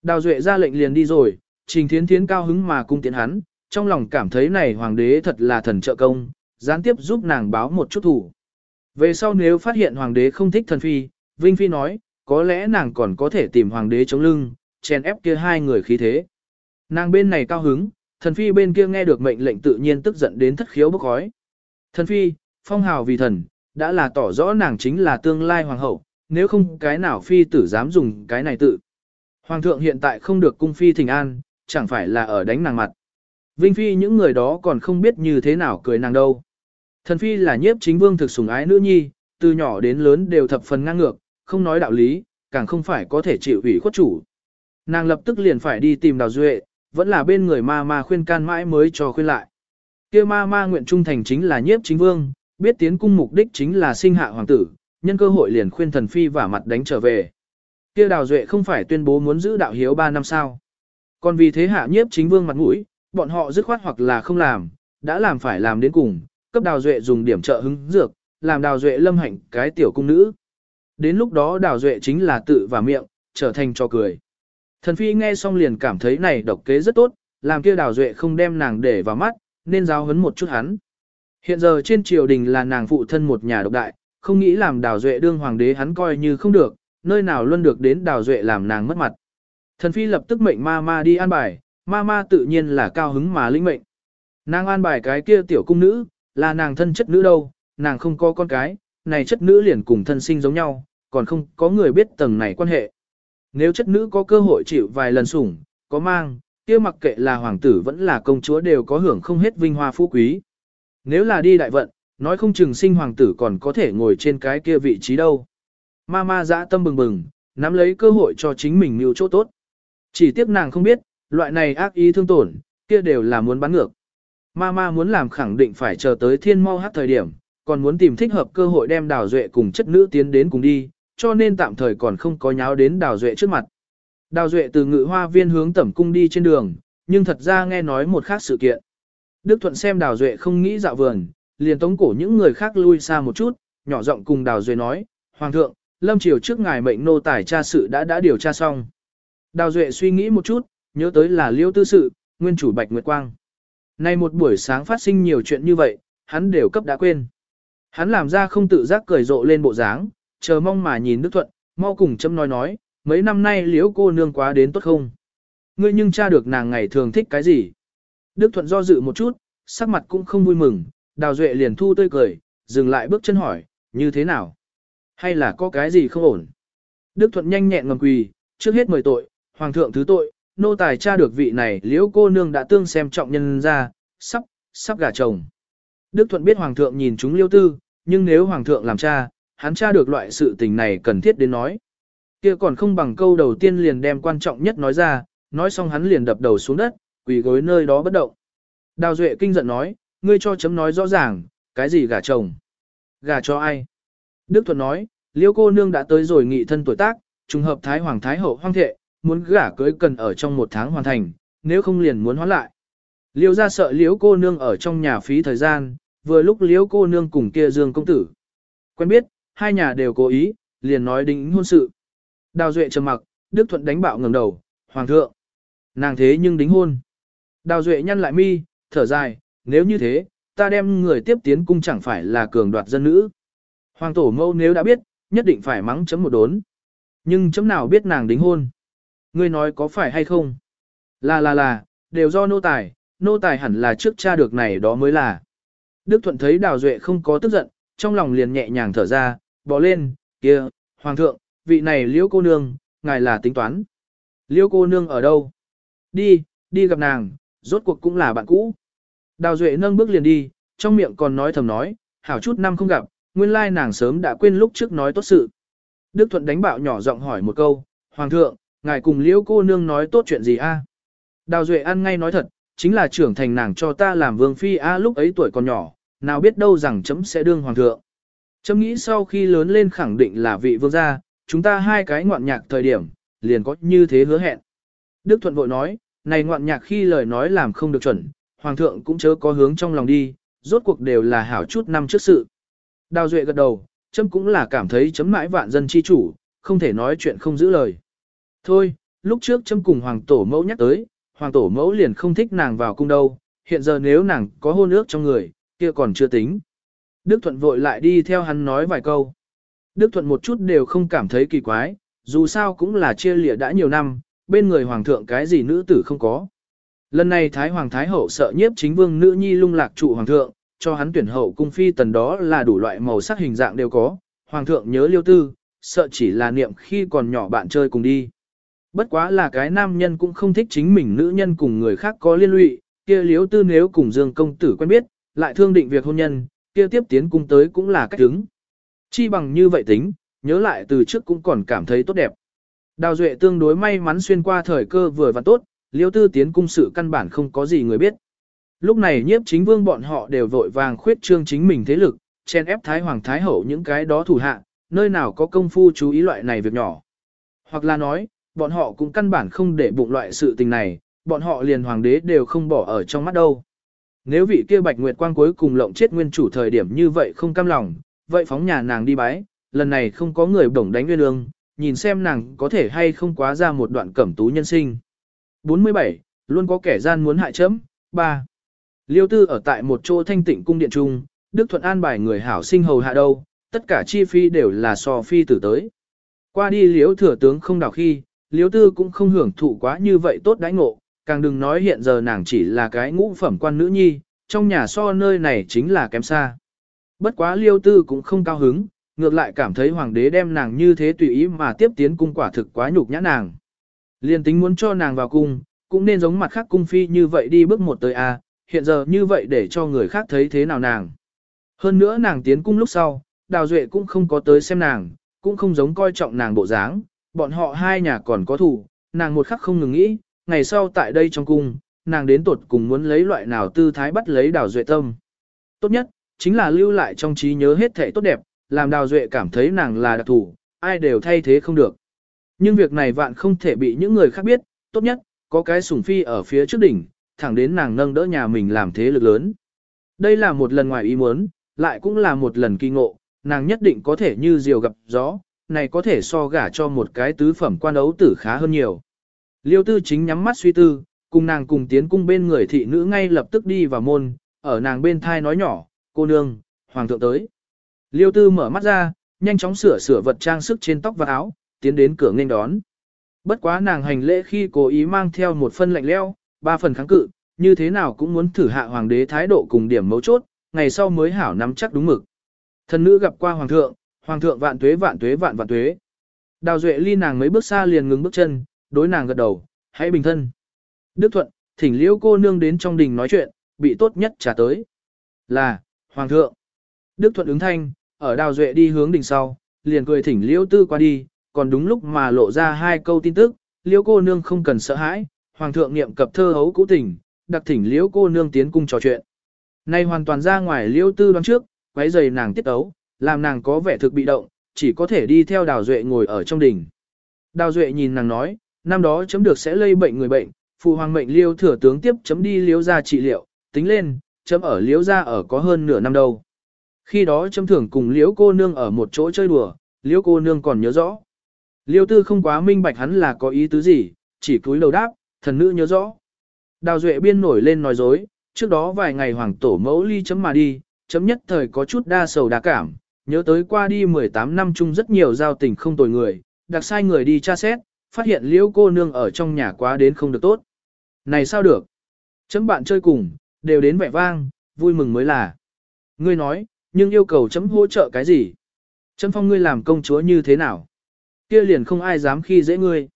Đào Duệ ra lệnh liền đi rồi, Trình Thiến Thiến cao hứng mà cung tiến hắn, trong lòng cảm thấy này hoàng đế thật là thần trợ công, gián tiếp giúp nàng báo một chút thủ. Về sau nếu phát hiện hoàng đế không thích thần phi, Vinh Phi nói, có lẽ nàng còn có thể tìm hoàng đế chống lưng, chèn ép kia hai người khí thế. Nàng bên này cao hứng, thần phi bên kia nghe được mệnh lệnh tự nhiên tức giận đến thất khiếu bốc khói. Thần phi, phong hào vì thần, đã là tỏ rõ nàng chính là tương lai hoàng hậu, nếu không cái nào phi tử dám dùng cái này tự. Hoàng thượng hiện tại không được cung phi thỉnh an, chẳng phải là ở đánh nàng mặt. Vinh phi những người đó còn không biết như thế nào cười nàng đâu. Thần phi là nhiếp chính vương thực sủng ái nữ nhi, từ nhỏ đến lớn đều thập phần ngang ngược, không nói đạo lý, càng không phải có thể chịu ủy khuất chủ. Nàng lập tức liền phải đi tìm đào duệ, vẫn là bên người ma ma khuyên can mãi mới cho khuyên lại. kia ma ma nguyện trung thành chính là nhiếp chính vương, biết tiến cung mục đích chính là sinh hạ hoàng tử, nhân cơ hội liền khuyên thần phi và mặt đánh trở về. Kia đào duệ không phải tuyên bố muốn giữ đạo hiếu 3 năm sao. Còn vì thế hạ nhiếp chính vương mặt mũi, bọn họ dứt khoát hoặc là không làm, đã làm phải làm đến cùng, cấp đào duệ dùng điểm trợ hứng dược, làm đào duệ lâm hạnh cái tiểu cung nữ. Đến lúc đó đào duệ chính là tự và miệng, trở thành cho cười. Thần phi nghe xong liền cảm thấy này độc kế rất tốt, làm kia đào duệ không đem nàng để vào mắt, nên giáo hấn một chút hắn. Hiện giờ trên triều đình là nàng phụ thân một nhà độc đại, không nghĩ làm đào duệ đương hoàng đế hắn coi như không được, nơi nào luôn được đến đào duệ làm nàng mất mặt. Thần phi lập tức mệnh ma ma đi an bài, ma ma tự nhiên là cao hứng mà linh mệnh. Nàng an bài cái kia tiểu cung nữ, là nàng thân chất nữ đâu, nàng không có con cái, này chất nữ liền cùng thân sinh giống nhau, còn không có người biết tầng này quan hệ. Nếu chất nữ có cơ hội chịu vài lần sủng, có mang, kia mặc kệ là hoàng tử vẫn là công chúa đều có hưởng không hết vinh hoa phú quý. Nếu là đi đại vận, nói không chừng sinh hoàng tử còn có thể ngồi trên cái kia vị trí đâu. Ma ma dã tâm bừng bừng, nắm lấy cơ hội cho chính mình mưu chỗ tốt. Chỉ tiếc nàng không biết, loại này ác ý thương tổn, kia đều là muốn bắn ngược. Ma ma muốn làm khẳng định phải chờ tới thiên mau hát thời điểm, còn muốn tìm thích hợp cơ hội đem đào duệ cùng chất nữ tiến đến cùng đi, cho nên tạm thời còn không có nháo đến đào duệ trước mặt. Đào duệ từ ngự hoa viên hướng tẩm cung đi trên đường, nhưng thật ra nghe nói một khác sự kiện. Đức Thuận xem đào duệ không nghĩ dạo vườn, liền tống cổ những người khác lui xa một chút, nhỏ giọng cùng đào duệ nói, Hoàng thượng, lâm triều trước ngài mệnh nô tài tra sự đã đã điều tra xong. Đào duệ suy nghĩ một chút, nhớ tới là liêu tư sự, nguyên chủ Bạch Nguyệt Quang. Nay một buổi sáng phát sinh nhiều chuyện như vậy, hắn đều cấp đã quên. Hắn làm ra không tự giác cười rộ lên bộ dáng, chờ mong mà nhìn Đức Thuận, mau cùng châm nói nói, mấy năm nay liễu cô nương quá đến tốt không? Ngươi nhưng tra được nàng ngày thường thích cái gì? Đức Thuận do dự một chút, sắc mặt cũng không vui mừng, đào duệ liền thu tươi cười, dừng lại bước chân hỏi, như thế nào? Hay là có cái gì không ổn? Đức Thuận nhanh nhẹn ngầm quỳ, trước hết mời tội, hoàng thượng thứ tội, nô tài cha được vị này liễu cô nương đã tương xem trọng nhân ra, sắp, sắp gả chồng. Đức Thuận biết hoàng thượng nhìn chúng liêu tư, nhưng nếu hoàng thượng làm cha, hắn cha được loại sự tình này cần thiết đến nói. kia còn không bằng câu đầu tiên liền đem quan trọng nhất nói ra, nói xong hắn liền đập đầu xuống đất, quỳ gối nơi đó bất động. Đào Duệ kinh giận nói, ngươi cho chấm nói rõ ràng, cái gì gả chồng? Gả cho ai? Đức Thuận nói, liễu cô nương đã tới rồi nghị thân tuổi tác, trùng hợp Thái Hoàng Thái Hậu hoang thệ, muốn gả cưới cần ở trong một tháng hoàn thành, nếu không liền muốn hoán lại. Liêu ra sợ liễu cô nương ở trong nhà phí thời gian, vừa lúc liễu cô nương cùng kia dương công tử. Quen biết, hai nhà đều cố ý, liền nói đính hôn sự. Đào Duệ trầm mặc, Đức Thuận đánh bạo ngẩng đầu, Hoàng thượng. Nàng thế nhưng đính hôn. Đào Duệ nhăn lại mi, thở dài, nếu như thế, ta đem người tiếp tiến cung chẳng phải là cường đoạt dân nữ. Hoàng tổ mâu nếu đã biết, nhất định phải mắng chấm một đốn. Nhưng chấm nào biết nàng đính hôn. Ngươi nói có phải hay không? Là là là, đều do nô tài, nô tài hẳn là trước cha được này đó mới là. Đức Thuận thấy Đào Duệ không có tức giận, trong lòng liền nhẹ nhàng thở ra, bỏ lên, kia, Hoàng thượng, vị này liễu cô nương, ngài là tính toán. Liễu cô nương ở đâu? Đi, đi gặp nàng, rốt cuộc cũng là bạn cũ. Đào Duệ nâng bước liền đi, trong miệng còn nói thầm nói, hảo chút năm không gặp, nguyên lai nàng sớm đã quên lúc trước nói tốt sự. Đức Thuận đánh bạo nhỏ giọng hỏi một câu, Hoàng thượng, ngài cùng liễu cô nương nói tốt chuyện gì a? Đào Duệ ăn ngay nói thật, chính là trưởng thành nàng cho ta làm vương phi a lúc ấy tuổi còn nhỏ, nào biết đâu rằng chấm sẽ đương hoàng thượng. Chấm nghĩ sau khi lớn lên khẳng định là vị vương gia, chúng ta hai cái ngoạn nhạc thời điểm, liền có như thế hứa hẹn. Đức Thuận vội nói, này ngoạn nhạc khi lời nói làm không được chuẩn, hoàng thượng cũng chớ có hướng trong lòng đi, rốt cuộc đều là hảo chút năm trước sự. Đào Duệ gật đầu, chấm cũng là cảm thấy chấm mãi vạn dân chi chủ, không thể nói chuyện không giữ lời. Thôi, lúc trước chấm cùng hoàng tổ mẫu nhắc tới, hoàng tổ mẫu liền không thích nàng vào cung đâu, hiện giờ nếu nàng có hôn ước trong người, kia còn chưa tính. Đức Thuận vội lại đi theo hắn nói vài câu. Đức Thuận một chút đều không cảm thấy kỳ quái, dù sao cũng là chia lịa đã nhiều năm, bên người hoàng thượng cái gì nữ tử không có. Lần này Thái Hoàng Thái Hậu sợ nhiếp chính vương nữ nhi lung lạc trụ hoàng thượng, cho hắn tuyển hậu cung phi tần đó là đủ loại màu sắc hình dạng đều có, hoàng thượng nhớ liêu tư, sợ chỉ là niệm khi còn nhỏ bạn chơi cùng đi. Bất quá là cái nam nhân cũng không thích chính mình nữ nhân cùng người khác có liên lụy, kia liếu tư nếu cùng dương công tử quen biết, lại thương định việc hôn nhân, kia tiếp tiến cung tới cũng là cách đứng. Chi bằng như vậy tính, nhớ lại từ trước cũng còn cảm thấy tốt đẹp. Đào Duệ tương đối may mắn xuyên qua thời cơ vừa và tốt, liêu tư tiến cung sự căn bản không có gì người biết. Lúc này nhiếp chính vương bọn họ đều vội vàng khuyết trương chính mình thế lực, chen ép Thái Hoàng Thái Hậu những cái đó thủ hạ, nơi nào có công phu chú ý loại này việc nhỏ. Hoặc là nói, bọn họ cũng căn bản không để bụng loại sự tình này, bọn họ liền hoàng đế đều không bỏ ở trong mắt đâu. Nếu vị kia Bạch Nguyệt Quang cuối cùng lộng chết nguyên chủ thời điểm như vậy không cam lòng, vậy phóng nhà nàng đi bái, lần này không có người bổng đánh nguyên lương, nhìn xem nàng có thể hay không quá ra một đoạn cẩm tú nhân sinh. 47. Luôn có kẻ gian muốn hại chấm. 3. Liêu tư ở tại một chỗ thanh tịnh cung điện trung, Đức Thuận an bài người hảo sinh hầu hạ đâu, tất cả chi phí đều là so phi tử tới. Qua đi liễu thừa tướng không đào khi, liễu tư cũng không hưởng thụ quá như vậy tốt đãi ngộ, càng đừng nói hiện giờ nàng chỉ là cái ngũ phẩm quan nữ nhi, trong nhà so nơi này chính là kém xa. Bất quá liêu tư cũng không cao hứng, ngược lại cảm thấy hoàng đế đem nàng như thế tùy ý mà tiếp tiến cung quả thực quá nhục nhã nàng. Liên tính muốn cho nàng vào cung, cũng nên giống mặt khác cung phi như vậy đi bước một tới a, hiện giờ như vậy để cho người khác thấy thế nào nàng. Hơn nữa nàng tiến cung lúc sau, Đào Duệ cũng không có tới xem nàng, cũng không giống coi trọng nàng bộ dáng, bọn họ hai nhà còn có thủ, nàng một khắc không ngừng nghĩ, ngày sau tại đây trong cung, nàng đến tột cùng muốn lấy loại nào tư thái bắt lấy Đào Duệ tâm. Tốt nhất, chính là lưu lại trong trí nhớ hết thể tốt đẹp, làm Đào Duệ cảm thấy nàng là đặc thủ, ai đều thay thế không được. Nhưng việc này vạn không thể bị những người khác biết, tốt nhất, có cái sủng phi ở phía trước đỉnh, thẳng đến nàng nâng đỡ nhà mình làm thế lực lớn. Đây là một lần ngoài ý muốn, lại cũng là một lần kỳ ngộ, nàng nhất định có thể như diều gặp gió, này có thể so gả cho một cái tứ phẩm quan ấu tử khá hơn nhiều. Liêu tư chính nhắm mắt suy tư, cùng nàng cùng tiến cung bên người thị nữ ngay lập tức đi vào môn, ở nàng bên thai nói nhỏ, cô nương, hoàng thượng tới. Liêu tư mở mắt ra, nhanh chóng sửa sửa vật trang sức trên tóc và áo, tiến đến cửa nghênh đón. Bất quá nàng hành lễ khi cố ý mang theo một phân lạnh leo, ba phần kháng cự, như thế nào cũng muốn thử hạ hoàng đế thái độ cùng điểm mấu chốt, ngày sau mới hảo nắm chắc đúng mực. Thần nữ gặp qua hoàng thượng, hoàng thượng vạn tuế vạn tuế vạn vạn tuế. Đào Duệ ly nàng mấy bước xa liền ngừng bước chân, đối nàng gật đầu, hãy bình thân. Đức Thuận, thỉnh liễu cô nương đến trong đình nói chuyện, bị tốt nhất trả tới. Là, hoàng thượng. Đức Thuận ứng thanh, ở Đào Duệ đi hướng đình sau, liền cười thỉnh liễu tư qua đi, còn đúng lúc mà lộ ra hai câu tin tức, liễu cô nương không cần sợ hãi, hoàng thượng niệm cập thơ hấu cũ tình, đặc thỉnh liễu cô nương tiến cung trò chuyện. Nay hoàn toàn ra ngoài liễu tư đoán trước, quấy giày nàng tiết ấu, làm nàng có vẻ thực bị động, chỉ có thể đi theo đào duệ ngồi ở trong đỉnh. Đào duệ nhìn nàng nói, năm đó chấm được sẽ lây bệnh người bệnh, phụ hoàng mệnh liêu thừa tướng tiếp chấm đi liễu ra trị liệu, tính lên, chấm ở liễu ra ở có hơn nửa năm đâu. Khi đó châm thường cùng liễu cô nương ở một chỗ chơi đùa, liễu cô nương còn nhớ rõ. Liêu tư không quá minh bạch hắn là có ý tứ gì, chỉ cúi đầu đáp, thần nữ nhớ rõ. Đào Duệ biên nổi lên nói dối, trước đó vài ngày hoàng tổ mẫu ly chấm mà đi, chấm nhất thời có chút đa sầu đa cảm, nhớ tới qua đi 18 năm chung rất nhiều giao tình không tồi người, đặc sai người đi tra xét, phát hiện liễu cô nương ở trong nhà quá đến không được tốt. Này sao được? Chấm bạn chơi cùng, đều đến vẻ vang, vui mừng mới là. Ngươi nói, nhưng yêu cầu chấm hỗ trợ cái gì? Chấm phong ngươi làm công chúa như thế nào? kia liền không ai dám khi dễ ngươi.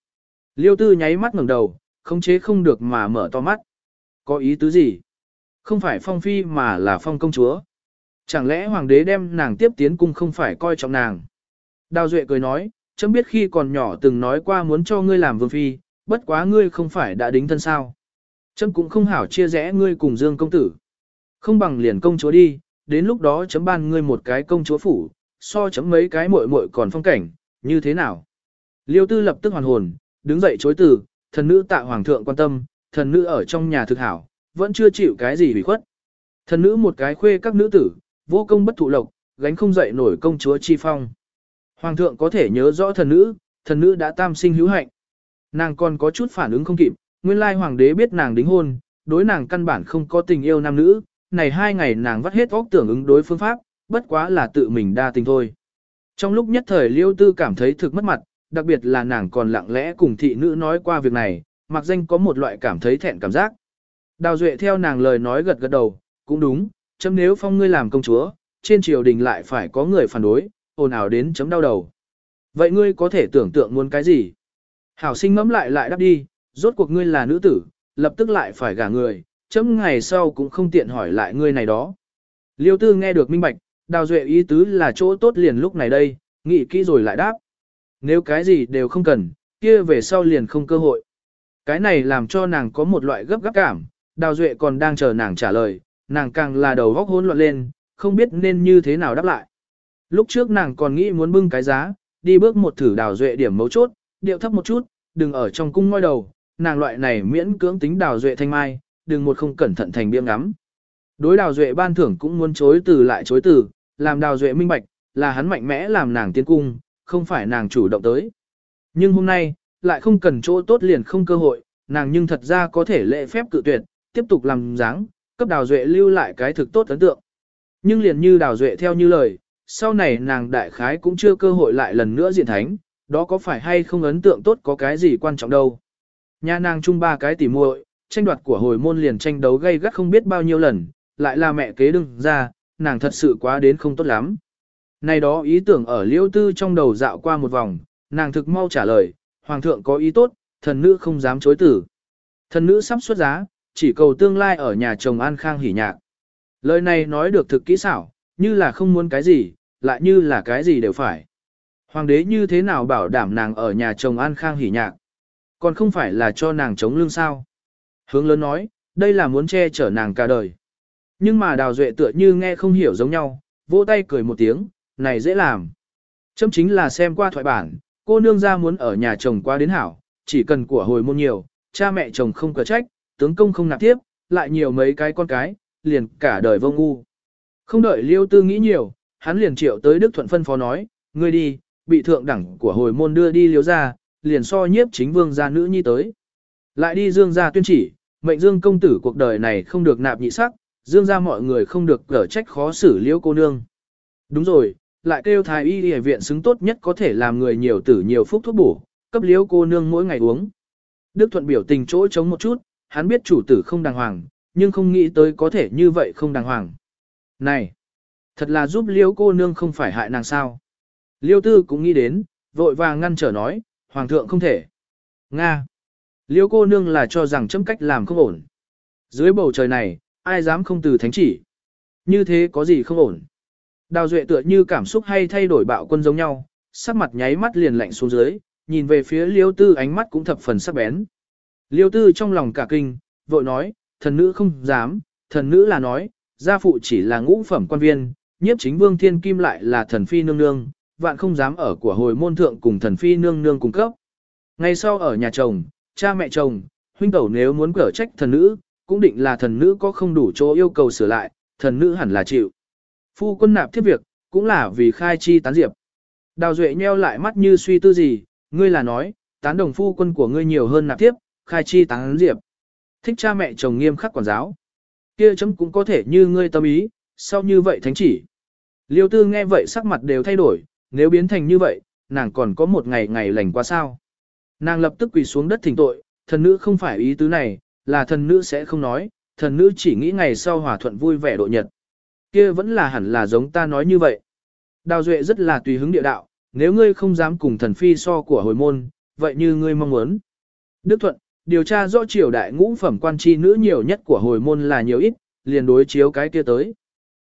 Liêu tư nháy mắt ngẩng đầu, không chế không được mà mở to mắt. Có ý tứ gì? Không phải phong phi mà là phong công chúa. Chẳng lẽ hoàng đế đem nàng tiếp tiến cung không phải coi trọng nàng? Đào Duệ cười nói, chấm biết khi còn nhỏ từng nói qua muốn cho ngươi làm vương phi, bất quá ngươi không phải đã đính thân sao. Chấm cũng không hảo chia rẽ ngươi cùng Dương công tử. Không bằng liền công chúa đi, đến lúc đó chấm ban ngươi một cái công chúa phủ, so chấm mấy cái muội muội còn phong cảnh, như thế nào? Liêu tư lập tức hoàn hồn, đứng dậy chối từ, thần nữ tạ hoàng thượng quan tâm, thần nữ ở trong nhà thực hảo, vẫn chưa chịu cái gì bị khuất. Thần nữ một cái khuê các nữ tử, vô công bất thụ lộc, gánh không dậy nổi công chúa chi phong. Hoàng thượng có thể nhớ rõ thần nữ, thần nữ đã tam sinh hữu hạnh. Nàng còn có chút phản ứng không kịp, nguyên lai hoàng đế biết nàng đính hôn, đối nàng căn bản không có tình yêu nam nữ, này hai ngày nàng vắt hết óc tưởng ứng đối phương pháp, bất quá là tự mình đa tình thôi. Trong lúc nhất thời liêu tư cảm thấy thực mất mặt, đặc biệt là nàng còn lặng lẽ cùng thị nữ nói qua việc này, mặc danh có một loại cảm thấy thẹn cảm giác. Đào Duệ theo nàng lời nói gật gật đầu, cũng đúng, chấm nếu phong ngươi làm công chúa, trên triều đình lại phải có người phản đối, ồn ào đến chấm đau đầu. Vậy ngươi có thể tưởng tượng muốn cái gì? Hảo sinh ngẫm lại lại đáp đi, rốt cuộc ngươi là nữ tử, lập tức lại phải gả người, chấm ngày sau cũng không tiện hỏi lại ngươi này đó. Liêu tư nghe được minh bạch, đào duệ ý tứ là chỗ tốt liền lúc này đây, nghĩ kỹ rồi lại đáp. Nếu cái gì đều không cần, kia về sau liền không cơ hội. Cái này làm cho nàng có một loại gấp gáp cảm, đào duệ còn đang chờ nàng trả lời, nàng càng là đầu góc hỗn loạn lên, không biết nên như thế nào đáp lại. Lúc trước nàng còn nghĩ muốn bưng cái giá, đi bước một thử đào duệ điểm mấu chốt, điệu thấp một chút, đừng ở trong cung ngoi đầu, nàng loại này miễn cưỡng tính đào duệ thanh mai, đừng một không cẩn thận thành biếng ngắm. Đối đào duệ ban thưởng cũng muốn chối từ lại chối từ, làm đào duệ minh bạch, là hắn mạnh mẽ làm nàng tiến cung, không phải nàng chủ động tới. Nhưng hôm nay, lại không cần chỗ tốt liền không cơ hội, nàng nhưng thật ra có thể lệ phép cự tuyệt, tiếp tục làm dáng, cấp đào duệ lưu lại cái thực tốt ấn tượng. Nhưng liền như đào duệ theo như lời, sau này nàng đại khái cũng chưa cơ hội lại lần nữa diện thánh, đó có phải hay không ấn tượng tốt có cái gì quan trọng đâu. Nhà nàng chung ba cái tỉ muội, tranh đoạt của hồi môn liền tranh đấu gây gắt không biết bao nhiêu lần, lại là mẹ kế đừng ra, nàng thật sự quá đến không tốt lắm. Này đó ý tưởng ở liễu tư trong đầu dạo qua một vòng, nàng thực mau trả lời, hoàng thượng có ý tốt, thần nữ không dám chối tử. Thần nữ sắp xuất giá, chỉ cầu tương lai ở nhà chồng an khang hỉ nhạc. Lời này nói được thực kỹ xảo, như là không muốn cái gì, lại như là cái gì đều phải. Hoàng đế như thế nào bảo đảm nàng ở nhà chồng an khang hỉ nhạc, còn không phải là cho nàng chống lương sao. Hướng lớn nói, đây là muốn che chở nàng cả đời. Nhưng mà đào duệ tựa như nghe không hiểu giống nhau, vỗ tay cười một tiếng, này dễ làm. Châm chính là xem qua thoại bản, cô nương ra muốn ở nhà chồng qua đến hảo, chỉ cần của hồi môn nhiều, cha mẹ chồng không cờ trách, tướng công không nạp tiếp, lại nhiều mấy cái con cái, liền cả đời vô ngu. Không đợi liêu tư nghĩ nhiều, hắn liền triệu tới Đức Thuận phân phó nói, ngươi đi, bị thượng đẳng của hồi môn đưa đi liếu ra, liền so nhiếp chính vương gia nữ nhi tới. Lại đi dương gia tuyên chỉ, mệnh dương công tử cuộc đời này không được nạp nhị sắc, dương gia mọi người không được cở trách khó xử liễu cô nương. Đúng rồi, lại kêu thái y y viện xứng tốt nhất có thể làm người nhiều tử nhiều phúc thuốc bổ, cấp liễu cô nương mỗi ngày uống. Đức Thuận biểu tình chỗ chống một chút, hắn biết chủ tử không đàng hoàng, nhưng không nghĩ tới có thể như vậy không đàng hoàng. Này, thật là giúp liễu cô nương không phải hại nàng sao. Liêu tư cũng nghĩ đến, vội vàng ngăn trở nói, hoàng thượng không thể. Nga. Liêu cô nương là cho rằng chấm cách làm không ổn. Dưới bầu trời này, ai dám không từ thánh chỉ. Như thế có gì không ổn. Đào duệ tựa như cảm xúc hay thay đổi bạo quân giống nhau, sắc mặt nháy mắt liền lạnh xuống dưới, nhìn về phía liêu tư ánh mắt cũng thập phần sắc bén. Liêu tư trong lòng cả kinh, vội nói, thần nữ không dám, thần nữ là nói, gia phụ chỉ là ngũ phẩm quan viên, nhiếp chính vương thiên kim lại là thần phi nương nương, vạn không dám ở của hồi môn thượng cùng thần phi nương nương cung cấp. Ngay sau ở nhà chồng, cha mẹ chồng, huynh tẩu nếu muốn cở trách thần nữ, cũng định là thần nữ có không đủ chỗ yêu cầu sửa lại, thần nữ hẳn là chịu. Phu quân nạp thiết việc, cũng là vì khai chi tán diệp. Đào Duệ nheo lại mắt như suy tư gì, ngươi là nói, tán đồng phu quân của ngươi nhiều hơn nạp tiếp, khai chi tán diệp. Thích cha mẹ chồng nghiêm khắc quản giáo. Kia chấm cũng có thể như ngươi tâm ý, sau như vậy thánh chỉ. Liêu tư nghe vậy sắc mặt đều thay đổi, nếu biến thành như vậy, nàng còn có một ngày ngày lành qua sao. Nàng lập tức quỳ xuống đất thỉnh tội, thần nữ không phải ý tứ này, là thần nữ sẽ không nói, thần nữ chỉ nghĩ ngày sau hòa thuận vui vẻ độ nhật. Kia vẫn là hẳn là giống ta nói như vậy. Đào Duệ rất là tùy hứng địa đạo, nếu ngươi không dám cùng thần phi so của hồi môn, vậy như ngươi mong muốn. Đức Thuận, điều tra rõ triều đại ngũ phẩm quan chi nữ nhiều nhất của hồi môn là nhiều ít, liền đối chiếu cái kia tới.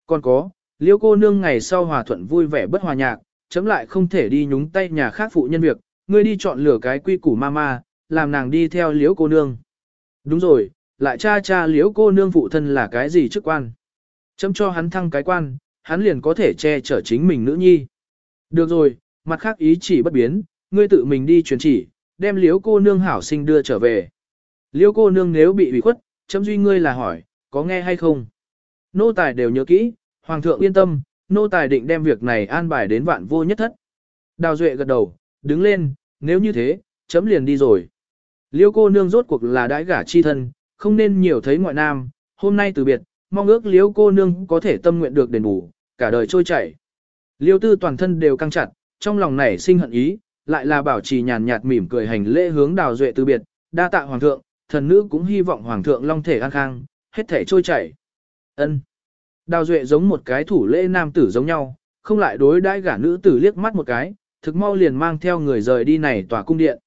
Còn có, liêu cô nương ngày sau hòa thuận vui vẻ bất hòa nhạc, chấm lại không thể đi nhúng tay nhà khác phụ nhân việc, ngươi đi chọn lửa cái quy củ mama, làm nàng đi theo liễu cô nương. Đúng rồi, lại cha cha liễu cô nương phụ thân là cái gì chức quan. Chấm cho hắn thăng cái quan, hắn liền có thể che chở chính mình nữ nhi. Được rồi, mặt khác ý chỉ bất biến, ngươi tự mình đi truyền chỉ, đem liễu cô nương hảo sinh đưa trở về. Liễu cô nương nếu bị ủy khuất, chấm duy ngươi là hỏi, có nghe hay không? Nô tài đều nhớ kỹ, hoàng thượng yên tâm, nô tài định đem việc này an bài đến vạn vô nhất thất. Đào Duệ gật đầu, đứng lên, nếu như thế, chấm liền đi rồi. Liêu cô nương rốt cuộc là đãi gả chi thân, không nên nhiều thấy ngoại nam, hôm nay từ biệt, mong ước liêu cô nương có thể tâm nguyện được đền bù, cả đời trôi chảy. Liêu tư toàn thân đều căng chặt, trong lòng nảy sinh hận ý, lại là bảo trì nhàn nhạt mỉm cười hành lễ hướng đào duệ từ biệt, đa tạ hoàng thượng, thần nữ cũng hy vọng hoàng thượng long thể an khang, hết thể trôi chảy. Ân. Đào duệ giống một cái thủ lễ nam tử giống nhau, không lại đối đãi gả nữ tử liếc mắt một cái, thực mau liền mang theo người rời đi này tòa cung điện.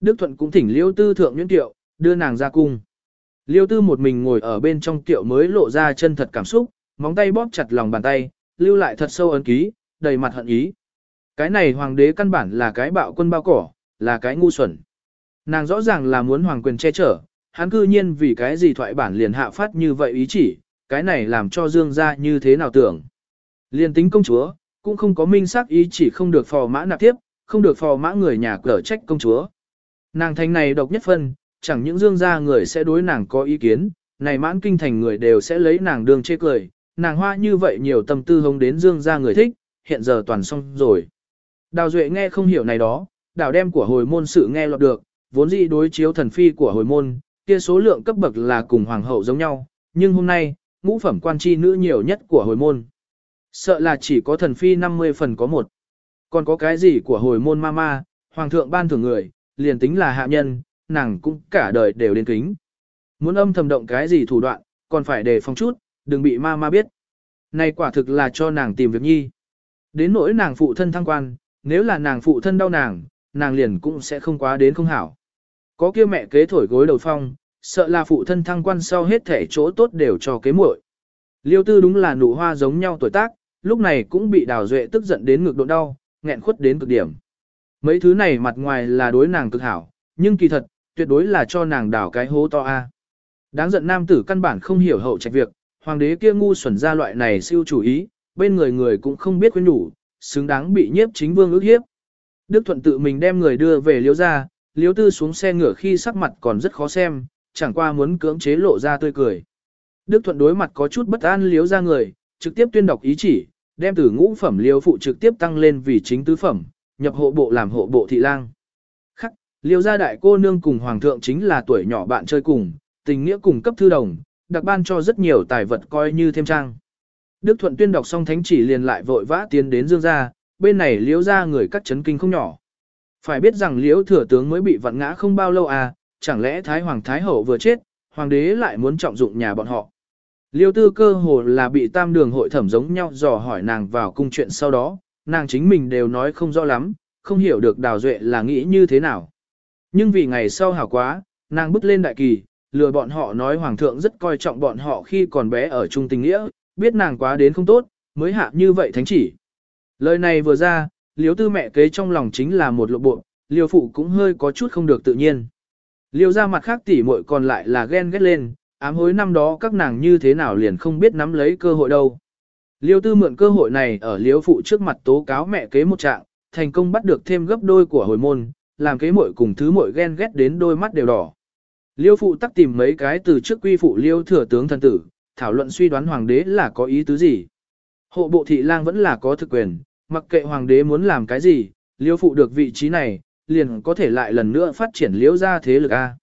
Đức Thuận cũng thỉnh Liêu Tư thượng nhuyễn tiệu, đưa nàng ra cung. Liêu Tư một mình ngồi ở bên trong tiệu mới lộ ra chân thật cảm xúc, móng tay bóp chặt lòng bàn tay, lưu lại thật sâu ấn ký, đầy mặt hận ý. Cái này hoàng đế căn bản là cái bạo quân bao cỏ, là cái ngu xuẩn. Nàng rõ ràng là muốn hoàng quyền che chở, hắn cư nhiên vì cái gì thoại bản liền hạ phát như vậy ý chỉ, cái này làm cho Dương gia như thế nào tưởng. Liên tính công chúa, cũng không có minh xác ý chỉ không được phò mã nạp tiếp, không được phò mã người nhà cở trách công chúa. Nàng thành này độc nhất phân, chẳng những dương gia người sẽ đối nàng có ý kiến, này mãn kinh thành người đều sẽ lấy nàng đường chê cười, nàng hoa như vậy nhiều tâm tư hông đến dương gia người thích, hiện giờ toàn xong rồi. Đào Duệ nghe không hiểu này đó, đào đem của hồi môn sự nghe lọt được, vốn dĩ đối chiếu thần phi của hồi môn, kia số lượng cấp bậc là cùng hoàng hậu giống nhau, nhưng hôm nay, ngũ phẩm quan chi nữ nhiều nhất của hồi môn. Sợ là chỉ có thần phi 50 phần có một. Còn có cái gì của hồi môn ma ma, hoàng thượng ban thưởng người, liền tính là hạ nhân, nàng cũng cả đời đều đến kính. Muốn âm thầm động cái gì thủ đoạn, còn phải đề phòng chút, đừng bị ma ma biết. Này quả thực là cho nàng tìm việc nhi. Đến nỗi nàng phụ thân thăng quan, nếu là nàng phụ thân đau nàng, nàng liền cũng sẽ không quá đến không hảo. Có kia mẹ kế thổi gối đầu phong, sợ là phụ thân thăng quan sau hết thể chỗ tốt đều cho kế muội. Liêu tư đúng là nụ hoa giống nhau tuổi tác, lúc này cũng bị đào duệ tức giận đến ngực độ đau, nghẹn khuất đến cực điểm. Mấy thứ này mặt ngoài là đối nàng cực hảo, nhưng kỳ thật, tuyệt đối là cho nàng đào cái hố to a. Đáng giận nam tử căn bản không hiểu hậu trạch việc, hoàng đế kia ngu xuẩn ra loại này siêu chủ ý, bên người người cũng không biết khuyên nhủ, xứng đáng bị nhiếp chính vương ước hiếp. Đức Thuận tự mình đem người đưa về liêu ra, liêu tư xuống xe ngựa khi sắc mặt còn rất khó xem, chẳng qua muốn cưỡng chế lộ ra tươi cười. Đức Thuận đối mặt có chút bất an liếu ra người, trực tiếp tuyên đọc ý chỉ, đem từ ngũ phẩm liêu phụ trực tiếp tăng lên vì chính tứ phẩm, nhập hộ bộ làm hộ bộ thị lang. Khắc, liêu gia đại cô nương cùng hoàng thượng chính là tuổi nhỏ bạn chơi cùng, tình nghĩa cùng cấp thư đồng, đặc ban cho rất nhiều tài vật coi như thêm trang. Đức Thuận tuyên đọc xong thánh chỉ liền lại vội vã tiến đến dương gia, bên này liễu gia người cắt chấn kinh không nhỏ. Phải biết rằng liễu thừa tướng mới bị vặn ngã không bao lâu à, chẳng lẽ Thái Hoàng Thái Hậu vừa chết, Hoàng đế lại muốn trọng dụng nhà bọn họ. Liêu tư cơ hồ là bị tam đường hội thẩm giống nhau dò hỏi nàng vào cung chuyện sau đó, nàng chính mình đều nói không rõ lắm, không hiểu được đào duệ là nghĩ như thế nào. Nhưng vì ngày sau hảo quá, nàng bước lên đại kỳ, lừa bọn họ nói hoàng thượng rất coi trọng bọn họ khi còn bé ở trung tình nghĩa, biết nàng quá đến không tốt, mới hạ như vậy thánh chỉ. Lời này vừa ra, liếu tư mẹ kế trong lòng chính là một lộ bộ, liêu phụ cũng hơi có chút không được tự nhiên. Liêu ra mặt khác tỉ muội còn lại là ghen ghét lên, ám hối năm đó các nàng như thế nào liền không biết nắm lấy cơ hội đâu. Liêu tư mượn cơ hội này ở liêu phụ trước mặt tố cáo mẹ kế một trạng, thành công bắt được thêm gấp đôi của hồi môn, làm kế muội cùng thứ muội ghen ghét đến đôi mắt đều đỏ. Liêu phụ tắc tìm mấy cái từ trước quy phụ liêu thừa tướng thần tử, thảo luận suy đoán hoàng đế là có ý tứ gì. Hộ bộ thị lang vẫn là có thực quyền, mặc kệ hoàng đế muốn làm cái gì, liêu phụ được vị trí này, liền có thể lại lần nữa phát triển liêu ra thế lực A.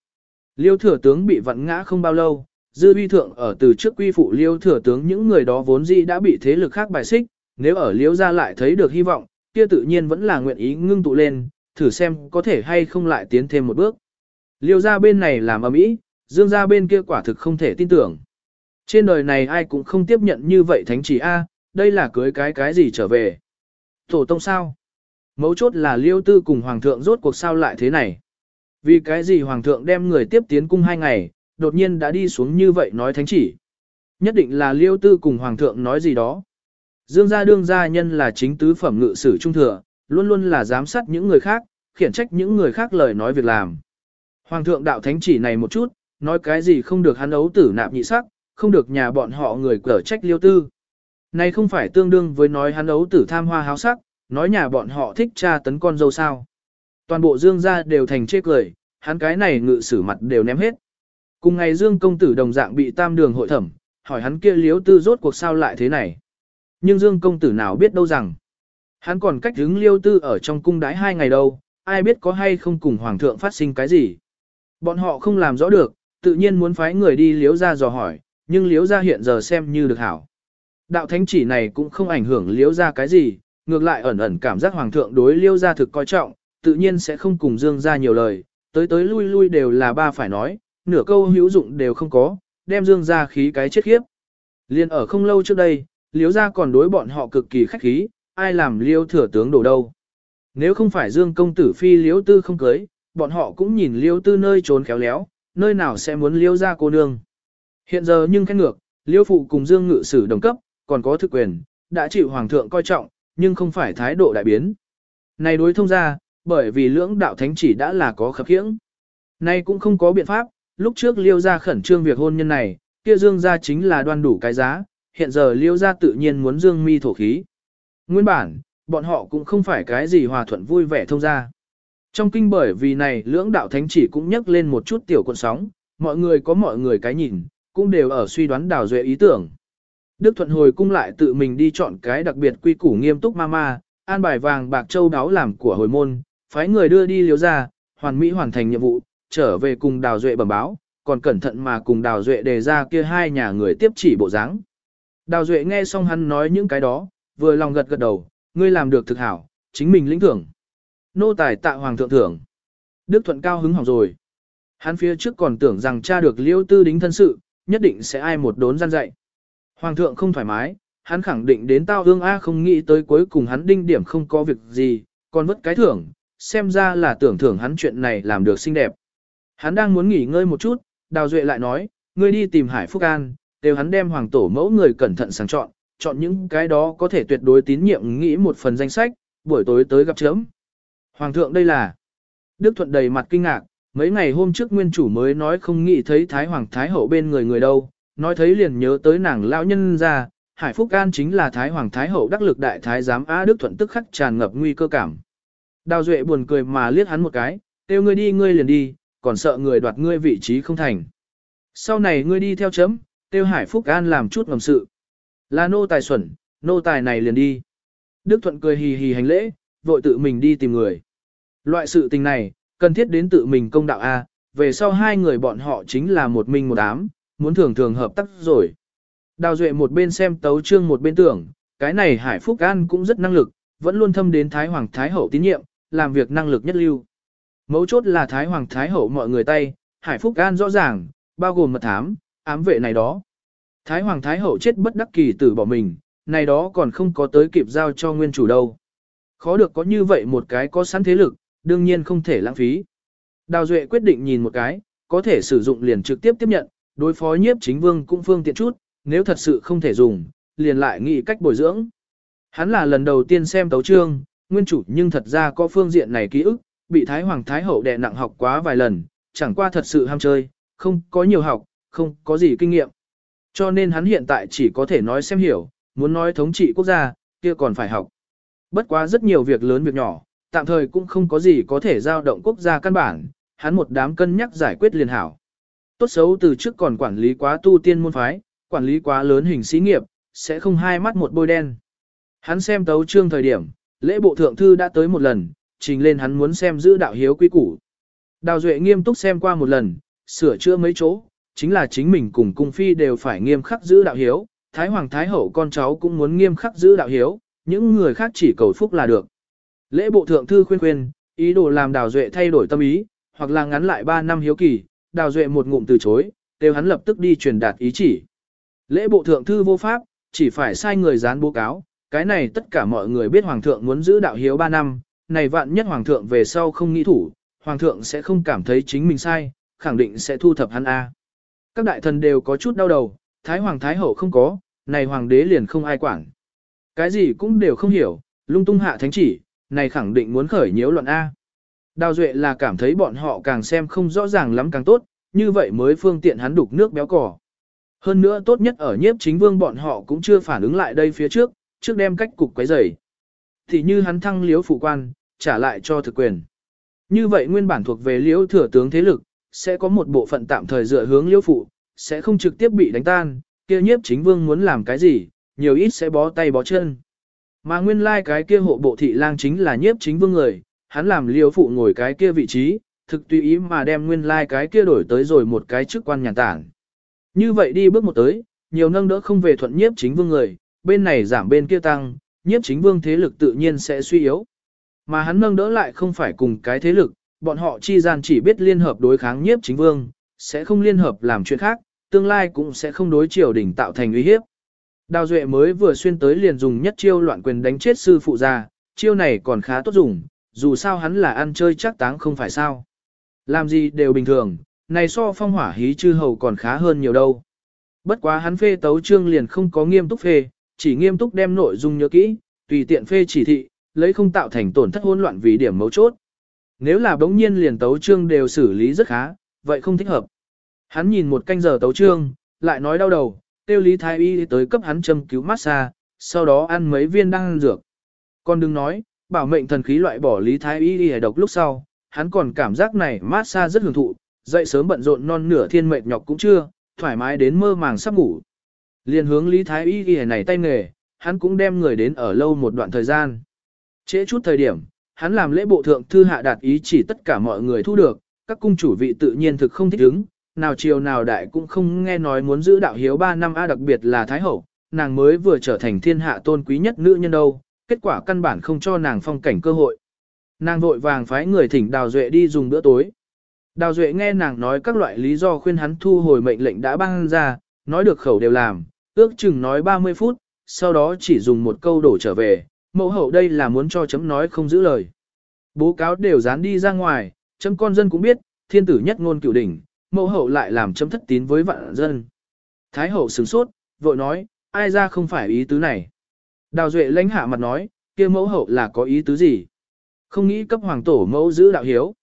Liêu thừa tướng bị vặn ngã không bao lâu, dư uy thượng ở từ trước quy phụ liêu thừa tướng những người đó vốn dĩ đã bị thế lực khác bài xích, nếu ở liêu ra lại thấy được hy vọng, kia tự nhiên vẫn là nguyện ý ngưng tụ lên, thử xem có thể hay không lại tiến thêm một bước. Liêu ra bên này làm ầm ĩ, dương ra bên kia quả thực không thể tin tưởng. Trên đời này ai cũng không tiếp nhận như vậy thánh chỉ A, đây là cưới cái cái gì trở về. Tổ tông sao? Mấu chốt là liêu tư cùng hoàng thượng rốt cuộc sao lại thế này. Vì cái gì hoàng thượng đem người tiếp tiến cung hai ngày, đột nhiên đã đi xuống như vậy nói thánh chỉ. Nhất định là liêu tư cùng hoàng thượng nói gì đó. Dương gia đương gia nhân là chính tứ phẩm ngự sử trung thừa, luôn luôn là giám sát những người khác, khiển trách những người khác lời nói việc làm. Hoàng thượng đạo thánh chỉ này một chút, nói cái gì không được hắn ấu tử nạp nhị sắc, không được nhà bọn họ người cở trách liêu tư. Này không phải tương đương với nói hắn ấu tử tham hoa háo sắc, nói nhà bọn họ thích cha tấn con dâu sao. Toàn bộ dương gia đều thành chê cười, hắn cái này ngự sử mặt đều ném hết. Cùng ngày dương công tử đồng dạng bị tam đường hội thẩm, hỏi hắn kia liếu tư rốt cuộc sao lại thế này. Nhưng dương công tử nào biết đâu rằng, hắn còn cách đứng liêu tư ở trong cung đái hai ngày đâu, ai biết có hay không cùng hoàng thượng phát sinh cái gì. Bọn họ không làm rõ được, tự nhiên muốn phái người đi liếu ra dò hỏi, nhưng liếu ra hiện giờ xem như được hảo. Đạo thánh chỉ này cũng không ảnh hưởng liếu ra cái gì, ngược lại ẩn ẩn cảm giác hoàng thượng đối liêu ra thực coi trọng, tự nhiên sẽ không cùng dương ra nhiều lời, tới tới lui lui đều là ba phải nói, nửa câu hữu dụng đều không có, đem dương ra khí cái chết khiếp. Liên ở không lâu trước đây, Liễu ra còn đối bọn họ cực kỳ khách khí, ai làm liêu thừa tướng đổ đâu. Nếu không phải dương công tử phi Liễu tư không cưới, bọn họ cũng nhìn liêu tư nơi trốn khéo léo, nơi nào sẽ muốn liêu ra cô nương. Hiện giờ nhưng khét ngược, liêu phụ cùng dương ngự sử đồng cấp, còn có thực quyền, đã chịu hoàng thượng coi trọng, nhưng không phải thái độ đại biến. Này đối thông ra, bởi vì lưỡng đạo thánh chỉ đã là có khập khiễng. Nay cũng không có biện pháp, lúc trước liêu ra khẩn trương việc hôn nhân này, kia dương ra chính là đoan đủ cái giá, hiện giờ liêu ra tự nhiên muốn dương mi thổ khí. Nguyên bản, bọn họ cũng không phải cái gì hòa thuận vui vẻ thông ra. Trong kinh bởi vì này lưỡng đạo thánh chỉ cũng nhắc lên một chút tiểu cuộn sóng, mọi người có mọi người cái nhìn, cũng đều ở suy đoán đào duệ ý tưởng. Đức Thuận hồi cung lại tự mình đi chọn cái đặc biệt quy củ nghiêm túc ma ma, an bài vàng bạc châu đáo làm của hồi môn, phái người đưa đi liếu ra, hoàn mỹ hoàn thành nhiệm vụ, trở về cùng đào duệ bẩm báo, còn cẩn thận mà cùng đào duệ đề ra kia hai nhà người tiếp chỉ bộ dáng. Đào duệ nghe xong hắn nói những cái đó, vừa lòng gật gật đầu, ngươi làm được thực hảo, chính mình lĩnh thưởng. Nô tài tạ hoàng thượng thưởng. Đức Thuận cao hứng hỏng rồi. Hắn phía trước còn tưởng rằng cha được liêu tư đính thân sự, nhất định sẽ ai một đốn gian dạy. Hoàng thượng không thoải mái, hắn khẳng định đến tao hương A không nghĩ tới cuối cùng hắn đinh điểm không có việc gì, còn vất cái thưởng, xem ra là tưởng thưởng hắn chuyện này làm được xinh đẹp. Hắn đang muốn nghỉ ngơi một chút, Đào Duệ lại nói, ngươi đi tìm Hải Phúc An, đều hắn đem hoàng tổ mẫu người cẩn thận sàng chọn, chọn những cái đó có thể tuyệt đối tín nhiệm nghĩ một phần danh sách, buổi tối tới gặp chấm. Hoàng thượng đây là Đức Thuận đầy mặt kinh ngạc, mấy ngày hôm trước nguyên chủ mới nói không nghĩ thấy Thái Hoàng Thái Hậu bên người người đâu, nói thấy liền nhớ tới nàng lão nhân ra, Hải Phúc An chính là Thái Hoàng Thái Hậu đắc lực đại thái giám Á Đức Thuận tức khắc tràn ngập nguy cơ cảm. Đào Duệ buồn cười mà liếc hắn một cái, kêu ngươi đi ngươi liền đi, còn sợ người đoạt ngươi vị trí không thành. Sau này ngươi đi theo chấm, kêu Hải Phúc An làm chút ngầm sự. Là nô tài xuẩn, nô tài này liền đi. Đức Thuận cười hì hì hành lễ, vội tự mình đi tìm người. Loại sự tình này, cần thiết đến tự mình công đạo A, về sau hai người bọn họ chính là một mình một ám, muốn thường thường hợp tác rồi. Đào Duệ một bên xem tấu trương một bên tưởng, cái này Hải Phúc An cũng rất năng lực, vẫn luôn thâm đến Thái Hoàng Thái Hậu tín nhiệm, làm việc năng lực nhất lưu. Mấu chốt là Thái Hoàng Thái Hậu mọi người tay, Hải Phúc An rõ ràng, bao gồm mật thám, ám vệ này đó. Thái Hoàng Thái Hậu chết bất đắc kỳ tử bỏ mình, này đó còn không có tới kịp giao cho nguyên chủ đâu. Khó được có như vậy một cái có sẵn thế lực, đương nhiên không thể lãng phí. Đào Duệ quyết định nhìn một cái, có thể sử dụng liền trực tiếp tiếp nhận, đối phó nhiếp chính vương cũng phương tiện chút, nếu thật sự không thể dùng, liền lại nghĩ cách bồi dưỡng. Hắn là lần đầu tiên xem tấu trương, nguyên chủ nhưng thật ra có phương diện này ký ức, bị Thái Hoàng Thái Hậu đè nặng học quá vài lần, chẳng qua thật sự ham chơi, không có nhiều học, không có gì kinh nghiệm. Cho nên hắn hiện tại chỉ có thể nói xem hiểu, muốn nói thống trị quốc gia, kia còn phải học. Bất quá rất nhiều việc lớn việc nhỏ, tạm thời cũng không có gì có thể giao động quốc gia căn bản, hắn một đám cân nhắc giải quyết liền hảo. Tốt xấu từ trước còn quản lý quá tu tiên môn phái, quản lý quá lớn hình xí nghiệp, sẽ không hai mắt một bôi đen. Hắn xem tấu trương thời điểm, lễ bộ thượng thư đã tới một lần, trình lên hắn muốn xem giữ đạo hiếu quý củ. Đào Duệ nghiêm túc xem qua một lần, sửa chữa mấy chỗ, chính là chính mình cùng cung phi đều phải nghiêm khắc giữ đạo hiếu, Thái Hoàng Thái Hậu con cháu cũng muốn nghiêm khắc giữ đạo hiếu, những người khác chỉ cầu phúc là được. Lễ bộ thượng thư khuyên khuyên, ý đồ làm Đào Duệ thay đổi tâm ý, hoặc là ngắn lại 3 năm hiếu kỳ, Đào Duệ một ngụm từ chối, đều hắn lập tức đi truyền đạt ý chỉ. Lễ bộ thượng thư vô pháp, chỉ phải sai người dán bố cáo, cái này tất cả mọi người biết Hoàng thượng muốn giữ đạo hiếu 3 năm, này vạn nhất Hoàng thượng về sau không nghĩ thủ, Hoàng thượng sẽ không cảm thấy chính mình sai, khẳng định sẽ thu thập hắn A. Các đại thần đều có chút đau đầu, Thái Hoàng Thái Hậu không có, này Hoàng đế liền không ai quản. Cái gì cũng đều không hiểu, lung tung hạ thánh chỉ, này khẳng định muốn khởi nhiễu loạn A. Đào Duệ là cảm thấy bọn họ càng xem không rõ ràng lắm càng tốt, như vậy mới phương tiện hắn đục nước béo cỏ. Hơn nữa tốt nhất ở nhiếp chính vương bọn họ cũng chưa phản ứng lại đây phía trước, trước đem cách cục quấy rầy. Thì như hắn thăng liếu phụ quan, trả lại cho thực quyền. Như vậy nguyên bản thuộc về liễu thừa tướng thế lực, sẽ có một bộ phận tạm thời dựa hướng liễu phụ, sẽ không trực tiếp bị đánh tan, kia nhiếp chính vương muốn làm cái gì, nhiều ít sẽ bó tay bó chân. Mà nguyên lai like cái kia hộ bộ thị lang chính là nhiếp chính vương người, hắn làm liễu phụ ngồi cái kia vị trí, thực tùy ý mà đem nguyên lai like cái kia đổi tới rồi một cái chức quan nhàn tản. Như vậy đi bước một tới, nhiều nâng đỡ không về thuận nhiếp chính vương người, bên này giảm bên kia tăng, nhiếp chính vương thế lực tự nhiên sẽ suy yếu. Mà hắn nâng đỡ lại không phải cùng cái thế lực, bọn họ chi gian chỉ biết liên hợp đối kháng nhiếp chính vương, sẽ không liên hợp làm chuyện khác, tương lai cũng sẽ không đối triều đình tạo thành uy hiếp. Đào Duệ mới vừa xuyên tới liền dùng nhất chiêu loạn quyền đánh chết sư phụ già, chiêu này còn khá tốt dùng, dù sao hắn là ăn chơi chắc táng không phải sao. Làm gì đều bình thường, này so phong hỏa hí chư hầu còn khá hơn nhiều đâu. Bất quá hắn phê tấu trương liền không có nghiêm túc phê, chỉ nghiêm túc đem nội dung nhớ kỹ, tùy tiện phê chỉ thị, lấy không tạo thành tổn thất hỗn loạn vì điểm mấu chốt. Nếu là bỗng nhiên liền tấu trương đều xử lý rất khá, vậy không thích hợp. Hắn nhìn một canh giờ tấu trương, lại nói đau đầu, tiêu lý thái y tới cấp hắn châm cứu massage, sau đó ăn mấy viên đan dược. Còn đừng nói, bảo mệnh thần khí loại bỏ lý thái y đi độc lúc sau, hắn còn cảm giác này massage rất hưởng thụ, dậy sớm bận rộn non nửa thiên mệt nhọc cũng chưa, thoải mái đến mơ màng sắp ngủ. Liên hướng lý thái y ghi này tay nghề, hắn cũng đem người đến ở lâu một đoạn thời gian. Trễ chút thời điểm, hắn làm lễ bộ thượng thư hạ đạt ý chỉ tất cả mọi người thu được, các cung chủ vị tự nhiên thực không thích ứng, nào chiều nào đại cũng không nghe nói muốn giữ đạo hiếu 3 năm A đặc biệt là Thái Hậu, nàng mới vừa trở thành thiên hạ tôn quý nhất nữ nhân đâu, kết quả căn bản không cho nàng phong cảnh cơ hội. Nàng vội vàng phái người thỉnh đào duệ đi dùng bữa tối. Đào Duệ nghe nàng nói các loại lý do khuyên hắn thu hồi mệnh lệnh đã ban ra, nói được khẩu đều làm, ước chừng nói 30 phút, sau đó chỉ dùng một câu đổ trở về, mẫu hậu đây là muốn cho chấm nói không giữ lời. Bố cáo đều dán đi ra ngoài, chấm con dân cũng biết, thiên tử nhất ngôn cửu đỉnh, mẫu hậu lại làm chấm thất tín với vạn dân. Thái hậu sửng sốt, vội nói, ai ra không phải ý tứ này. Đào Duệ lãnh hạ mặt nói, kia mẫu hậu là có ý tứ gì? Không nghĩ cấp hoàng tổ mẫu giữ đạo hiếu.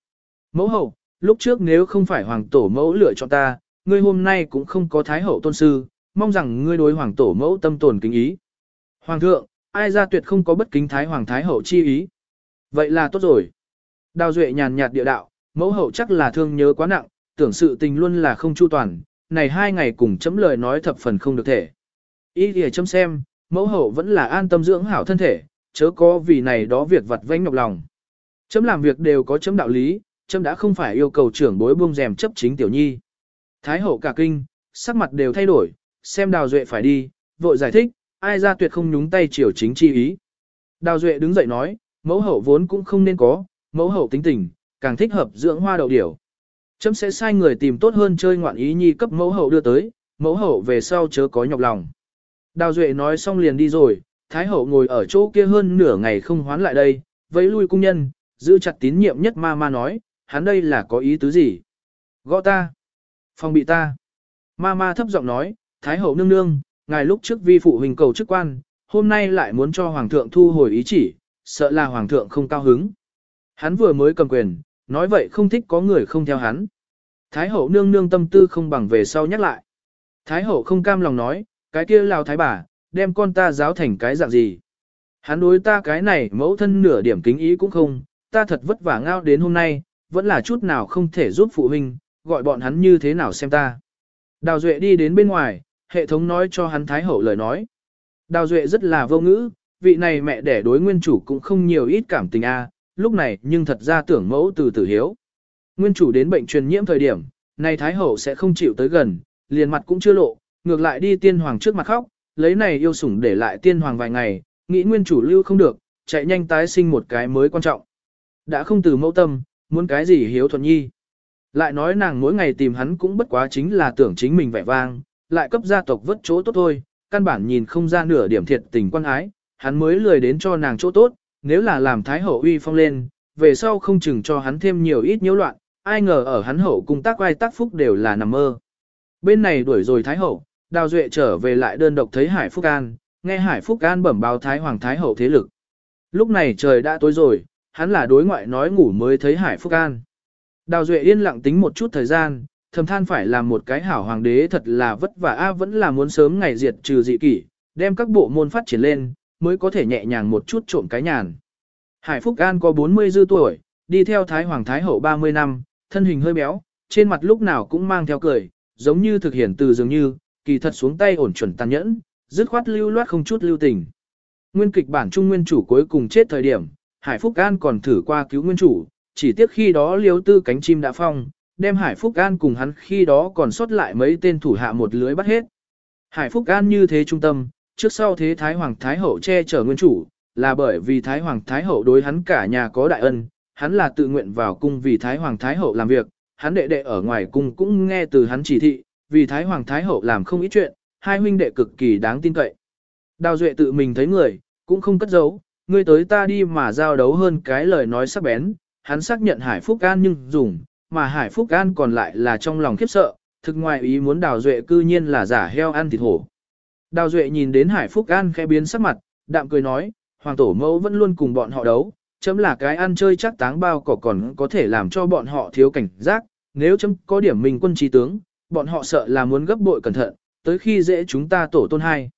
Mẫu hậu, lúc trước nếu không phải hoàng tổ mẫu lựa chọn ta, ngươi hôm nay cũng không có thái hậu tôn sư, mong rằng ngươi đối hoàng tổ mẫu tâm tồn kính ý. Hoàng thượng, ai ra tuyệt không có bất kính thái hoàng thái hậu chi ý. Vậy là tốt rồi. Đào Duệ nhàn nhạt địa đạo, mẫu hậu chắc là thương nhớ quá nặng, tưởng sự tình luôn là không chu toàn, này hai ngày cùng chấm lời nói thập phần không được thể. Ý thì chấm xem, mẫu hậu vẫn là an tâm dưỡng hảo thân thể, chớ có vì này đó việc vặt vãnh nhọc lòng. Chấm làm việc đều có chấm đạo lý, chấm đã không phải yêu cầu trưởng bối buông rèm chấp chính tiểu nhi. Thái hậu cả kinh, sắc mặt đều thay đổi, xem đào duệ phải đi, vội giải thích, ai ra tuyệt không nhúng tay triều chính chi ý. Đào duệ đứng dậy nói, mẫu hậu vốn cũng không nên có, mẫu hậu tính tình, càng thích hợp dưỡng hoa đậu điểu. Chấm sẽ sai người tìm tốt hơn chơi ngoạn ý nhi cấp mẫu hậu đưa tới, mẫu hậu về sau chớ có nhọc lòng. Đào Duệ nói xong liền đi rồi, Thái hậu ngồi ở chỗ kia hơn nửa ngày không hoán lại đây, vẫy lui cung nhân, giữ chặt tín nhiệm nhất ma ma nói, hắn đây là có ý tứ gì? Gõ ta! Phòng bị ta! Ma ma thấp giọng nói, Thái hậu nương nương, ngài lúc trước vi phụ huynh cầu chức quan, hôm nay lại muốn cho hoàng thượng thu hồi ý chỉ, sợ là hoàng thượng không cao hứng. Hắn vừa mới cầm quyền, nói vậy không thích có người không theo hắn. Thái hậu nương nương tâm tư không bằng về sau nhắc lại. Thái hậu không cam lòng nói, cái kia lao thái bà, đem con ta giáo thành cái dạng gì. Hắn đối ta cái này mẫu thân nửa điểm kính ý cũng không, ta thật vất vả ngao đến hôm nay, vẫn là chút nào không thể giúp phụ huynh, gọi bọn hắn như thế nào xem ta. Đào Duệ đi đến bên ngoài, hệ thống nói cho hắn Thái Hậu lời nói. Đào Duệ rất là vô ngữ, vị này mẹ đẻ đối nguyên chủ cũng không nhiều ít cảm tình a, lúc này nhưng thật ra tưởng mẫu từ tử hiếu. Nguyên chủ đến bệnh truyền nhiễm thời điểm, này Thái Hậu sẽ không chịu tới gần, liền mặt cũng chưa lộ, ngược lại đi tiên hoàng trước mặt khóc, lấy này yêu sủng để lại tiên hoàng vài ngày, nghĩ nguyên chủ lưu không được, chạy nhanh tái sinh một cái mới quan trọng. Đã không từ mẫu tâm, muốn cái gì hiếu thuận nhi. Lại nói nàng mỗi ngày tìm hắn cũng bất quá chính là tưởng chính mình vẻ vang, lại cấp gia tộc vất chỗ tốt thôi, căn bản nhìn không ra nửa điểm thiệt tình quan ái, hắn mới lười đến cho nàng chỗ tốt, nếu là làm thái hậu uy phong lên, về sau không chừng cho hắn thêm nhiều ít nhiễu loạn, ai ngờ ở hắn hậu cung tác ai tác phúc đều là nằm mơ. Bên này đuổi rồi thái hậu, Đào Duệ trở về lại đơn độc thấy Hải Phúc An, nghe Hải Phúc An bẩm báo Thái Hoàng Thái Hậu thế lực. Lúc này trời đã tối rồi, hắn là đối ngoại nói ngủ mới thấy Hải Phúc An. Đào Duệ yên lặng tính một chút thời gian, thầm than phải làm một cái hảo hoàng đế thật là vất vả a vẫn là muốn sớm ngày diệt trừ dị kỷ, đem các bộ môn phát triển lên, mới có thể nhẹ nhàng một chút trộm cái nhàn. Hải Phúc An có 40 dư tuổi, đi theo Thái Hoàng Thái Hậu 30 năm, thân hình hơi béo, trên mặt lúc nào cũng mang theo cười, giống như thực hiện từ dường như, kỳ thật xuống tay ổn chuẩn tàn nhẫn, dứt khoát lưu loát không chút lưu tình. Nguyên kịch bản trung nguyên chủ cuối cùng chết thời điểm, Hải Phúc An còn thử qua cứu nguyên chủ, chỉ tiếc khi đó liếu tư cánh chim đã phong, đem Hải Phúc An cùng hắn khi đó còn sót lại mấy tên thủ hạ một lưới bắt hết. Hải Phúc An như thế trung tâm, trước sau thế Thái Hoàng Thái Hậu che chở nguyên chủ, là bởi vì Thái Hoàng Thái Hậu đối hắn cả nhà có đại ân, hắn là tự nguyện vào cung vì Thái Hoàng Thái Hậu làm việc, hắn đệ đệ ở ngoài cung cũng nghe từ hắn chỉ thị, vì Thái Hoàng Thái Hậu làm không ít chuyện, hai huynh đệ cực kỳ đáng tin cậy. Đào Duệ tự mình thấy người, cũng không cất giấu, ngươi tới ta đi mà giao đấu hơn cái lời nói sắc bén, hắn xác nhận Hải Phúc An nhưng dùng, mà Hải Phúc An còn lại là trong lòng khiếp sợ, thực ngoài ý muốn Đào Duệ cư nhiên là giả heo ăn thịt hổ. Đào Duệ nhìn đến Hải Phúc An khẽ biến sắc mặt, đạm cười nói, Hoàng Tổ Mẫu vẫn luôn cùng bọn họ đấu, chấm là cái ăn chơi chắc táng bao cỏ còn có thể làm cho bọn họ thiếu cảnh giác, nếu chấm có điểm mình quân trí tướng, bọn họ sợ là muốn gấp bội cẩn thận, tới khi dễ chúng ta tổ tôn hai.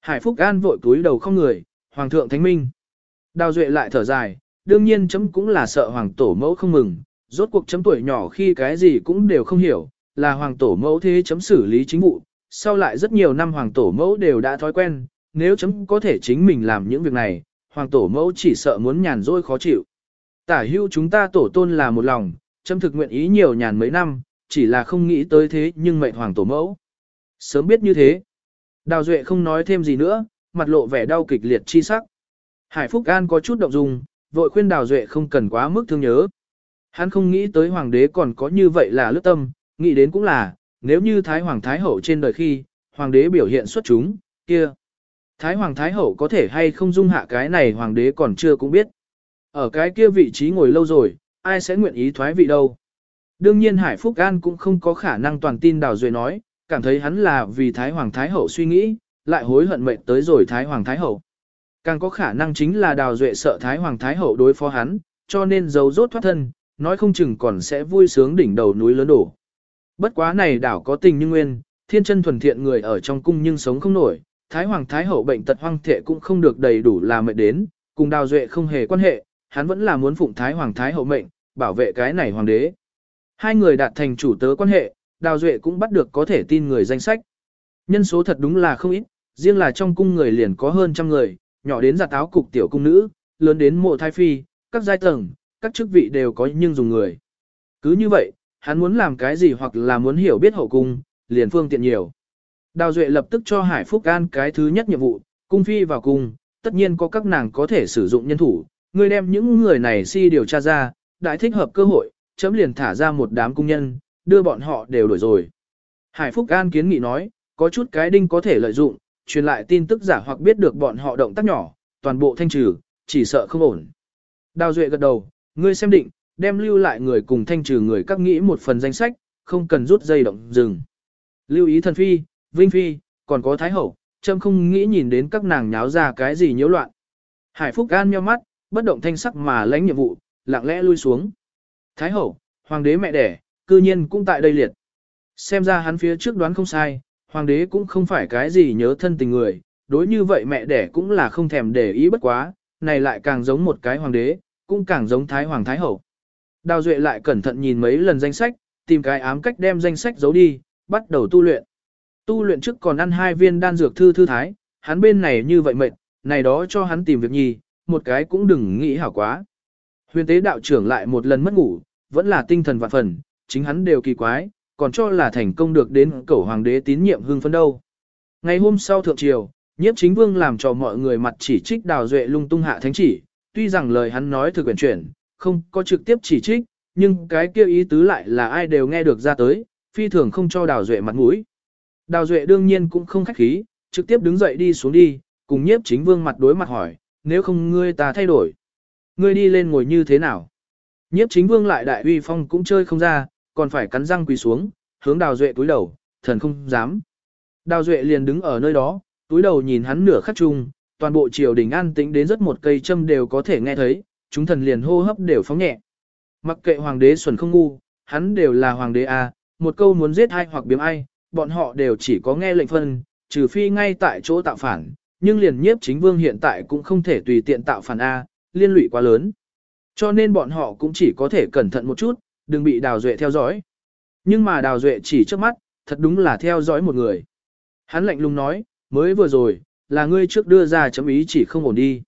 Hải Phúc An vội túi đầu không người, Hoàng thượng thánh minh. Đào Duệ lại thở dài, đương nhiên chấm cũng là sợ Hoàng tổ mẫu không mừng, rốt cuộc chấm tuổi nhỏ khi cái gì cũng đều không hiểu, là Hoàng tổ mẫu thế chấm xử lý chính vụ, sau lại rất nhiều năm Hoàng tổ mẫu đều đã thói quen, nếu chấm có thể chính mình làm những việc này, Hoàng tổ mẫu chỉ sợ muốn nhàn rỗi khó chịu. Tả hưu chúng ta tổ tôn là một lòng, chấm thực nguyện ý nhiều nhàn mấy năm, chỉ là không nghĩ tới thế nhưng mệnh hoàng tổ mẫu. Sớm biết như thế. Đào Duệ không nói thêm gì nữa, mặt lộ vẻ đau kịch liệt chi sắc. Hải Phúc An có chút động dung, vội khuyên Đào Duệ không cần quá mức thương nhớ. Hắn không nghĩ tới hoàng đế còn có như vậy là lướt tâm, nghĩ đến cũng là, nếu như Thái Hoàng Thái Hậu trên đời khi, hoàng đế biểu hiện xuất chúng, kia. Thái Hoàng Thái Hậu có thể hay không dung hạ cái này hoàng đế còn chưa cũng biết. Ở cái kia vị trí ngồi lâu rồi, ai sẽ nguyện ý thoái vị đâu. Đương nhiên Hải Phúc An cũng không có khả năng toàn tin Đào Duệ nói, cảm thấy hắn là vì Thái Hoàng Thái Hậu suy nghĩ, lại hối hận mệnh tới rồi Thái Hoàng Thái Hậu. Càng có khả năng chính là Đào Duệ sợ Thái Hoàng Thái Hậu đối phó hắn, cho nên giấu rốt thoát thân, nói không chừng còn sẽ vui sướng đỉnh đầu núi lớn đổ. Bất quá này đảo có tình như nguyên, thiên chân thuần thiện người ở trong cung nhưng sống không nổi, Thái Hoàng Thái Hậu bệnh tật hoang thệ cũng không được đầy đủ là mệnh đến, cùng Đào Duệ không hề quan hệ, hắn vẫn là muốn phụng Thái Hoàng Thái Hậu mệnh, bảo vệ cái này hoàng đế. Hai người đạt thành chủ tớ quan hệ, Đào Duệ cũng bắt được có thể tin người danh sách. Nhân số thật đúng là không ít, riêng là trong cung người liền có hơn trăm người, nhỏ đến giả táo cục tiểu cung nữ, lớn đến mộ thái phi, các giai tầng, các chức vị đều có nhưng dùng người. Cứ như vậy, hắn muốn làm cái gì hoặc là muốn hiểu biết hậu cung, liền phương tiện nhiều. Đào Duệ lập tức cho Hải Phúc An cái thứ nhất nhiệm vụ, cung phi vào cung, tất nhiên có các nàng có thể sử dụng nhân thủ, người đem những người này si điều tra ra, đại thích hợp cơ hội, chấm liền thả ra một đám cung nhân, đưa bọn họ đều đổi rồi. Hải Phúc An kiến nghị nói, có chút cái đinh có thể lợi dụng, truyền lại tin tức giả hoặc biết được bọn họ động tác nhỏ, toàn bộ thanh trừ, chỉ sợ không ổn. Đào Duệ gật đầu, ngươi xem định, đem lưu lại người cùng thanh trừ người các nghĩ một phần danh sách, không cần rút dây động dừng. Lưu ý thần phi, vinh phi, còn có thái hậu, châm không nghĩ nhìn đến các nàng nháo ra cái gì nhiễu loạn. Hải Phúc An nheo mắt, bất động thanh sắc mà lãnh nhiệm vụ, lặng lẽ lui xuống. Thái hậu, hoàng đế mẹ đẻ, cư nhiên cũng tại đây liệt. Xem ra hắn phía trước đoán không sai, hoàng đế cũng không phải cái gì nhớ thân tình người, đối như vậy mẹ đẻ cũng là không thèm để ý bất quá, này lại càng giống một cái hoàng đế, cũng càng giống thái hoàng thái hậu. Đào Duệ lại cẩn thận nhìn mấy lần danh sách, tìm cái ám cách đem danh sách giấu đi, bắt đầu tu luyện. Tu luyện trước còn ăn hai viên đan dược thư thư thái, hắn bên này như vậy mệt, này đó cho hắn tìm việc nhì, một cái cũng đừng nghĩ hảo quá. Huyền tế đạo trưởng lại một lần mất ngủ, vẫn là tinh thần vạn phần, chính hắn đều kỳ quái, còn cho là thành công được đến cẩu hoàng đế tín nhiệm hưng phấn đâu. Ngày hôm sau thượng triều, nhiếp chính vương làm cho mọi người mặt chỉ trích đào duệ lung tung hạ thánh chỉ, tuy rằng lời hắn nói thực quyển chuyển, không có trực tiếp chỉ trích, nhưng cái kia ý tứ lại là ai đều nghe được ra tới, phi thường không cho đào duệ mặt mũi. Đào duệ đương nhiên cũng không khách khí, trực tiếp đứng dậy đi xuống đi, cùng nhiếp chính vương mặt đối mặt hỏi, nếu không ngươi ta thay đổi. Ngươi đi lên ngồi như thế nào? Nhiếp chính vương lại đại uy phong cũng chơi không ra, còn phải cắn răng quỳ xuống, hướng đào duệ túi đầu, thần không dám. Đào duệ liền đứng ở nơi đó, túi đầu nhìn hắn nửa khắc chung, toàn bộ triều đình an tĩnh đến rất một cây châm đều có thể nghe thấy, chúng thần liền hô hấp đều phóng nhẹ. Mặc kệ hoàng đế xuẩn không ngu, hắn đều là hoàng đế a, một câu muốn giết ai hoặc biếm ai, bọn họ đều chỉ có nghe lệnh phân, trừ phi ngay tại chỗ tạo phản, nhưng liền nhiếp chính vương hiện tại cũng không thể tùy tiện tạo phản a, liên lụy quá lớn. Cho nên bọn họ cũng chỉ có thể cẩn thận một chút, đừng bị đào duệ theo dõi. Nhưng mà đào duệ chỉ trước mắt, thật đúng là theo dõi một người. Hắn lạnh lùng nói, mới vừa rồi, là ngươi trước đưa ra chấm ý chỉ không ổn đi.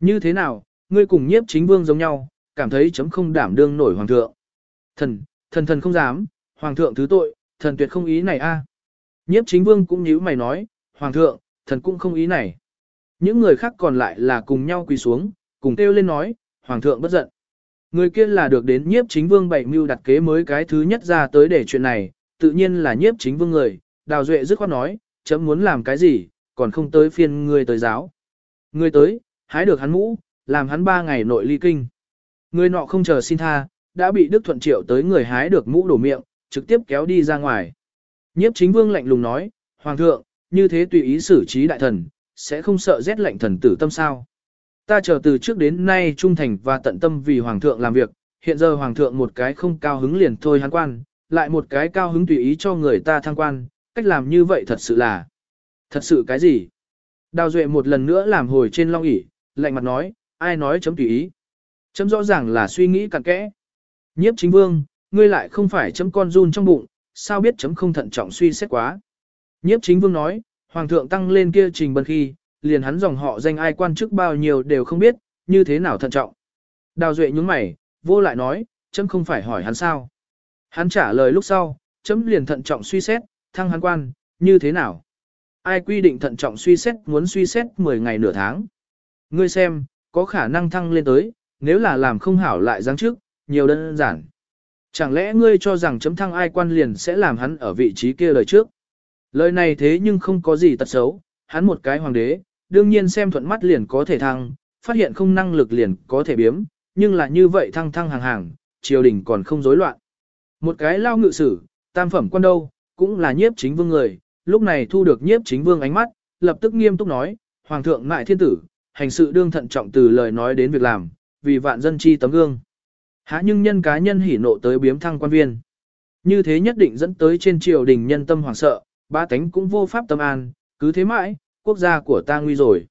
Như thế nào, ngươi cùng nhiếp chính vương giống nhau, cảm thấy chấm không đảm đương nổi hoàng thượng. Thần, thần thần không dám, hoàng thượng thứ tội, thần tuyệt không ý này a. Nhiếp chính vương cũng nhíu mày nói, hoàng thượng, thần cũng không ý này. Những người khác còn lại là cùng nhau quỳ xuống, cùng kêu lên nói, hoàng thượng bất giận. Người kia là được đến nhiếp chính vương bảy mưu đặt kế mới cái thứ nhất ra tới để chuyện này, tự nhiên là nhiếp chính vương người, đào duệ dứt khoát nói, chấm muốn làm cái gì, còn không tới phiên người tới giáo. Người tới, hái được hắn mũ, làm hắn ba ngày nội ly kinh. Người nọ không chờ xin tha, đã bị Đức Thuận Triệu tới người hái được mũ đổ miệng, trực tiếp kéo đi ra ngoài. Nhiếp chính vương lạnh lùng nói, Hoàng thượng, như thế tùy ý xử trí đại thần, sẽ không sợ rét lạnh thần tử tâm sao. Ta chờ từ trước đến nay trung thành và tận tâm vì Hoàng thượng làm việc, hiện giờ Hoàng thượng một cái không cao hứng liền thôi hắn quan, lại một cái cao hứng tùy ý cho người ta thăng quan, cách làm như vậy thật sự là... Thật sự cái gì? Đào Duệ một lần nữa làm hồi trên long ỷ lạnh mặt nói, ai nói chấm tùy ý. Chấm rõ ràng là suy nghĩ cặn kẽ. Nhiếp chính vương, ngươi lại không phải chấm con run trong bụng, sao biết chấm không thận trọng suy xét quá. Nhiếp chính vương nói, hoàng thượng tăng lên kia trình bần khi, liền hắn dòng họ danh ai quan chức bao nhiêu đều không biết, như thế nào thận trọng. Đào duệ nhúng mày, vô lại nói, chấm không phải hỏi hắn sao. Hắn trả lời lúc sau, chấm liền thận trọng suy xét, thăng hắn quan, như thế nào. Ai quy định thận trọng suy xét muốn suy xét 10 ngày nửa tháng. Ngươi xem, có khả năng thăng lên tới, nếu là làm không hảo lại giáng trước, nhiều đơn giản. Chẳng lẽ ngươi cho rằng chấm thăng ai quan liền sẽ làm hắn ở vị trí kia lời trước? Lời này thế nhưng không có gì tật xấu, hắn một cái hoàng đế, đương nhiên xem thuận mắt liền có thể thăng, phát hiện không năng lực liền có thể biếm, nhưng là như vậy thăng thăng hàng hàng, triều đình còn không rối loạn. Một cái lao ngự sử, tam phẩm quan đâu, cũng là nhiếp chính vương người, lúc này thu được nhiếp chính vương ánh mắt, lập tức nghiêm túc nói, Hoàng thượng ngại thiên tử, hành sự đương thận trọng từ lời nói đến việc làm, vì vạn dân chi tấm gương. Há nhưng nhân cá nhân hỉ nộ tới biếm thăng quan viên. Như thế nhất định dẫn tới trên triều đình nhân tâm hoảng sợ, ba tánh cũng vô pháp tâm an, cứ thế mãi, quốc gia của ta nguy rồi.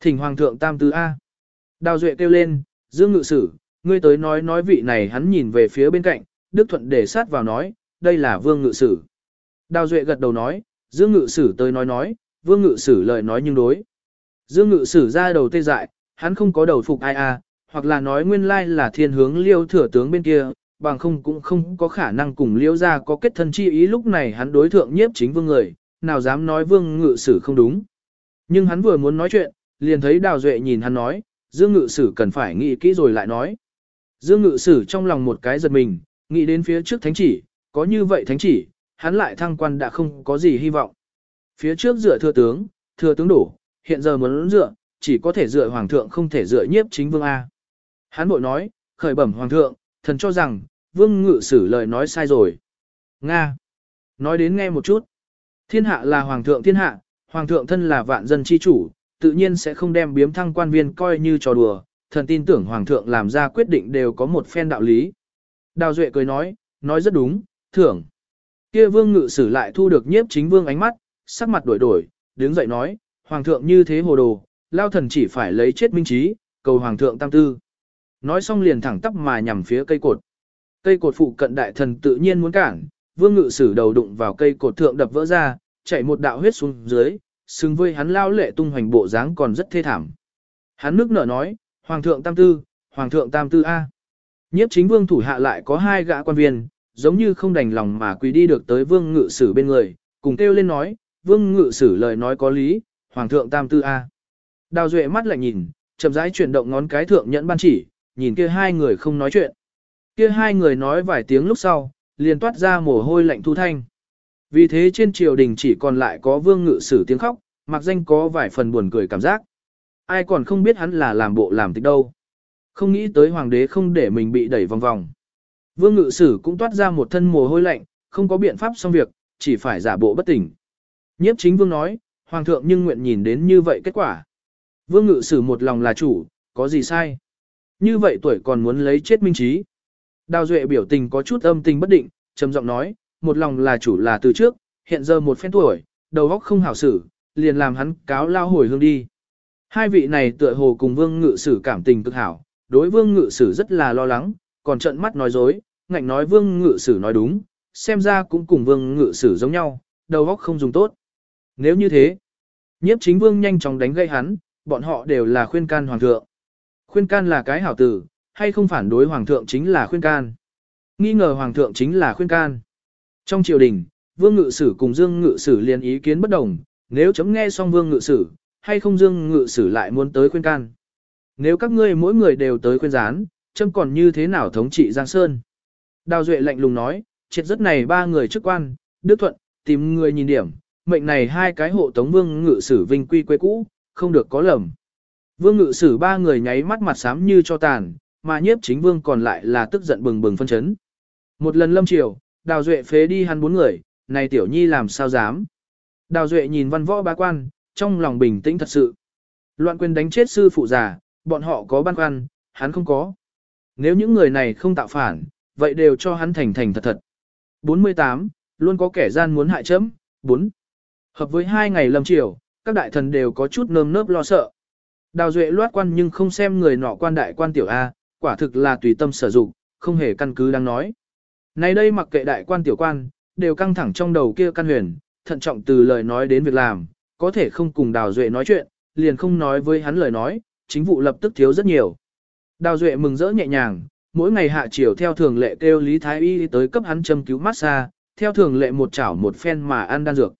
Thỉnh Hoàng thượng tam tứ A. Đào Duệ kêu lên, Dương Ngự Sử, ngươi tới nói nói vị này hắn nhìn về phía bên cạnh, Đức Thuận để sát vào nói, đây là Vương Ngự Sử. Đào Duệ gật đầu nói, Dương Ngự Sử tới nói nói, Vương Ngự Sử lời nói nhưng đối. Dương Ngự Sử ra đầu tê dại, hắn không có đầu phục ai à, hoặc là nói nguyên lai là thiên hướng liêu thừa tướng bên kia, bằng không cũng không có khả năng cùng liêu ra có kết thân chi ý lúc này hắn đối thượng nhiếp chính vương người, nào dám nói Vương Ngự Sử không đúng. Nhưng hắn vừa muốn nói chuyện, liền thấy Đào Duệ nhìn hắn nói, Dương Ngự Sử cần phải nghĩ kỹ rồi lại nói. Dương Ngự Sử trong lòng một cái giật mình, nghĩ đến phía trước thánh chỉ, có như vậy thánh chỉ, hắn lại thăng quan đã không có gì hy vọng. Phía trước dựa thừa tướng, thừa tướng đủ hiện giờ muốn dựa, chỉ có thể dựa hoàng thượng không thể dựa nhiếp chính vương A. Hắn bội nói, khởi bẩm hoàng thượng, thần cho rằng, vương ngự sử lời nói sai rồi. Nga. Nói đến nghe một chút. Thiên hạ là hoàng thượng thiên hạ, hoàng thượng thân là vạn dân chi chủ, tự nhiên sẽ không đem biếm thăng quan viên coi như trò đùa, thần tin tưởng hoàng thượng làm ra quyết định đều có một phen đạo lý. Đào Duệ cười nói, nói rất đúng, thưởng. Kia vương ngự sử lại thu được nhiếp chính vương ánh mắt, sắc mặt đổi đổi, đứng dậy nói, hoàng thượng như thế hồ đồ, lao thần chỉ phải lấy chết minh trí, cầu hoàng thượng tam tư. Nói xong liền thẳng tắp mà nhằm phía cây cột. Cây cột phụ cận đại thần tự nhiên muốn cản, vương ngự sử đầu đụng vào cây cột thượng đập vỡ ra, chảy một đạo huyết xuống dưới, xứng với hắn lao lệ tung hoành bộ dáng còn rất thê thảm. Hắn nước nở nói, Hoàng thượng tam tư, Hoàng thượng tam tư A. Nhiếp chính vương thủ hạ lại có hai gã quan viên, giống như không đành lòng mà quỳ đi được tới vương ngự sử bên người, cùng kêu lên nói, vương ngự sử lời nói có lý, Hoàng thượng tam tư A. Đào duệ mắt lại nhìn, chậm rãi chuyển động ngón cái thượng nhẫn ban chỉ, nhìn kia hai người không nói chuyện. Kia hai người nói vài tiếng lúc sau, liền toát ra mồ hôi lạnh thu thanh. Vì thế trên triều đình chỉ còn lại có vương ngự sử tiếng khóc, mặc danh có vài phần buồn cười cảm giác. Ai còn không biết hắn là làm bộ làm tịch đâu. Không nghĩ tới hoàng đế không để mình bị đẩy vòng vòng. Vương ngự sử cũng toát ra một thân mồ hôi lạnh, không có biện pháp xong việc, chỉ phải giả bộ bất tỉnh. Nhiếp chính vương nói, hoàng thượng nhưng nguyện nhìn đến như vậy kết quả. Vương ngự sử một lòng là chủ, có gì sai? Như vậy tuổi còn muốn lấy chết minh trí. Đào duệ biểu tình có chút âm tình bất định, trầm giọng nói, một lòng là chủ là từ trước, hiện giờ một phen tuổi, đầu óc không hảo xử, liền làm hắn cáo lao hồi hương đi. Hai vị này tựa hồ cùng vương ngự sử cảm tình cực hảo, đối vương ngự sử rất là lo lắng, còn trận mắt nói dối, ngạnh nói vương ngự sử nói đúng, xem ra cũng cùng vương ngự sử giống nhau, đầu óc không dùng tốt. Nếu như thế, nhiếp chính vương nhanh chóng đánh gây hắn, bọn họ đều là khuyên can hoàng thượng. Khuyên can là cái hảo tử, hay không phản đối hoàng thượng chính là khuyên can. Nghi ngờ hoàng thượng chính là khuyên can. Trong triều đình, vương ngự sử cùng dương ngự sử liền ý kiến bất đồng, nếu chấm nghe xong vương ngự sử, hay không dương ngự sử lại muốn tới khuyên can. Nếu các ngươi mỗi người đều tới khuyên gián, châm còn như thế nào thống trị Giang Sơn. Đào Duệ lạnh lùng nói, triệt rất này ba người chức quan, Đức Thuận, tìm người nhìn điểm, mệnh này hai cái hộ tống vương ngự sử vinh quy quê cũ, không được có lầm. Vương ngự sử ba người nháy mắt mặt xám như cho tàn, mà nhiếp chính vương còn lại là tức giận bừng bừng phân chấn. Một lần lâm triều, đào duệ phế đi hắn bốn người, này tiểu nhi làm sao dám. Đào duệ nhìn văn võ bá quan, trong lòng bình tĩnh thật sự. Loạn quyền đánh chết sư phụ già, bọn họ có băn khoăn, hắn không có. Nếu những người này không tạo phản, vậy đều cho hắn thành thành thật thật. 48. Luôn có kẻ gian muốn hại chấm. 4. Hợp với hai ngày lâm triều, các đại thần đều có chút nơm nớp lo sợ. Đào Duệ loát quan nhưng không xem người nọ quan đại quan tiểu A, quả thực là tùy tâm sử dụng, không hề căn cứ đang nói. nay đây mặc kệ đại quan tiểu quan, đều căng thẳng trong đầu kia căn huyền, thận trọng từ lời nói đến việc làm, có thể không cùng Đào Duệ nói chuyện, liền không nói với hắn lời nói, chính vụ lập tức thiếu rất nhiều. Đào Duệ mừng rỡ nhẹ nhàng, mỗi ngày hạ chiều theo thường lệ kêu Lý Thái Y tới cấp hắn châm cứu massage, theo thường lệ một chảo một phen mà ăn đan dược.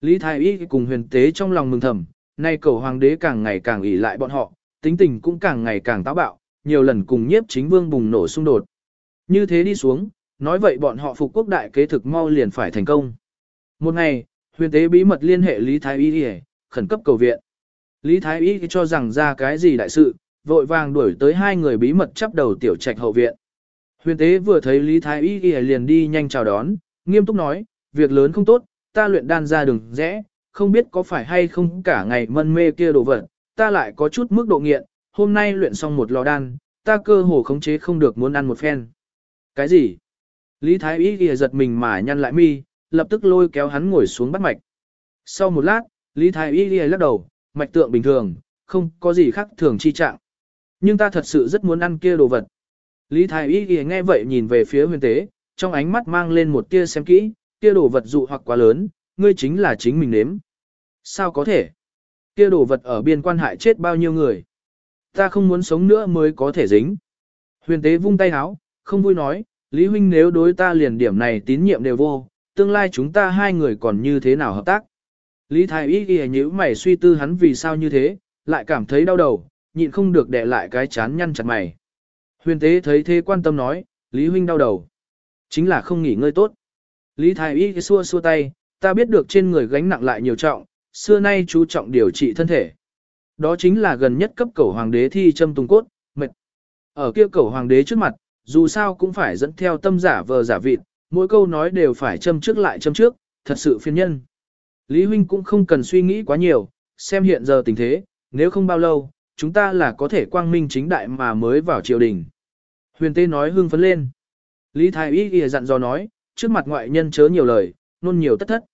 Lý Thái Y cùng huyền tế trong lòng mừng thầm, nay cầu hoàng đế càng ngày càng ỉ lại bọn họ, tính tình cũng càng ngày càng táo bạo, nhiều lần cùng nhiếp chính vương bùng nổ xung đột. Như thế đi xuống, nói vậy bọn họ phục quốc đại kế thực mau liền phải thành công. Một ngày, huyền tế bí mật liên hệ Lý Thái Y khẩn cấp cầu viện. Lý Thái Y cho rằng ra cái gì đại sự, vội vàng đuổi tới hai người bí mật chắp đầu tiểu trạch hậu viện. Huyền tế vừa thấy Lý Thái Y liền đi nhanh chào đón, nghiêm túc nói, việc lớn không tốt, ta luyện đan ra đường rẽ, không biết có phải hay không cả ngày mân mê kia đồ vật, ta lại có chút mức độ nghiện, hôm nay luyện xong một lò đan, ta cơ hồ khống chế không được muốn ăn một phen. Cái gì? Lý Thái Y Y giật mình mà nhăn lại mi, lập tức lôi kéo hắn ngồi xuống bắt mạch. Sau một lát, Lý Thái Y Y lắc đầu, mạch tượng bình thường, không có gì khác thường chi trạng. Nhưng ta thật sự rất muốn ăn kia đồ vật. Lý Thái Y ghi nghe vậy nhìn về phía huyền tế, trong ánh mắt mang lên một tia xem kỹ, kia đồ vật dụ hoặc quá lớn, ngươi chính là chính mình nếm. Sao có thể? Kia đồ vật ở biên quan hại chết bao nhiêu người? Ta không muốn sống nữa mới có thể dính. Huyền tế vung tay háo, không vui nói, Lý Huynh nếu đối ta liền điểm này tín nhiệm đều vô, tương lai chúng ta hai người còn như thế nào hợp tác? Lý Thái Y ghi nhíu mày suy tư hắn vì sao như thế, lại cảm thấy đau đầu, nhịn không được đè lại cái chán nhăn chặt mày. Huyền tế thấy thế quan tâm nói, Lý Huynh đau đầu. Chính là không nghỉ ngơi tốt. Lý Thái Y xua xua tay, ta biết được trên người gánh nặng lại nhiều trọng, xưa nay chú trọng điều trị thân thể. Đó chính là gần nhất cấp cầu hoàng đế thi châm tung cốt, mệt. Ở kia cầu hoàng đế trước mặt, dù sao cũng phải dẫn theo tâm giả vờ giả vịt, mỗi câu nói đều phải châm trước lại châm trước, thật sự phiền nhân. Lý Huynh cũng không cần suy nghĩ quá nhiều, xem hiện giờ tình thế, nếu không bao lâu, chúng ta là có thể quang minh chính đại mà mới vào triều đình. Huyền Tê nói hưng phấn lên. Lý Thái Y ghi dặn dò nói, trước mặt ngoại nhân chớ nhiều lời, nôn nhiều tất thất.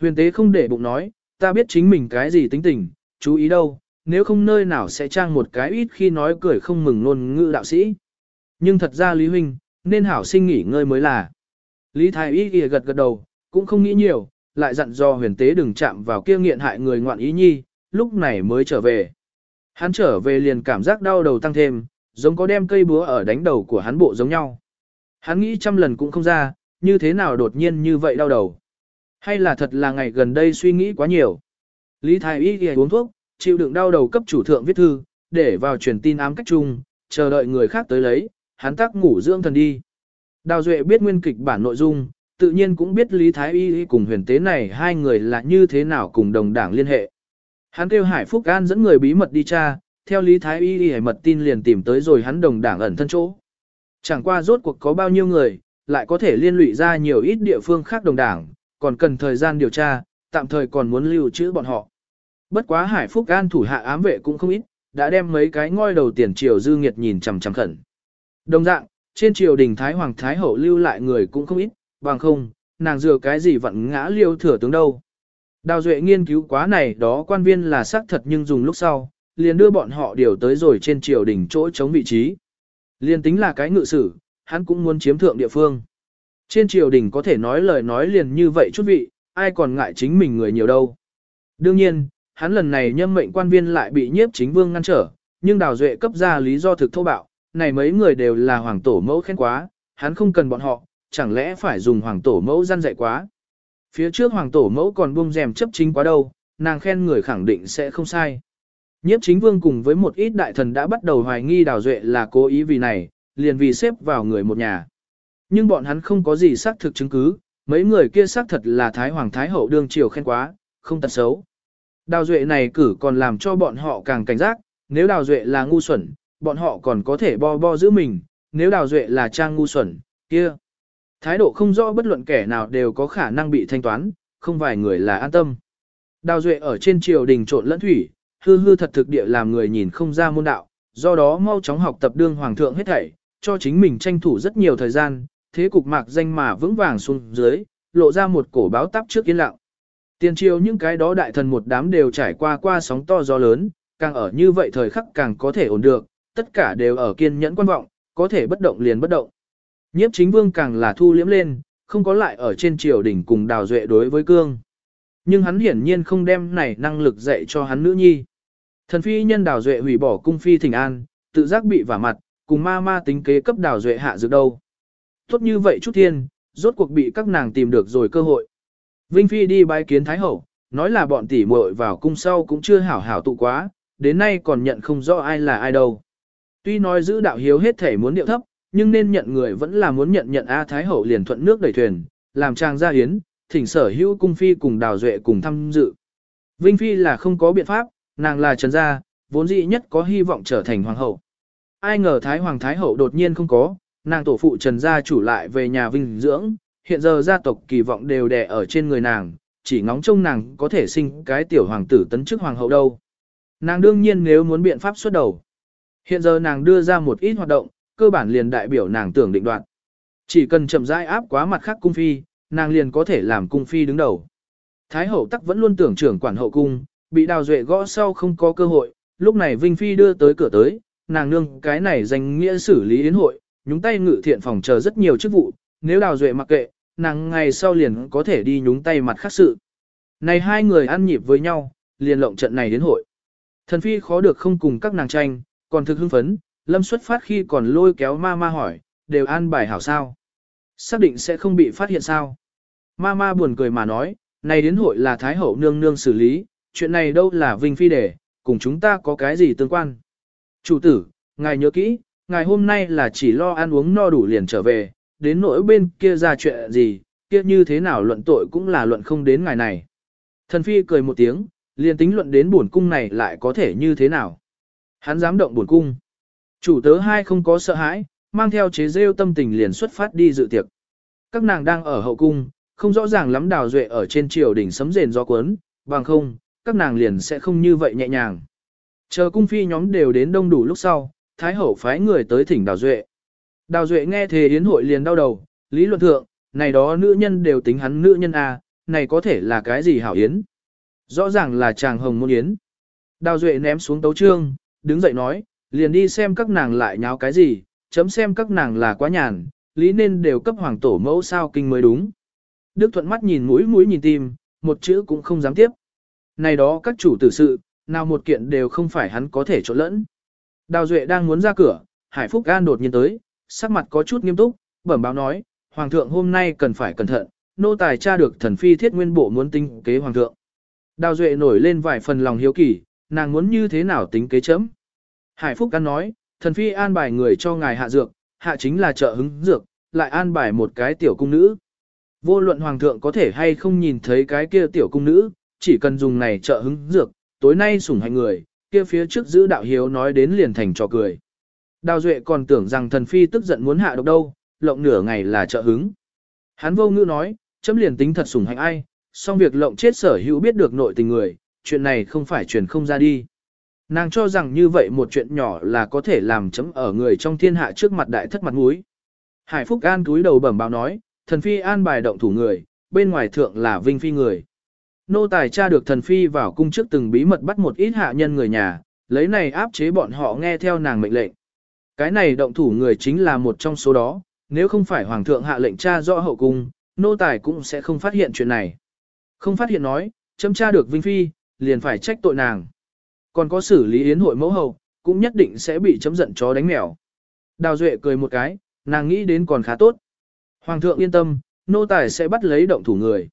Huyền Tế không để bụng nói, ta biết chính mình cái gì tính tình, chú ý đâu, nếu không nơi nào sẽ trang một cái ít khi nói cười không mừng nôn ngữ đạo sĩ. Nhưng thật ra Lý Huynh, nên hảo sinh nghỉ ngơi mới là. Lý Thái Y ghi gật gật đầu, cũng không nghĩ nhiều, lại dặn dò huyền tế đừng chạm vào kia nghiện hại người ngoạn ý nhi, lúc này mới trở về. Hắn trở về liền cảm giác đau đầu tăng thêm, giống có đem cây búa ở đánh đầu của hắn bộ giống nhau. Hắn nghĩ trăm lần cũng không ra, như thế nào đột nhiên như vậy đau đầu. Hay là thật là ngày gần đây suy nghĩ quá nhiều. Lý Thái Y thì uống thuốc, chịu đựng đau đầu cấp chủ thượng viết thư, để vào truyền tin ám cách chung, chờ đợi người khác tới lấy, hắn tắc ngủ dưỡng thần đi. Đào Duệ biết nguyên kịch bản nội dung, tự nhiên cũng biết Lý Thái Y cùng huyền tế này hai người là như thế nào cùng đồng đảng liên hệ. Hắn kêu Hải Phúc An dẫn người bí mật đi tra, theo Lý Thái Y Y mật tin liền tìm tới rồi hắn đồng đảng ẩn thân chỗ. Chẳng qua rốt cuộc có bao nhiêu người, lại có thể liên lụy ra nhiều ít địa phương khác đồng đảng, còn cần thời gian điều tra, tạm thời còn muốn lưu trữ bọn họ. Bất quá Hải Phúc An thủ hạ ám vệ cũng không ít, đã đem mấy cái ngôi đầu tiền triều dư nghiệt nhìn chằm chằm khẩn. Đồng dạng, trên triều đình Thái Hoàng Thái Hậu lưu lại người cũng không ít, bằng không, nàng dựa cái gì vẫn ngã liêu thừa tướng đâu. Đào Duệ nghiên cứu quá này đó quan viên là xác thật nhưng dùng lúc sau, liền đưa bọn họ điều tới rồi trên triều đình chỗ chống vị trí. liền tính là cái ngự sử, hắn cũng muốn chiếm thượng địa phương. Trên triều đình có thể nói lời nói liền như vậy chút vị, ai còn ngại chính mình người nhiều đâu. Đương nhiên, hắn lần này nhâm mệnh quan viên lại bị nhiếp chính vương ngăn trở, nhưng đào duệ cấp ra lý do thực thô bạo, này mấy người đều là hoàng tổ mẫu khen quá, hắn không cần bọn họ, chẳng lẽ phải dùng hoàng tổ mẫu gian dạy quá. Phía trước hoàng tổ mẫu còn buông rèm chấp chính quá đâu, nàng khen người khẳng định sẽ không sai. Nhiếp chính vương cùng với một ít đại thần đã bắt đầu hoài nghi đào duệ là cố ý vì này, liền vì xếp vào người một nhà. Nhưng bọn hắn không có gì xác thực chứng cứ, mấy người kia xác thật là Thái Hoàng Thái Hậu đương triều khen quá, không tật xấu. Đào duệ này cử còn làm cho bọn họ càng cảnh giác, nếu đào duệ là ngu xuẩn, bọn họ còn có thể bo bo giữ mình, nếu đào duệ là trang ngu xuẩn, kia. Thái độ không rõ bất luận kẻ nào đều có khả năng bị thanh toán, không vài người là an tâm. Đào duệ ở trên triều đình trộn lẫn thủy, hư hư thật thực địa làm người nhìn không ra môn đạo, do đó mau chóng học tập đương hoàng thượng hết thảy, cho chính mình tranh thủ rất nhiều thời gian, thế cục mạc danh mà vững vàng xuống dưới, lộ ra một cổ báo táp trước yên lặng. Tiền triều những cái đó đại thần một đám đều trải qua qua sóng to gió lớn, càng ở như vậy thời khắc càng có thể ổn được, tất cả đều ở kiên nhẫn quan vọng, có thể bất động liền bất động. Nhiếp chính vương càng là thu liễm lên, không có lại ở trên triều đỉnh cùng đào duệ đối với cương. Nhưng hắn hiển nhiên không đem này năng lực dạy cho hắn nữ nhi. Thần phi nhân đào duệ hủy bỏ cung phi thỉnh an, tự giác bị vả mặt, cùng ma ma tính kế cấp đào duệ hạ dược đâu. Tốt như vậy chút thiên, rốt cuộc bị các nàng tìm được rồi cơ hội. Vinh Phi đi bái kiến Thái Hậu, nói là bọn tỷ muội vào cung sau cũng chưa hảo hảo tụ quá, đến nay còn nhận không rõ ai là ai đâu. Tuy nói giữ đạo hiếu hết thể muốn điệu thấp, nhưng nên nhận người vẫn là muốn nhận nhận A Thái Hậu liền thuận nước đẩy thuyền, làm trang gia hiến, thỉnh sở hữu cung phi cùng đào duệ cùng tham dự. Vinh Phi là không có biện pháp, nàng là trần gia, vốn dĩ nhất có hy vọng trở thành hoàng hậu. Ai ngờ Thái Hoàng Thái Hậu đột nhiên không có, nàng tổ phụ trần gia chủ lại về nhà vinh dưỡng, hiện giờ gia tộc kỳ vọng đều đè ở trên người nàng, chỉ ngóng trông nàng có thể sinh cái tiểu hoàng tử tấn chức hoàng hậu đâu. Nàng đương nhiên nếu muốn biện pháp xuất đầu. Hiện giờ nàng đưa ra một ít hoạt động, cơ bản liền đại biểu nàng tưởng định đoạt. Chỉ cần chậm rãi áp quá mặt khác cung phi, nàng liền có thể làm cung phi đứng đầu. Thái hậu tắc vẫn luôn tưởng trưởng quản hậu cung, bị đào duệ gõ sau không có cơ hội, lúc này Vinh Phi đưa tới cửa tới, nàng nương cái này danh nghĩa xử lý yến hội, nhúng tay ngự thiện phòng chờ rất nhiều chức vụ, nếu đào duệ mặc kệ, nàng ngày sau liền có thể đi nhúng tay mặt khác sự. Này hai người ăn nhịp với nhau, liền lộng trận này đến hội. Thần Phi khó được không cùng các nàng tranh, còn thực hưng phấn, lâm xuất phát khi còn lôi kéo ma ma hỏi, đều an bài hảo sao. Xác định sẽ không bị phát hiện sao. Ma ma buồn cười mà nói, này đến hội là Thái Hậu nương nương xử lý, chuyện này đâu là Vinh Phi để, cùng chúng ta có cái gì tương quan. Chủ tử, ngài nhớ kỹ, ngài hôm nay là chỉ lo ăn uống no đủ liền trở về, đến nỗi bên kia ra chuyện gì, kia như thế nào luận tội cũng là luận không đến ngài này. Thần Phi cười một tiếng, liền tính luận đến buồn cung này lại có thể như thế nào. Hắn dám động buồn cung. Chủ tớ hai không có sợ hãi, mang theo chế rêu tâm tình liền xuất phát đi dự tiệc. Các nàng đang ở hậu cung, không rõ ràng lắm đào duệ ở trên triều đỉnh sấm rền gió cuốn, bằng không, các nàng liền sẽ không như vậy nhẹ nhàng. Chờ cung phi nhóm đều đến đông đủ lúc sau, Thái Hậu phái người tới thỉnh đào duệ. Đào duệ nghe thề yến hội liền đau đầu, lý luận thượng, này đó nữ nhân đều tính hắn nữ nhân à, này có thể là cái gì hảo yến. Rõ ràng là chàng hồng môn yến. Đào duệ ném xuống tấu trương, đứng dậy nói, liền đi xem các nàng lại nháo cái gì, chấm xem các nàng là quá nhàn, lý nên đều cấp hoàng tổ mẫu sao kinh mới đúng. Đức thuận mắt nhìn mũi mũi nhìn tim, một chữ cũng không dám tiếp. Này đó các chủ tử sự, nào một kiện đều không phải hắn có thể trộn lẫn. Đào Duệ đang muốn ra cửa, Hải Phúc Gan đột nhiên tới, sắc mặt có chút nghiêm túc, bẩm báo nói, Hoàng thượng hôm nay cần phải cẩn thận, nô tài tra được thần phi thiết nguyên bộ muốn tính kế Hoàng thượng. Đào Duệ nổi lên vài phần lòng hiếu kỳ, nàng muốn như thế nào tính kế chấm. Hải Phúc căn nói, thần phi an bài người cho ngài hạ dược, hạ chính là trợ hứng dược, lại an bài một cái tiểu cung nữ. Vô luận hoàng thượng có thể hay không nhìn thấy cái kia tiểu cung nữ, chỉ cần dùng này trợ hứng dược, tối nay sủng hành người, kia phía trước giữ đạo hiếu nói đến liền thành trò cười. Đào Duệ còn tưởng rằng thần phi tức giận muốn hạ độc đâu, lộng nửa ngày là trợ hứng. Hắn vô ngữ nói, chấm liền tính thật sủng hành ai, song việc lộng chết sở hữu biết được nội tình người, chuyện này không phải truyền không ra đi. Nàng cho rằng như vậy một chuyện nhỏ là có thể làm chấm ở người trong thiên hạ trước mặt đại thất mặt mũi. Hải Phúc An cúi đầu bẩm báo nói, thần phi an bài động thủ người, bên ngoài thượng là vinh phi người. Nô tài tra được thần phi vào cung trước từng bí mật bắt một ít hạ nhân người nhà, lấy này áp chế bọn họ nghe theo nàng mệnh lệnh. Cái này động thủ người chính là một trong số đó, nếu không phải hoàng thượng hạ lệnh tra rõ hậu cung, nô tài cũng sẽ không phát hiện chuyện này. Không phát hiện nói, chấm tra được vinh phi, liền phải trách tội nàng. Còn có xử lý yến hội mẫu hậu, cũng nhất định sẽ bị chấm giận chó đánh mèo. Đào Duệ cười một cái, nàng nghĩ đến còn khá tốt. Hoàng thượng yên tâm, nô tài sẽ bắt lấy động thủ người.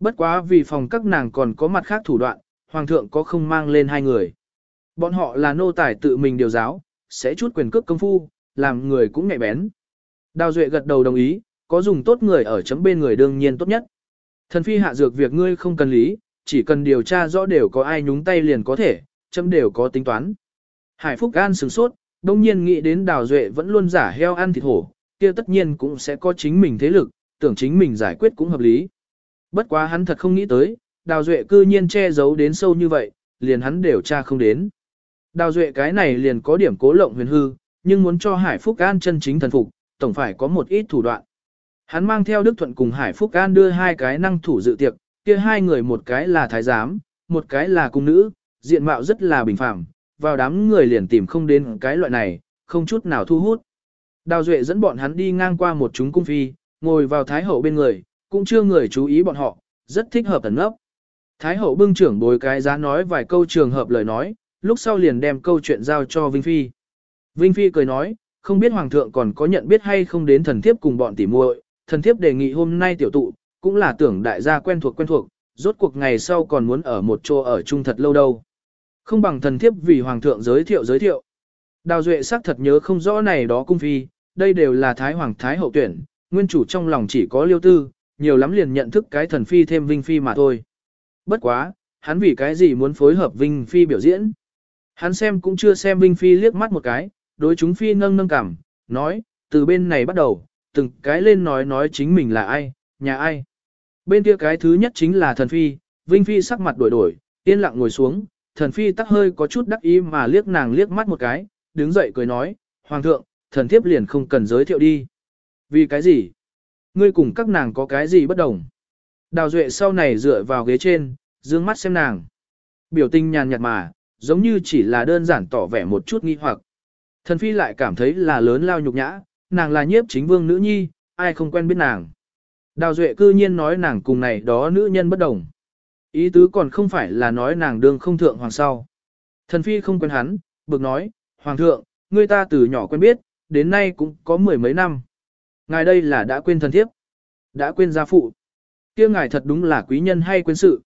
Bất quá vì phòng các nàng còn có mặt khác thủ đoạn, hoàng thượng có không mang lên hai người. Bọn họ là nô tài tự mình điều giáo, sẽ chút quyền cước công phu, làm người cũng nhạy bén. Đào Duệ gật đầu đồng ý, có dùng tốt người ở chấm bên người đương nhiên tốt nhất. Thần phi hạ dược việc ngươi không cần lý, chỉ cần điều tra rõ đều có ai nhúng tay liền có thể, chấm đều có tính toán. Hải Phúc An sửng sốt, đông nhiên nghĩ đến Đào Duệ vẫn luôn giả heo ăn thịt hổ, kia tất nhiên cũng sẽ có chính mình thế lực, tưởng chính mình giải quyết cũng hợp lý. Bất quá hắn thật không nghĩ tới, Đào Duệ cư nhiên che giấu đến sâu như vậy, liền hắn đều tra không đến. Đào Duệ cái này liền có điểm cố lộng huyền hư, nhưng muốn cho Hải Phúc An chân chính thần phục, tổng phải có một ít thủ đoạn. Hắn mang theo Đức Thuận cùng Hải Phúc An đưa hai cái năng thủ dự tiệc, kia hai người một cái là thái giám, một cái là cung nữ, diện mạo rất là bình phẳng, vào đám người liền tìm không đến cái loại này, không chút nào thu hút. Đào Duệ dẫn bọn hắn đi ngang qua một chúng cung phi, ngồi vào Thái Hậu bên người, cũng chưa người chú ý bọn họ, rất thích hợp ẩn ấp. Thái Hậu bưng trưởng bồi cái giá nói vài câu trường hợp lời nói, lúc sau liền đem câu chuyện giao cho Vinh Phi. Vinh Phi cười nói, không biết Hoàng thượng còn có nhận biết hay không đến thần thiếp cùng bọn tỉ muội, thần thiếp đề nghị hôm nay tiểu tụ, cũng là tưởng đại gia quen thuộc quen thuộc, rốt cuộc ngày sau còn muốn ở một chỗ ở chung thật lâu đâu. Không bằng thần thiếp vì Hoàng thượng giới thiệu giới thiệu. Đào Duệ xác thật nhớ không rõ này đó cung phi, đây đều là Thái Hoàng Thái Hậu tuyển, nguyên chủ trong lòng chỉ có liêu tư, nhiều lắm liền nhận thức cái thần phi thêm Vinh Phi mà thôi. Bất quá, hắn vì cái gì muốn phối hợp Vinh Phi biểu diễn. Hắn xem cũng chưa xem Vinh Phi liếc mắt một cái, đối chúng Phi nâng nâng cảm, nói, từ bên này bắt đầu, từng cái lên nói nói chính mình là ai, nhà ai. Bên kia cái thứ nhất chính là thần Phi, Vinh Phi sắc mặt đổi đổi, yên lặng ngồi xuống, thần Phi tắc hơi có chút đắc ý mà liếc nàng liếc mắt một cái, đứng dậy cười nói, Hoàng thượng, thần thiếp liền không cần giới thiệu đi. Vì cái gì? Ngươi cùng các nàng có cái gì bất đồng? Đào Duệ sau này dựa vào ghế trên, dương mắt xem nàng. Biểu tình nhàn nhạt mà, giống như chỉ là đơn giản tỏ vẻ một chút nghi hoặc. Thần phi lại cảm thấy là lớn lao nhục nhã, nàng là nhiếp chính vương nữ nhi, ai không quen biết nàng. Đào Duệ cư nhiên nói nàng cùng này đó nữ nhân bất đồng. Ý tứ còn không phải là nói nàng đương không thượng hoàng sau. Thần phi không quen hắn, bực nói, hoàng thượng, người ta từ nhỏ quen biết, đến nay cũng có mười mấy năm. Ngài đây là đã quên thần thiếp, đã quên gia phụ. kia ngài thật đúng là quý nhân hay quên sự.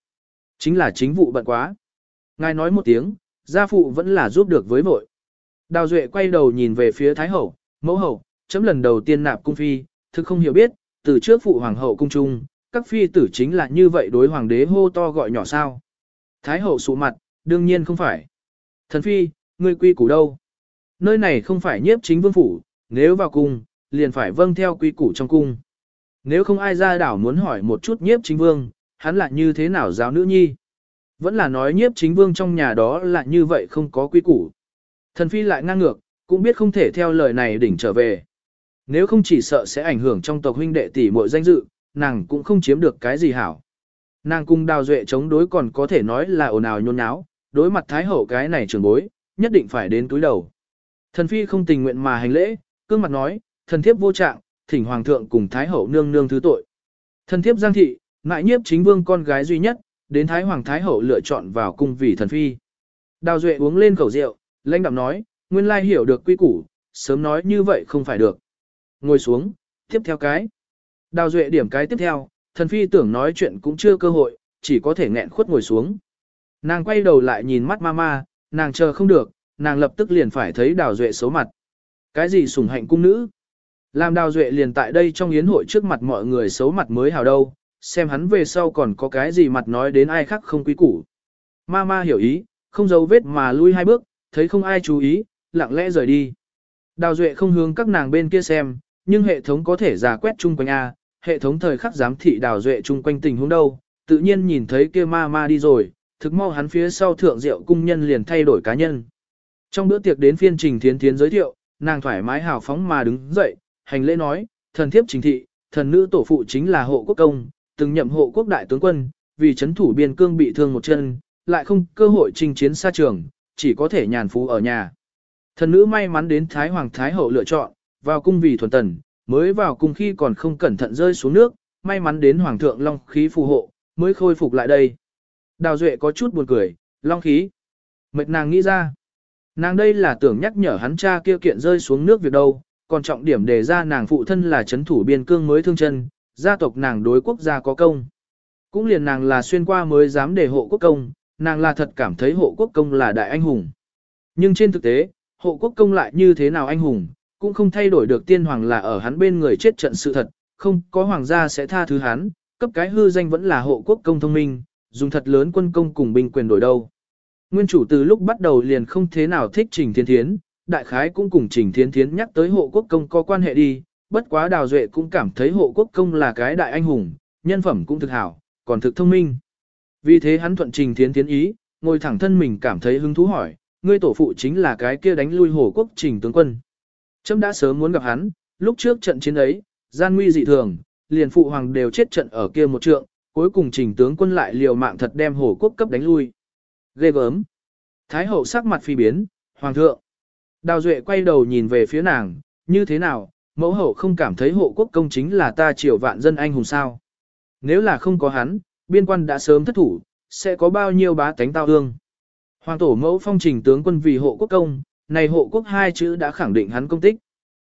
Chính là chính vụ bận quá. Ngài nói một tiếng, gia phụ vẫn là giúp được với vội. Đào Duệ quay đầu nhìn về phía Thái Hậu, mẫu hậu, chấm lần đầu tiên nạp cung phi, thực không hiểu biết, từ trước phụ hoàng hậu cung trung, các phi tử chính là như vậy đối hoàng đế hô to gọi nhỏ sao. Thái Hậu sụ mặt, đương nhiên không phải. Thần phi, ngươi quy củ đâu? Nơi này không phải nhiếp chính vương phủ, nếu vào cung, liền phải vâng theo quy củ trong cung. Nếu không ai ra đảo muốn hỏi một chút nhiếp chính vương, hắn là như thế nào giáo nữ nhi? Vẫn là nói nhiếp chính vương trong nhà đó là như vậy không có quy củ. Thần phi lại ngang ngược, cũng biết không thể theo lời này đỉnh trở về. Nếu không chỉ sợ sẽ ảnh hưởng trong tộc huynh đệ tỷ muội danh dự, nàng cũng không chiếm được cái gì hảo. Nàng cung đào duệ chống đối còn có thể nói là ồn ào nhôn nháo, đối mặt thái hậu cái này trường bối, nhất định phải đến túi đầu. Thần phi không tình nguyện mà hành lễ, cương mặt nói, thần thiếp vô trạng, thỉnh hoàng thượng cùng thái hậu nương nương thứ tội. Thần thiếp giang thị, ngại nhiếp chính vương con gái duy nhất, đến thái hoàng thái hậu lựa chọn vào cung vì thần phi. Đào duệ uống lên khẩu rượu, lãnh đạm nói, nguyên lai hiểu được quy củ, sớm nói như vậy không phải được. Ngồi xuống, tiếp theo cái. Đào duệ điểm cái tiếp theo, thần phi tưởng nói chuyện cũng chưa cơ hội, chỉ có thể nghẹn khuất ngồi xuống. Nàng quay đầu lại nhìn mắt mama, nàng chờ không được, nàng lập tức liền phải thấy đào duệ xấu mặt. Cái gì sủng hạnh cung nữ? Làm đào duệ liền tại đây trong yến hội trước mặt mọi người xấu mặt mới hào đâu, xem hắn về sau còn có cái gì mặt nói đến ai khác không quý củ. Mama hiểu ý, không giấu vết mà lui hai bước, thấy không ai chú ý, lặng lẽ rời đi. Đào duệ không hướng các nàng bên kia xem, nhưng hệ thống có thể giả quét chung quanh A, hệ thống thời khắc giám thị đào duệ chung quanh tình huống đâu, tự nhiên nhìn thấy kia ma ma đi rồi, thực mau hắn phía sau thượng rượu cung nhân liền thay đổi cá nhân. Trong bữa tiệc đến phiên trình thiến thiến giới thiệu, nàng thoải mái hào phóng mà đứng dậy, hành lễ nói, thần thiếp trình thị, thần nữ tổ phụ chính là hộ quốc công, từng nhậm hộ quốc đại tướng quân, vì chấn thủ biên cương bị thương một chân, lại không cơ hội chinh chiến xa trường, chỉ có thể nhàn phú ở nhà. Thần nữ may mắn đến Thái Hoàng Thái Hậu lựa chọn, vào cung vì thuần tần, mới vào cung khi còn không cẩn thận rơi xuống nước, may mắn đến Hoàng thượng Long khí phù hộ, mới khôi phục lại đây. Đào Duệ có chút buồn cười, Long khí. Mệt nàng nghĩ ra. Nàng đây là tưởng nhắc nhở hắn cha kia kiện rơi xuống nước việc đâu, còn trọng điểm đề ra nàng phụ thân là chấn thủ biên cương mới thương chân, gia tộc nàng đối quốc gia có công. Cũng liền nàng là xuyên qua mới dám đề hộ quốc công, nàng là thật cảm thấy hộ quốc công là đại anh hùng. Nhưng trên thực tế, hộ quốc công lại như thế nào anh hùng, cũng không thay đổi được tiên hoàng là ở hắn bên người chết trận sự thật, không có hoàng gia sẽ tha thứ hắn, cấp cái hư danh vẫn là hộ quốc công thông minh, dùng thật lớn quân công cùng binh quyền đổi đâu. Nguyên chủ từ lúc bắt đầu liền không thế nào thích Trình Thiên Thiến, đại khái cũng cùng Trình Thiên Thiến nhắc tới hộ quốc công có quan hệ đi, bất quá Đào Duệ cũng cảm thấy hộ quốc công là cái đại anh hùng, nhân phẩm cũng thực hảo, còn thực thông minh. Vì thế hắn thuận Trình thiên Thiến ý, ngồi thẳng thân mình cảm thấy hứng thú hỏi, ngươi tổ phụ chính là cái kia đánh lui hộ quốc Trình tướng quân. Trâm đã sớm muốn gặp hắn, lúc trước trận chiến ấy, gian nguy dị thường, liền phụ hoàng đều chết trận ở kia một trượng, cuối cùng Trình tướng quân lại liều mạng thật đem Hổ quốc cấp đánh lui. Ghê gớm. Thái hậu sắc mặt phi biến, hoàng thượng. Đào Duệ quay đầu nhìn về phía nàng, như thế nào, mẫu hậu không cảm thấy hộ quốc công chính là ta triều vạn dân anh hùng sao. Nếu là không có hắn, biên quan đã sớm thất thủ, sẽ có bao nhiêu bá tánh tao hương. Hoàng tổ mẫu phong trình tướng quân vì hộ quốc công, này hộ quốc hai chữ đã khẳng định hắn công tích.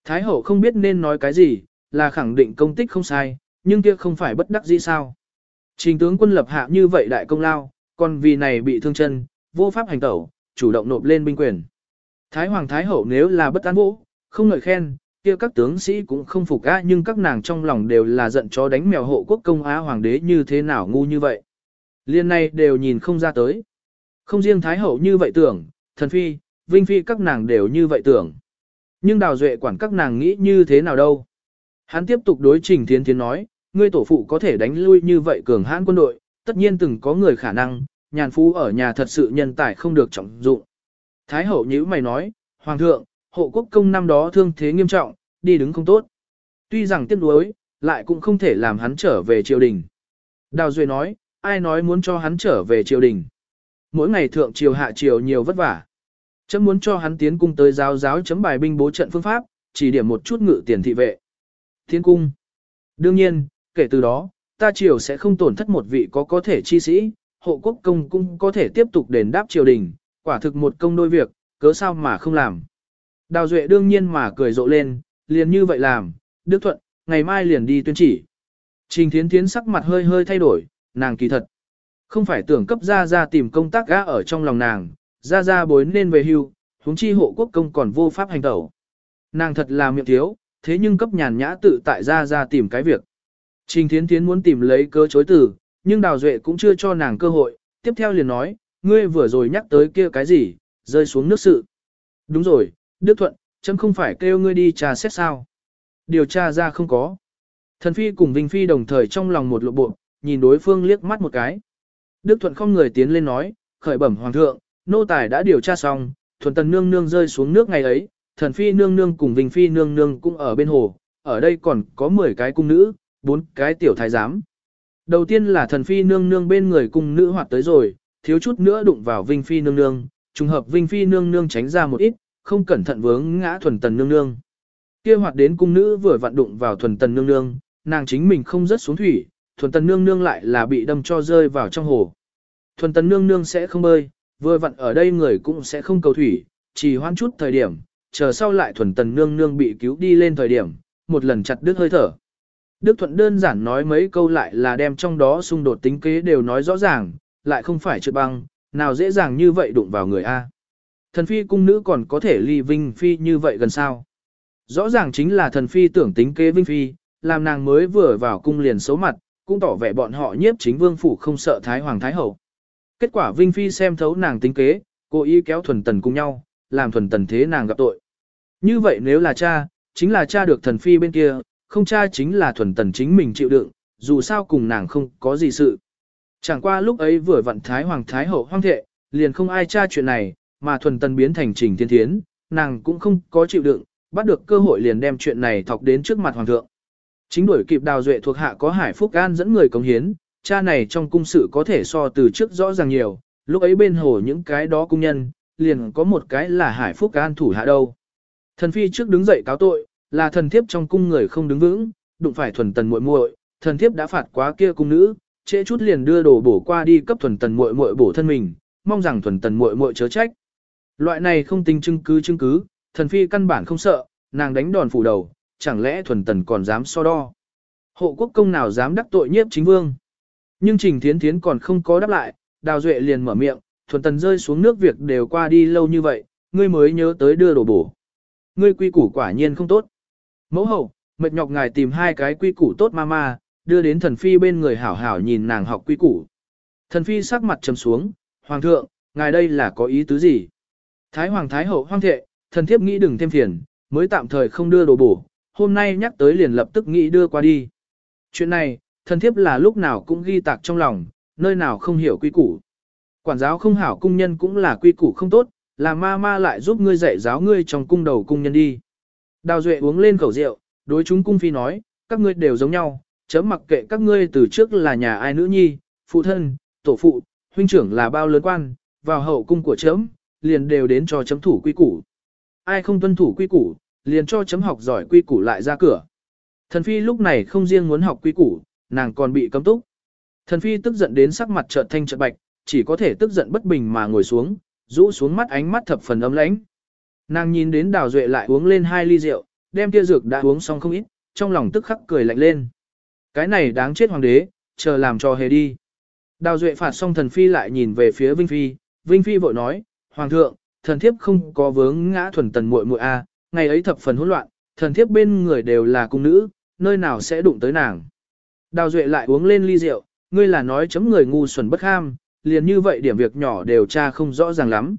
Thái hậu không biết nên nói cái gì, là khẳng định công tích không sai, nhưng kia không phải bất đắc dĩ sao. Trình tướng quân lập hạ như vậy đại công lao, còn vì này bị thương chân, vô pháp hành tẩu, chủ động nộp lên binh quyền. Thái hoàng thái hậu nếu là bất an vũ, không ngợi khen, kia các tướng sĩ cũng không phục á nhưng các nàng trong lòng đều là giận chó đánh mèo hộ quốc công á hoàng đế như thế nào ngu như vậy. Liên này đều nhìn không ra tới. Không riêng Thái Hậu như vậy tưởng, thần phi, vinh phi các nàng đều như vậy tưởng. Nhưng đào duệ quản các nàng nghĩ như thế nào đâu. Hắn tiếp tục đối trình thiến thiến nói, ngươi tổ phụ có thể đánh lui như vậy cường hãn quân đội, tất nhiên từng có người khả năng, nhàn phú ở nhà thật sự nhân tài không được trọng dụng. Thái hậu nhữ mày nói, Hoàng thượng, hộ quốc công năm đó thương thế nghiêm trọng, đi đứng không tốt. Tuy rằng tiếc nuối, lại cũng không thể làm hắn trở về triều đình. Đào Duệ nói, ai nói muốn cho hắn trở về triều đình. Mỗi ngày thượng triều hạ triều nhiều vất vả. Chấm muốn cho hắn tiến cung tới giáo giáo chấm bài binh bố trận phương pháp, chỉ điểm một chút ngự tiền thị vệ. Tiến cung. Đương nhiên, kể từ đó, ta triều sẽ không tổn thất một vị có có thể chi sĩ, hộ quốc công cũng có thể tiếp tục đền đáp triều đình, quả thực một công đôi việc, cớ sao mà không làm. Đào Duệ đương nhiên mà cười rộ lên, liền như vậy làm, Đức Thuận, ngày mai liền đi tuyên chỉ. Trình Thiến Thiến sắc mặt hơi hơi thay đổi, nàng kỳ thật. Không phải tưởng cấp ra ra tìm công tác gã ở trong lòng nàng, ra ra bối nên về hưu, huống chi hộ quốc công còn vô pháp hành tẩu. Nàng thật là miệng thiếu, thế nhưng cấp nhàn nhã tự tại ra ra tìm cái việc. Trình Thiến Thiến muốn tìm lấy cơ chối từ, nhưng Đào Duệ cũng chưa cho nàng cơ hội, tiếp theo liền nói, ngươi vừa rồi nhắc tới kia cái gì, rơi xuống nước sự. Đúng rồi, Đức Thuận, chấm không phải kêu ngươi đi trà xét sao. Điều tra ra không có. Thần Phi cùng Vinh Phi đồng thời trong lòng một lộ bộ, nhìn đối phương liếc mắt một cái. Đức Thuận không người tiến lên nói, khởi bẩm Hoàng thượng, nô tài đã điều tra xong, thuần tần nương nương rơi xuống nước ngày ấy, thần Phi nương nương cùng Vinh Phi nương nương cũng ở bên hồ, ở đây còn có 10 cái cung nữ, 4 cái tiểu thái giám. Đầu tiên là thần Phi nương nương bên người cung nữ hoạt tới rồi, thiếu chút nữa đụng vào Vinh Phi nương nương, trùng hợp Vinh Phi nương nương tránh ra một ít, không cẩn thận vướng ngã thuần tần nương nương. Kia hoạt đến cung nữ vừa vặn đụng vào thuần tần nương nương, nàng chính mình không rớt xuống thủy, thuần tần nương nương lại là bị đâm cho rơi vào trong hồ. Thuần tần nương nương sẽ không bơi, vừa vặn ở đây người cũng sẽ không cầu thủy, chỉ hoan chút thời điểm, chờ sau lại thuần tần nương nương bị cứu đi lên thời điểm, một lần chặt đứt hơi thở. Đức Thuận đơn giản nói mấy câu lại là đem trong đó xung đột tính kế đều nói rõ ràng, lại không phải trượt băng, nào dễ dàng như vậy đụng vào người A. Thần phi cung nữ còn có thể ly vinh phi như vậy gần sao. Rõ ràng chính là thần phi tưởng tính kế vinh phi, làm nàng mới vừa vào cung liền xấu mặt, cũng tỏ vẻ bọn họ nhiếp chính vương phủ không sợ thái hoàng thái hậu. Kết quả vinh phi xem thấu nàng tính kế, cố ý kéo thuần tần cùng nhau, làm thuần tần thế nàng gặp tội. Như vậy nếu là cha, chính là cha được thần phi bên kia, không cha chính là thuần tần chính mình chịu đựng, dù sao cùng nàng không có gì sự. Chẳng qua lúc ấy vừa vặn thái hoàng thái hậu hoang thệ, liền không ai tra chuyện này, mà thuần tần biến thành trình thiên thiến, nàng cũng không có chịu đựng, bắt được cơ hội liền đem chuyện này thọc đến trước mặt hoàng thượng. Chính đuổi kịp đào duệ thuộc hạ có hải phúc an dẫn người cống hiến, cha này trong cung sự có thể so từ trước rõ ràng nhiều, lúc ấy bên hồ những cái đó cung nhân, liền có một cái là hải phúc an thủ hạ đâu. Thần phi trước đứng dậy cáo tội, là thần thiếp trong cung người không đứng vững, đụng phải thuần tần muội muội, thần thiếp đã phạt quá kia cung nữ, trễ chút liền đưa đồ bổ qua đi cấp thuần tần muội muội bổ thân mình, mong rằng thuần tần muội muội chớ trách. Loại này không tính chứng cứ chứng cứ, thần phi căn bản không sợ, nàng đánh đòn phủ đầu, chẳng lẽ thuần tần còn dám so đo. Hộ quốc công nào dám đắc tội nhiếp chính vương. Nhưng Trình Thiến Thiến còn không có đáp lại, Đào Duệ liền mở miệng, thuần tần rơi xuống nước việc đều qua đi lâu như vậy, ngươi mới nhớ tới đưa đồ bổ. Ngươi quy củ quả nhiên không tốt. Mẫu hậu, mệt nhọc ngài tìm hai cái quy củ tốt ma ma, đưa đến thần phi bên người hảo hảo nhìn nàng học quy củ. Thần phi sắc mặt trầm xuống, hoàng thượng, ngài đây là có ý tứ gì? Thái hoàng thái hậu hoang thệ, thần thiếp nghĩ đừng thêm phiền, mới tạm thời không đưa đồ bổ, hôm nay nhắc tới liền lập tức nghĩ đưa qua đi. Chuyện này, thần thiếp là lúc nào cũng ghi tạc trong lòng, nơi nào không hiểu quy củ. Quản giáo không hảo cung nhân cũng là quy củ không tốt, là ma ma lại giúp ngươi dạy giáo ngươi trong cung đầu cung nhân đi. Đào Duệ uống lên khẩu rượu, đối chúng cung phi nói, các ngươi đều giống nhau, chấm mặc kệ các ngươi từ trước là nhà ai nữ nhi, phụ thân, tổ phụ, huynh trưởng là bao lớn quan, vào hậu cung của chấm, liền đều đến cho chấm thủ quy củ. Ai không tuân thủ quy củ, liền cho chấm học giỏi quy củ lại ra cửa. Thần phi lúc này không riêng muốn học quy củ, nàng còn bị cấm túc. Thần phi tức giận đến sắc mặt chợt thanh chợt bạch, chỉ có thể tức giận bất bình mà ngồi xuống, rũ xuống mắt ánh mắt thập phần ấm lãnh. Nàng nhìn đến Đào Duệ lại uống lên hai ly rượu, đem tia dược đã uống xong không ít, trong lòng tức khắc cười lạnh lên. Cái này đáng chết hoàng đế, chờ làm cho hề đi. Đào Duệ phạt xong thần phi lại nhìn về phía Vinh Phi, Vinh Phi vội nói, Hoàng thượng, thần thiếp không có vướng ngã thuần tần muội muội a, ngày ấy thập phần hỗn loạn, thần thiếp bên người đều là cung nữ, nơi nào sẽ đụng tới nàng. Đào Duệ lại uống lên ly rượu, ngươi là nói chấm người ngu xuẩn bất ham, liền như vậy điểm việc nhỏ đều tra không rõ ràng lắm.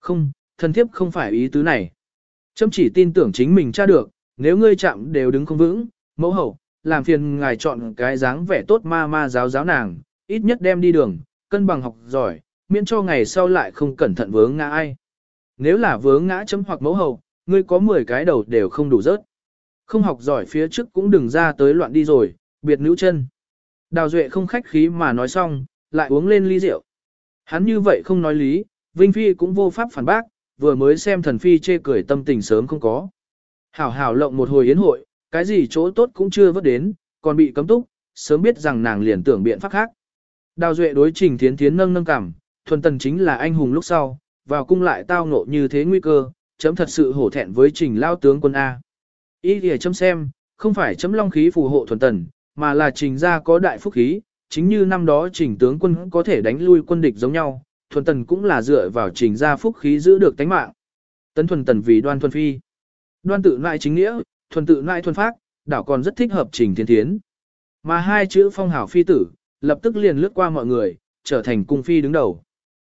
Không, thần thiếp không phải ý tứ này. Chấm chỉ tin tưởng chính mình tra được, nếu ngươi chạm đều đứng không vững, mẫu hậu, làm phiền ngài chọn cái dáng vẻ tốt ma ma giáo giáo nàng, ít nhất đem đi đường, cân bằng học giỏi, miễn cho ngày sau lại không cẩn thận vướng ngã ai. Nếu là vướng ngã chấm hoặc mẫu hậu, ngươi có 10 cái đầu đều không đủ rớt. Không học giỏi phía trước cũng đừng ra tới loạn đi rồi, biệt nữ chân. Đào Duệ không khách khí mà nói xong, lại uống lên ly rượu. Hắn như vậy không nói lý, Vinh Phi cũng vô pháp phản bác, vừa mới xem thần Phi chê cười tâm tình sớm không có. Hảo hảo lộng một hồi yến hội, cái gì chỗ tốt cũng chưa vớt đến, còn bị cấm túc, sớm biết rằng nàng liền tưởng biện pháp khác. Đào Duệ đối trình thiến thiến nâng nâng cảm, thuần tần chính là anh hùng lúc sau, vào cung lại tao ngộ như thế nguy cơ, chấm thật sự hổ thẹn với trình lao tướng quân A. Ý thì chấm xem, không phải chấm long khí phù hộ thuần tần, mà là trình ra có đại phúc khí, chính như năm đó trình tướng quân có thể đánh lui quân địch giống nhau, thuần tần cũng là dựa vào trình ra phúc khí giữ được tánh mạng. Tấn thuần tần vì đoan thuần phi. Đoan tự nại chính nghĩa, thuần tự nại thuần phác, đảo còn rất thích hợp trình thiên thiến. Mà hai chữ phong hảo phi tử, lập tức liền lướt qua mọi người, trở thành cung phi đứng đầu.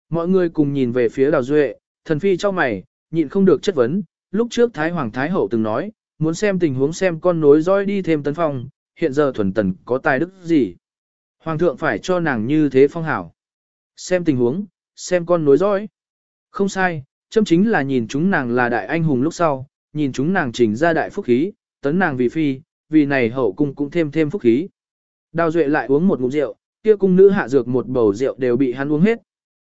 Mọi người cùng nhìn về phía đào duệ, thần phi cho mày, nhịn không được chất vấn, lúc trước Thái Hoàng Thái Hậu từng nói, muốn xem tình huống xem con nối dõi đi thêm tấn phong, hiện giờ thuần tần có tài đức gì. Hoàng thượng phải cho nàng như thế phong hảo. Xem tình huống, xem con nối dõi. Không sai, châm chính là nhìn chúng nàng là đại anh hùng lúc sau, nhìn chúng nàng chỉnh ra đại phúc khí, tấn nàng vì phi, vì này hậu cung cũng thêm thêm phúc khí. Đào Duệ lại uống một ngụm rượu, kia cung nữ hạ dược một bầu rượu đều bị hắn uống hết.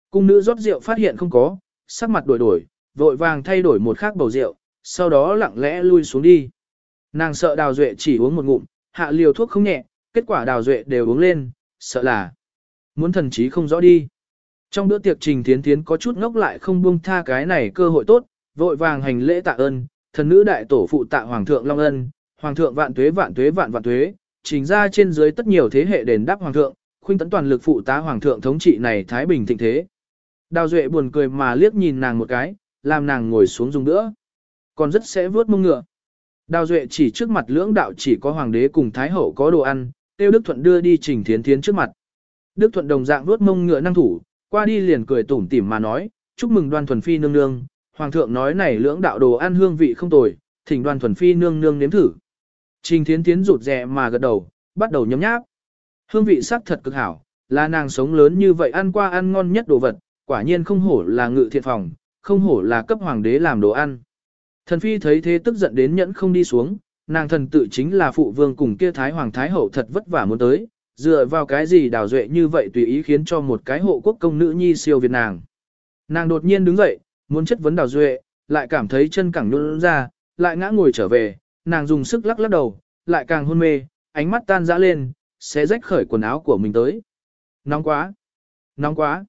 Cung nữ rót rượu phát hiện không có, sắc mặt đổi đổi, vội vàng thay đổi một khác bầu rượu, sau đó lặng lẽ lui xuống đi. Nàng sợ Đào Duệ chỉ uống một ngụm, hạ liều thuốc không nhẹ, kết quả Đào Duệ đều uống lên, sợ là muốn thần trí không rõ đi. Trong bữa tiệc Trình tiến tiến có chút ngốc lại không buông tha cái này cơ hội tốt, vội vàng hành lễ tạ ơn, thần nữ đại tổ phụ tạ Hoàng thượng Long Ân, Hoàng thượng vạn tuế vạn tuế vạn vạn tuế, trình ra trên dưới tất nhiều thế hệ đền đáp Hoàng thượng, khuynh tấn toàn lực phụ tá Hoàng thượng thống trị này Thái Bình thịnh thế. Đào Duệ buồn cười mà liếc nhìn nàng một cái, làm nàng ngồi xuống dùng nữa. Còn rất sẽ vớt mông ngựa. Đào Duệ chỉ trước mặt lưỡng đạo chỉ có hoàng đế cùng thái hậu có đồ ăn, tiêu Đức Thuận đưa đi trình thiến thiến trước mặt. Đức Thuận đồng dạng nuốt mông ngựa năng thủ, qua đi liền cười tủm tỉm mà nói, chúc mừng đoan thuần phi nương nương, hoàng thượng nói này lưỡng đạo đồ ăn hương vị không tồi, thỉnh đoan thuần phi nương nương nếm thử. Trình thiến thiến rụt rè mà gật đầu, bắt đầu nhấm nháp. Hương vị sắc thật cực hảo, là nàng sống lớn như vậy ăn qua ăn ngon nhất đồ vật, quả nhiên không hổ là ngự thiện phòng, không hổ là cấp hoàng đế làm đồ ăn. Thần phi thấy thế tức giận đến nhẫn không đi xuống, nàng thần tự chính là phụ vương cùng kia thái hoàng thái hậu thật vất vả muốn tới, dựa vào cái gì đào duệ như vậy tùy ý khiến cho một cái hộ quốc công nữ nhi siêu việt nàng. Nàng đột nhiên đứng dậy, muốn chất vấn đào duệ, lại cảm thấy chân cẳng nhún ra, lại ngã ngồi trở về, nàng dùng sức lắc lắc đầu, lại càng hôn mê, ánh mắt tan dã lên, sẽ rách khởi quần áo của mình tới. Nóng quá! Nóng quá!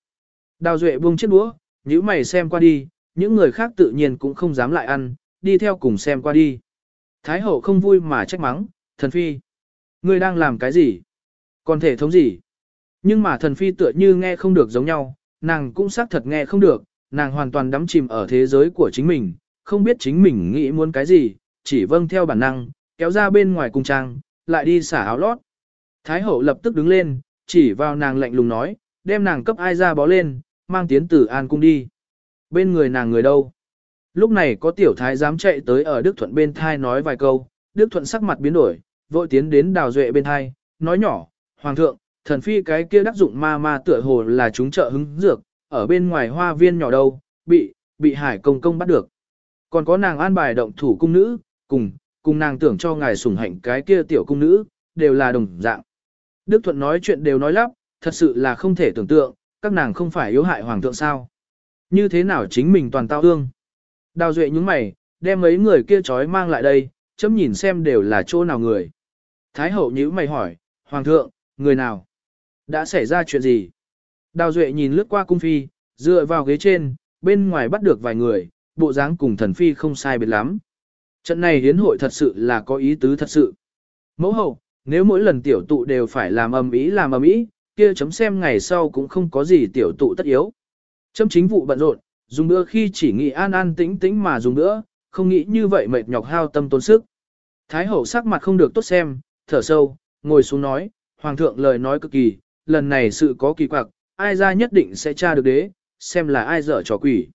Đào Duệ buông chiếc đũa, nhíu mày xem qua đi, những người khác tự nhiên cũng không dám lại ăn, đi theo cùng xem qua đi. Thái hậu không vui mà trách mắng, thần phi. Ngươi đang làm cái gì? Còn thể thống gì? Nhưng mà thần phi tựa như nghe không được giống nhau, nàng cũng xác thật nghe không được, nàng hoàn toàn đắm chìm ở thế giới của chính mình, không biết chính mình nghĩ muốn cái gì, chỉ vâng theo bản năng, kéo ra bên ngoài cung trang, lại đi xả áo lót. Thái hậu lập tức đứng lên, chỉ vào nàng lạnh lùng nói, đem nàng cấp ai ra bó lên, mang tiến tử an cung đi. Bên người nàng người đâu? Lúc này có tiểu thái dám chạy tới ở Đức Thuận bên thai nói vài câu, Đức Thuận sắc mặt biến đổi, vội tiến đến đào duệ bên thai, nói nhỏ, Hoàng thượng, thần phi cái kia đắc dụng ma ma tựa hồ là chúng trợ hứng dược, ở bên ngoài hoa viên nhỏ đâu, bị, bị hải công công bắt được. Còn có nàng an bài động thủ cung nữ, cùng, cùng nàng tưởng cho ngài sủng hạnh cái kia tiểu cung nữ, đều là đồng dạng. Đức Thuận nói chuyện đều nói lắp, thật sự là không thể tưởng tượng, các nàng không phải yếu hại hoàng thượng sao. Như thế nào chính mình toàn tao ương. Đào Duệ nhúng mày, đem mấy người kia trói mang lại đây, chấm nhìn xem đều là chỗ nào người. Thái hậu nhíu mày hỏi, Hoàng thượng, người nào? Đã xảy ra chuyện gì? Đào Duệ nhìn lướt qua cung phi, dựa vào ghế trên, bên ngoài bắt được vài người, bộ dáng cùng thần phi không sai biệt lắm. Trận này hiến hội thật sự là có ý tứ thật sự. Mẫu hậu, nếu mỗi lần tiểu tụ đều phải làm ầm ý làm ầm ý kia chấm xem ngày sau cũng không có gì tiểu tụ tất yếu. Chấm chính vụ bận rộn, dùng bữa khi chỉ nghĩ an an tĩnh tĩnh mà dùng bữa, không nghĩ như vậy mệt nhọc hao tâm tốn sức. Thái hậu sắc mặt không được tốt xem, thở sâu, ngồi xuống nói, hoàng thượng lời nói cực kỳ, lần này sự có kỳ quặc, ai ra nhất định sẽ tra được đế, xem là ai dở trò quỷ.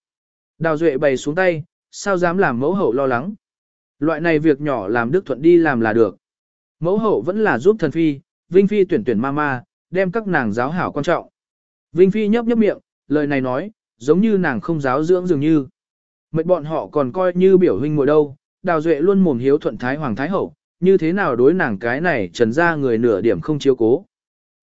Đào Duệ bày xuống tay, sao dám làm mẫu hậu lo lắng. Loại này việc nhỏ làm Đức Thuận đi làm là được. Mẫu hậu vẫn là giúp thần phi, Vinh Phi tuyển tuyển ma ma, đem các nàng giáo hảo quan trọng. Vinh Phi nhấp nhấp miệng, lời này nói, giống như nàng không giáo dưỡng dường như. Mệt bọn họ còn coi như biểu huynh ngồi đâu, Đào Duệ luôn mồm hiếu thuận Thái Hoàng Thái Hậu, như thế nào đối nàng cái này trần ra người nửa điểm không chiếu cố.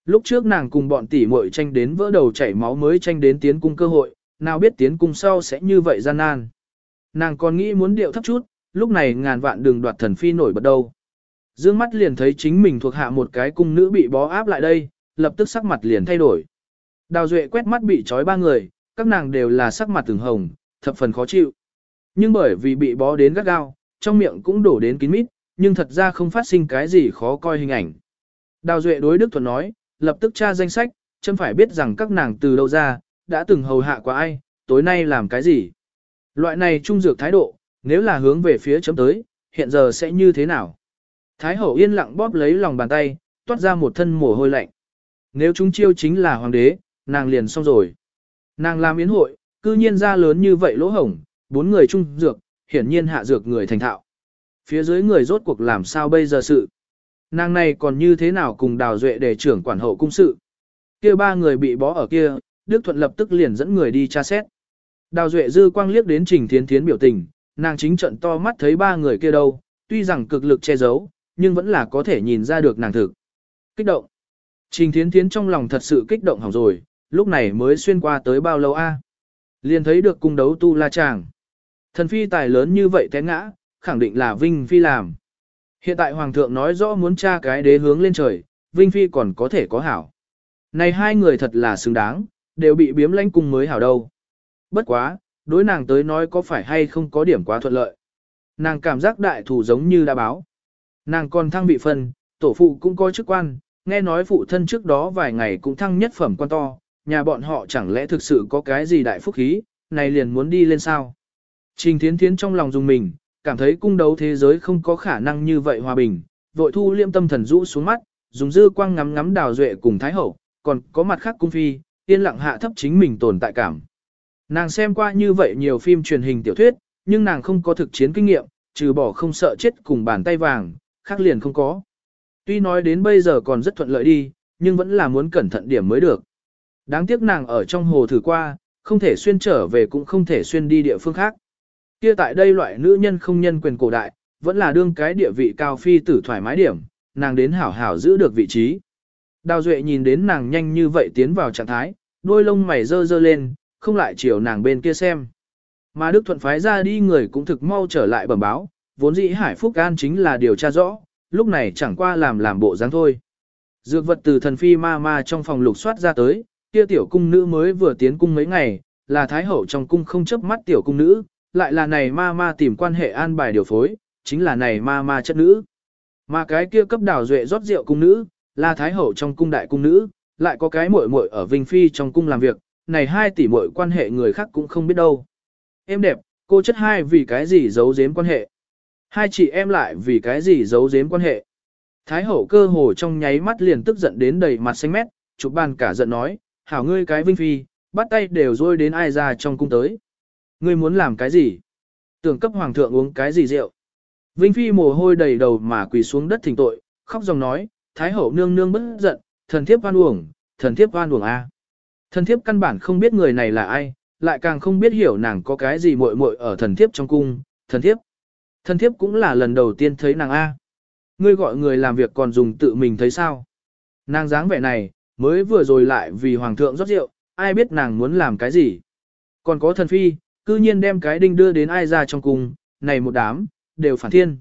Lúc trước nàng cùng bọn tỷ muội tranh đến vỡ đầu chảy máu mới tranh đến tiến cung cơ hội, nào biết tiến cung sau sẽ như vậy gian nan. Nàng còn nghĩ muốn điệu thấp chút, lúc này ngàn vạn đường đoạt thần phi nổi bật đâu. Dương mắt liền thấy chính mình thuộc hạ một cái cung nữ bị bó áp lại đây, lập tức sắc mặt liền thay đổi. Đào Duệ quét mắt bị trói ba người, các nàng đều là sắc mặt từng hồng, thập phần khó chịu. Nhưng bởi vì bị bó đến gắt gao, trong miệng cũng đổ đến kín mít, nhưng thật ra không phát sinh cái gì khó coi hình ảnh. Đào Duệ đối Đức Thuần nói, lập tức tra danh sách, chấm phải biết rằng các nàng từ đâu ra, đã từng hầu hạ qua ai, tối nay làm cái gì. Loại này trung dược thái độ, nếu là hướng về phía chấm tới, hiện giờ sẽ như thế nào? Thái hậu yên lặng bóp lấy lòng bàn tay, toát ra một thân mồ hôi lạnh. Nếu chúng chiêu chính là hoàng đế, nàng liền xong rồi. Nàng làm yến hội, cư nhiên ra lớn như vậy lỗ hổng, bốn người chung dược, hiển nhiên hạ dược người thành thạo. Phía dưới người rốt cuộc làm sao bây giờ sự. Nàng này còn như thế nào cùng đào duệ để trưởng quản hậu cung sự. kia ba người bị bó ở kia, Đức Thuận lập tức liền dẫn người đi tra xét. Đào duệ dư quang liếc đến trình thiến thiến biểu tình, nàng chính trận to mắt thấy ba người kia đâu, tuy rằng cực lực che giấu, nhưng vẫn là có thể nhìn ra được nàng thực. Kích động. Trình thiến thiến trong lòng thật sự kích động hỏng rồi, lúc này mới xuyên qua tới bao lâu a? Liền thấy được cung đấu tu la chàng. Thần phi tài lớn như vậy té ngã, khẳng định là Vinh Phi làm. Hiện tại Hoàng thượng nói rõ muốn tra cái đế hướng lên trời, Vinh Phi còn có thể có hảo. Này hai người thật là xứng đáng, đều bị biếm lãnh cung mới hảo đâu. Bất quá, đối nàng tới nói có phải hay không có điểm quá thuận lợi. Nàng cảm giác đại thủ giống như đã báo. Nàng còn thăng bị phân, tổ phụ cũng có chức quan, nghe nói phụ thân trước đó vài ngày cũng thăng nhất phẩm quan to, nhà bọn họ chẳng lẽ thực sự có cái gì đại phúc khí, này liền muốn đi lên sao. Trình Thiến Thiến trong lòng dùng mình, cảm thấy cung đấu thế giới không có khả năng như vậy hòa bình, vội thu liêm tâm thần rũ xuống mắt, dùng dư quang ngắm ngắm đào duệ cùng thái hậu, còn có mặt khác cung phi, yên lặng hạ thấp chính mình tồn tại cảm. Nàng xem qua như vậy nhiều phim truyền hình tiểu thuyết, nhưng nàng không có thực chiến kinh nghiệm, trừ bỏ không sợ chết cùng bàn tay vàng, khác liền không có. Tuy nói đến bây giờ còn rất thuận lợi đi, nhưng vẫn là muốn cẩn thận điểm mới được. Đáng tiếc nàng ở trong hồ thử qua, không thể xuyên trở về cũng không thể xuyên đi địa phương khác. Kia tại đây loại nữ nhân không nhân quyền cổ đại, vẫn là đương cái địa vị cao phi tử thoải mái điểm, nàng đến hảo hảo giữ được vị trí. Đào Duệ nhìn đến nàng nhanh như vậy tiến vào trạng thái, đôi lông mày dơ dơ lên, không lại chiều nàng bên kia xem. Mà Đức Thuận phái ra đi người cũng thực mau trở lại bẩm báo, vốn dĩ Hải Phúc An chính là điều tra rõ, lúc này chẳng qua làm làm bộ dáng thôi. Dược vật từ thần phi ma ma trong phòng lục soát ra tới, kia tiểu cung nữ mới vừa tiến cung mấy ngày, là thái hậu trong cung không chấp mắt tiểu cung nữ, lại là này ma ma tìm quan hệ an bài điều phối, chính là này ma ma chất nữ. Mà cái kia cấp đảo duệ rót rượu cung nữ, là thái hậu trong cung đại cung nữ, lại có cái muội muội ở Vinh Phi trong cung làm việc, này hai tỷ muội quan hệ người khác cũng không biết đâu. Em đẹp, cô chất hai vì cái gì giấu giếm quan hệ. Hai chị em lại vì cái gì giấu giếm quan hệ. Thái hậu cơ hồ trong nháy mắt liền tức giận đến đầy mặt xanh mét, chụp bàn cả giận nói, hảo ngươi cái Vinh Phi, bắt tay đều rôi đến ai ra trong cung tới. Ngươi muốn làm cái gì? Tưởng cấp hoàng thượng uống cái gì rượu? Vinh Phi mồ hôi đầy đầu mà quỳ xuống đất thỉnh tội, khóc dòng nói, Thái hậu nương nương bất giận, thần thiếp oan uổng, thần thiếp oan uổng a. Thần thiếp căn bản không biết người này là ai, lại càng không biết hiểu nàng có cái gì muội muội ở thần thiếp trong cung, thần thiếp. Thần thiếp cũng là lần đầu tiên thấy nàng a. Ngươi gọi người làm việc còn dùng tự mình thấy sao? Nàng dáng vẻ này, mới vừa rồi lại vì hoàng thượng rót rượu, ai biết nàng muốn làm cái gì. Còn có thần phi, cư nhiên đem cái đinh đưa đến ai ra trong cung, này một đám, đều phản thiên.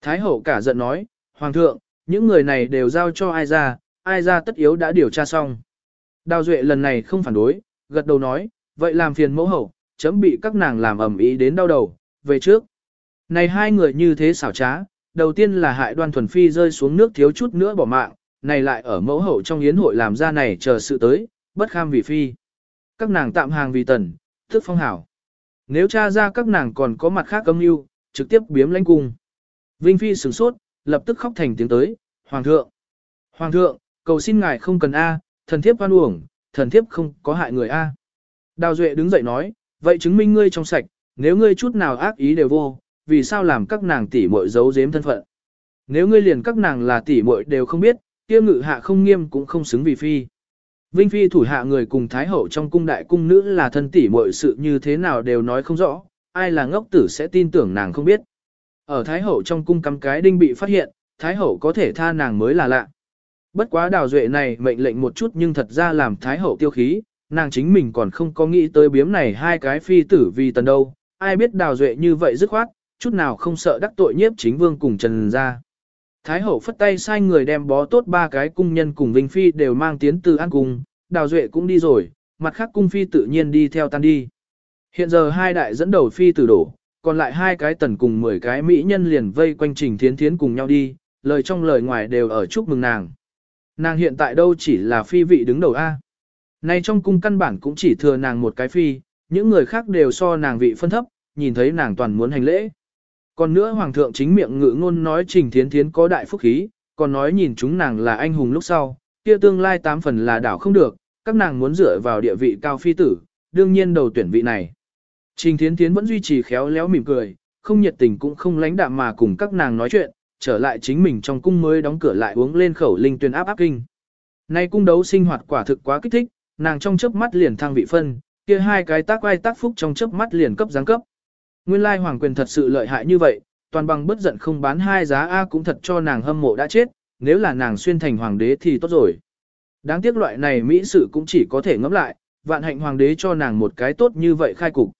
Thái hậu cả giận nói, hoàng thượng, những người này đều giao cho ai ra, ai ra tất yếu đã điều tra xong. Đào Duệ lần này không phản đối, gật đầu nói, vậy làm phiền mẫu hậu, chấm bị các nàng làm ẩm ý đến đau đầu, về trước. Này hai người như thế xảo trá, đầu tiên là hại đoan thuần phi rơi xuống nước thiếu chút nữa bỏ mạng, này lại ở mẫu hậu trong yến hội làm ra này chờ sự tới, bất kham vì phi. Các nàng tạm hàng vì tần, thức phong hảo. Nếu tra ra các nàng còn có mặt khác âm mưu, trực tiếp biếm lãnh cung. Vinh Phi sửng sốt, lập tức khóc thành tiếng tới, Hoàng thượng! Hoàng thượng, cầu xin ngài không cần A, thần thiếp oan uổng, thần thiếp không có hại người A. Đào Duệ đứng dậy nói, vậy chứng minh ngươi trong sạch, nếu ngươi chút nào ác ý đều vô, vì sao làm các nàng tỷ muội giấu giếm thân phận. Nếu ngươi liền các nàng là tỷ muội đều không biết, kia ngự hạ không nghiêm cũng không xứng vì phi. Vinh phi thủ hạ người cùng thái hậu trong cung đại cung nữ là thân tỷ muội sự như thế nào đều nói không rõ, ai là ngốc tử sẽ tin tưởng nàng không biết. Ở thái hậu trong cung cắm cái đinh bị phát hiện, thái hậu có thể tha nàng mới là lạ. Bất quá đào duệ này mệnh lệnh một chút nhưng thật ra làm thái hậu tiêu khí, nàng chính mình còn không có nghĩ tới biếm này hai cái phi tử vì tần đâu, ai biết đào duệ như vậy dứt khoát, chút nào không sợ đắc tội nhiếp chính vương cùng trần ra. Thái hậu phất tay sai người đem bó tốt ba cái cung nhân cùng Vinh Phi đều mang tiến từ an cung, đào duệ cũng đi rồi, mặt khác cung Phi tự nhiên đi theo tan đi. Hiện giờ hai đại dẫn đầu Phi tử đổ, còn lại hai cái tần cùng 10 cái mỹ nhân liền vây quanh trình thiến thiến cùng nhau đi, lời trong lời ngoài đều ở chúc mừng nàng. Nàng hiện tại đâu chỉ là phi vị đứng đầu A. Nay trong cung căn bản cũng chỉ thừa nàng một cái phi, những người khác đều so nàng vị phân thấp, nhìn thấy nàng toàn muốn hành lễ. Còn nữa hoàng thượng chính miệng ngữ ngôn nói trình thiến thiến có đại phúc khí, còn nói nhìn chúng nàng là anh hùng lúc sau, kia tương lai tám phần là đảo không được, các nàng muốn dựa vào địa vị cao phi tử, đương nhiên đầu tuyển vị này. Trình thiến thiến vẫn duy trì khéo léo mỉm cười, không nhiệt tình cũng không lãnh đạm mà cùng các nàng nói chuyện, trở lại chính mình trong cung mới đóng cửa lại uống lên khẩu linh tuyên áp áp kinh. Nay cung đấu sinh hoạt quả thực quá kích thích, nàng trong chớp mắt liền thăng vị phân, kia hai cái tác vai tác phúc trong chớp mắt liền cấp giáng cấp. Nguyên lai hoàng quyền thật sự lợi hại như vậy, toàn bằng bất giận không bán hai giá A cũng thật cho nàng hâm mộ đã chết, nếu là nàng xuyên thành hoàng đế thì tốt rồi. Đáng tiếc loại này mỹ sự cũng chỉ có thể ngẫm lại, vạn hạnh hoàng đế cho nàng một cái tốt như vậy khai cục.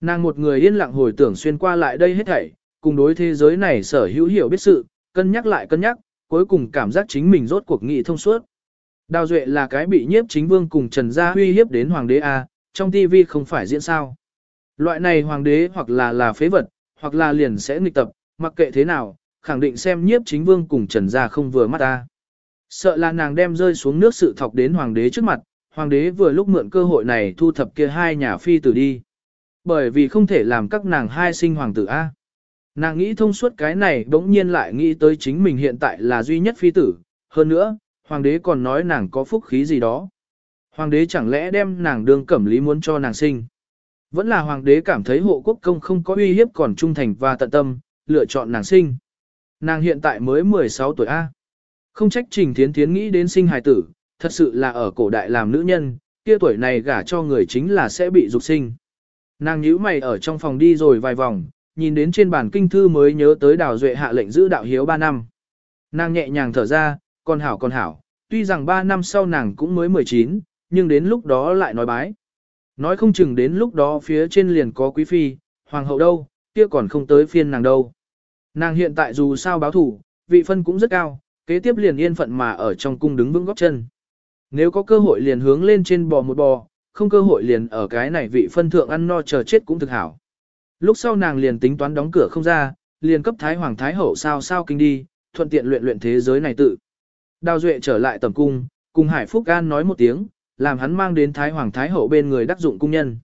Nàng một người yên lặng hồi tưởng xuyên qua lại đây hết thảy, cùng đối thế giới này sở hữu hiểu biết sự, cân nhắc lại cân nhắc, cuối cùng cảm giác chính mình rốt cuộc nghị thông suốt. Đào Duệ là cái bị nhiếp chính vương cùng Trần Gia huy hiếp đến hoàng đế A, trong TV không phải diễn sao. Loại này hoàng đế hoặc là là phế vật, hoặc là liền sẽ nghịch tập, mặc kệ thế nào, khẳng định xem nhiếp chính vương cùng Trần Gia không vừa mắt ta. Sợ là nàng đem rơi xuống nước sự thọc đến hoàng đế trước mặt, hoàng đế vừa lúc mượn cơ hội này thu thập kia hai nhà phi tử đi. Bởi vì không thể làm các nàng hai sinh hoàng tử A. Nàng nghĩ thông suốt cái này bỗng nhiên lại nghĩ tới chính mình hiện tại là duy nhất phi tử, hơn nữa, hoàng đế còn nói nàng có phúc khí gì đó. Hoàng đế chẳng lẽ đem nàng đương cẩm lý muốn cho nàng sinh. Vẫn là hoàng đế cảm thấy hộ quốc công không có uy hiếp còn trung thành và tận tâm, lựa chọn nàng sinh. Nàng hiện tại mới 16 tuổi A. Không trách trình thiến thiến nghĩ đến sinh hài tử, thật sự là ở cổ đại làm nữ nhân, kia tuổi này gả cho người chính là sẽ bị dục sinh. Nàng nhíu mày ở trong phòng đi rồi vài vòng, nhìn đến trên bản kinh thư mới nhớ tới đào duệ hạ lệnh giữ đạo hiếu 3 năm. Nàng nhẹ nhàng thở ra, con hảo con hảo, tuy rằng 3 năm sau nàng cũng mới 19, nhưng đến lúc đó lại nói bái. Nói không chừng đến lúc đó phía trên liền có quý phi, hoàng hậu đâu, kia còn không tới phiên nàng đâu. Nàng hiện tại dù sao báo thủ, vị phân cũng rất cao, kế tiếp liền yên phận mà ở trong cung đứng vững góc chân. Nếu có cơ hội liền hướng lên trên bò một bò, không cơ hội liền ở cái này vị phân thượng ăn no chờ chết cũng thực hảo. Lúc sau nàng liền tính toán đóng cửa không ra, liền cấp Thái Hoàng Thái Hậu sao sao kinh đi, thuận tiện luyện luyện thế giới này tự. Đào Duệ trở lại tầm cung, cùng Hải Phúc An nói một tiếng, làm hắn mang đến Thái Hoàng Thái Hậu bên người đắc dụng cung nhân.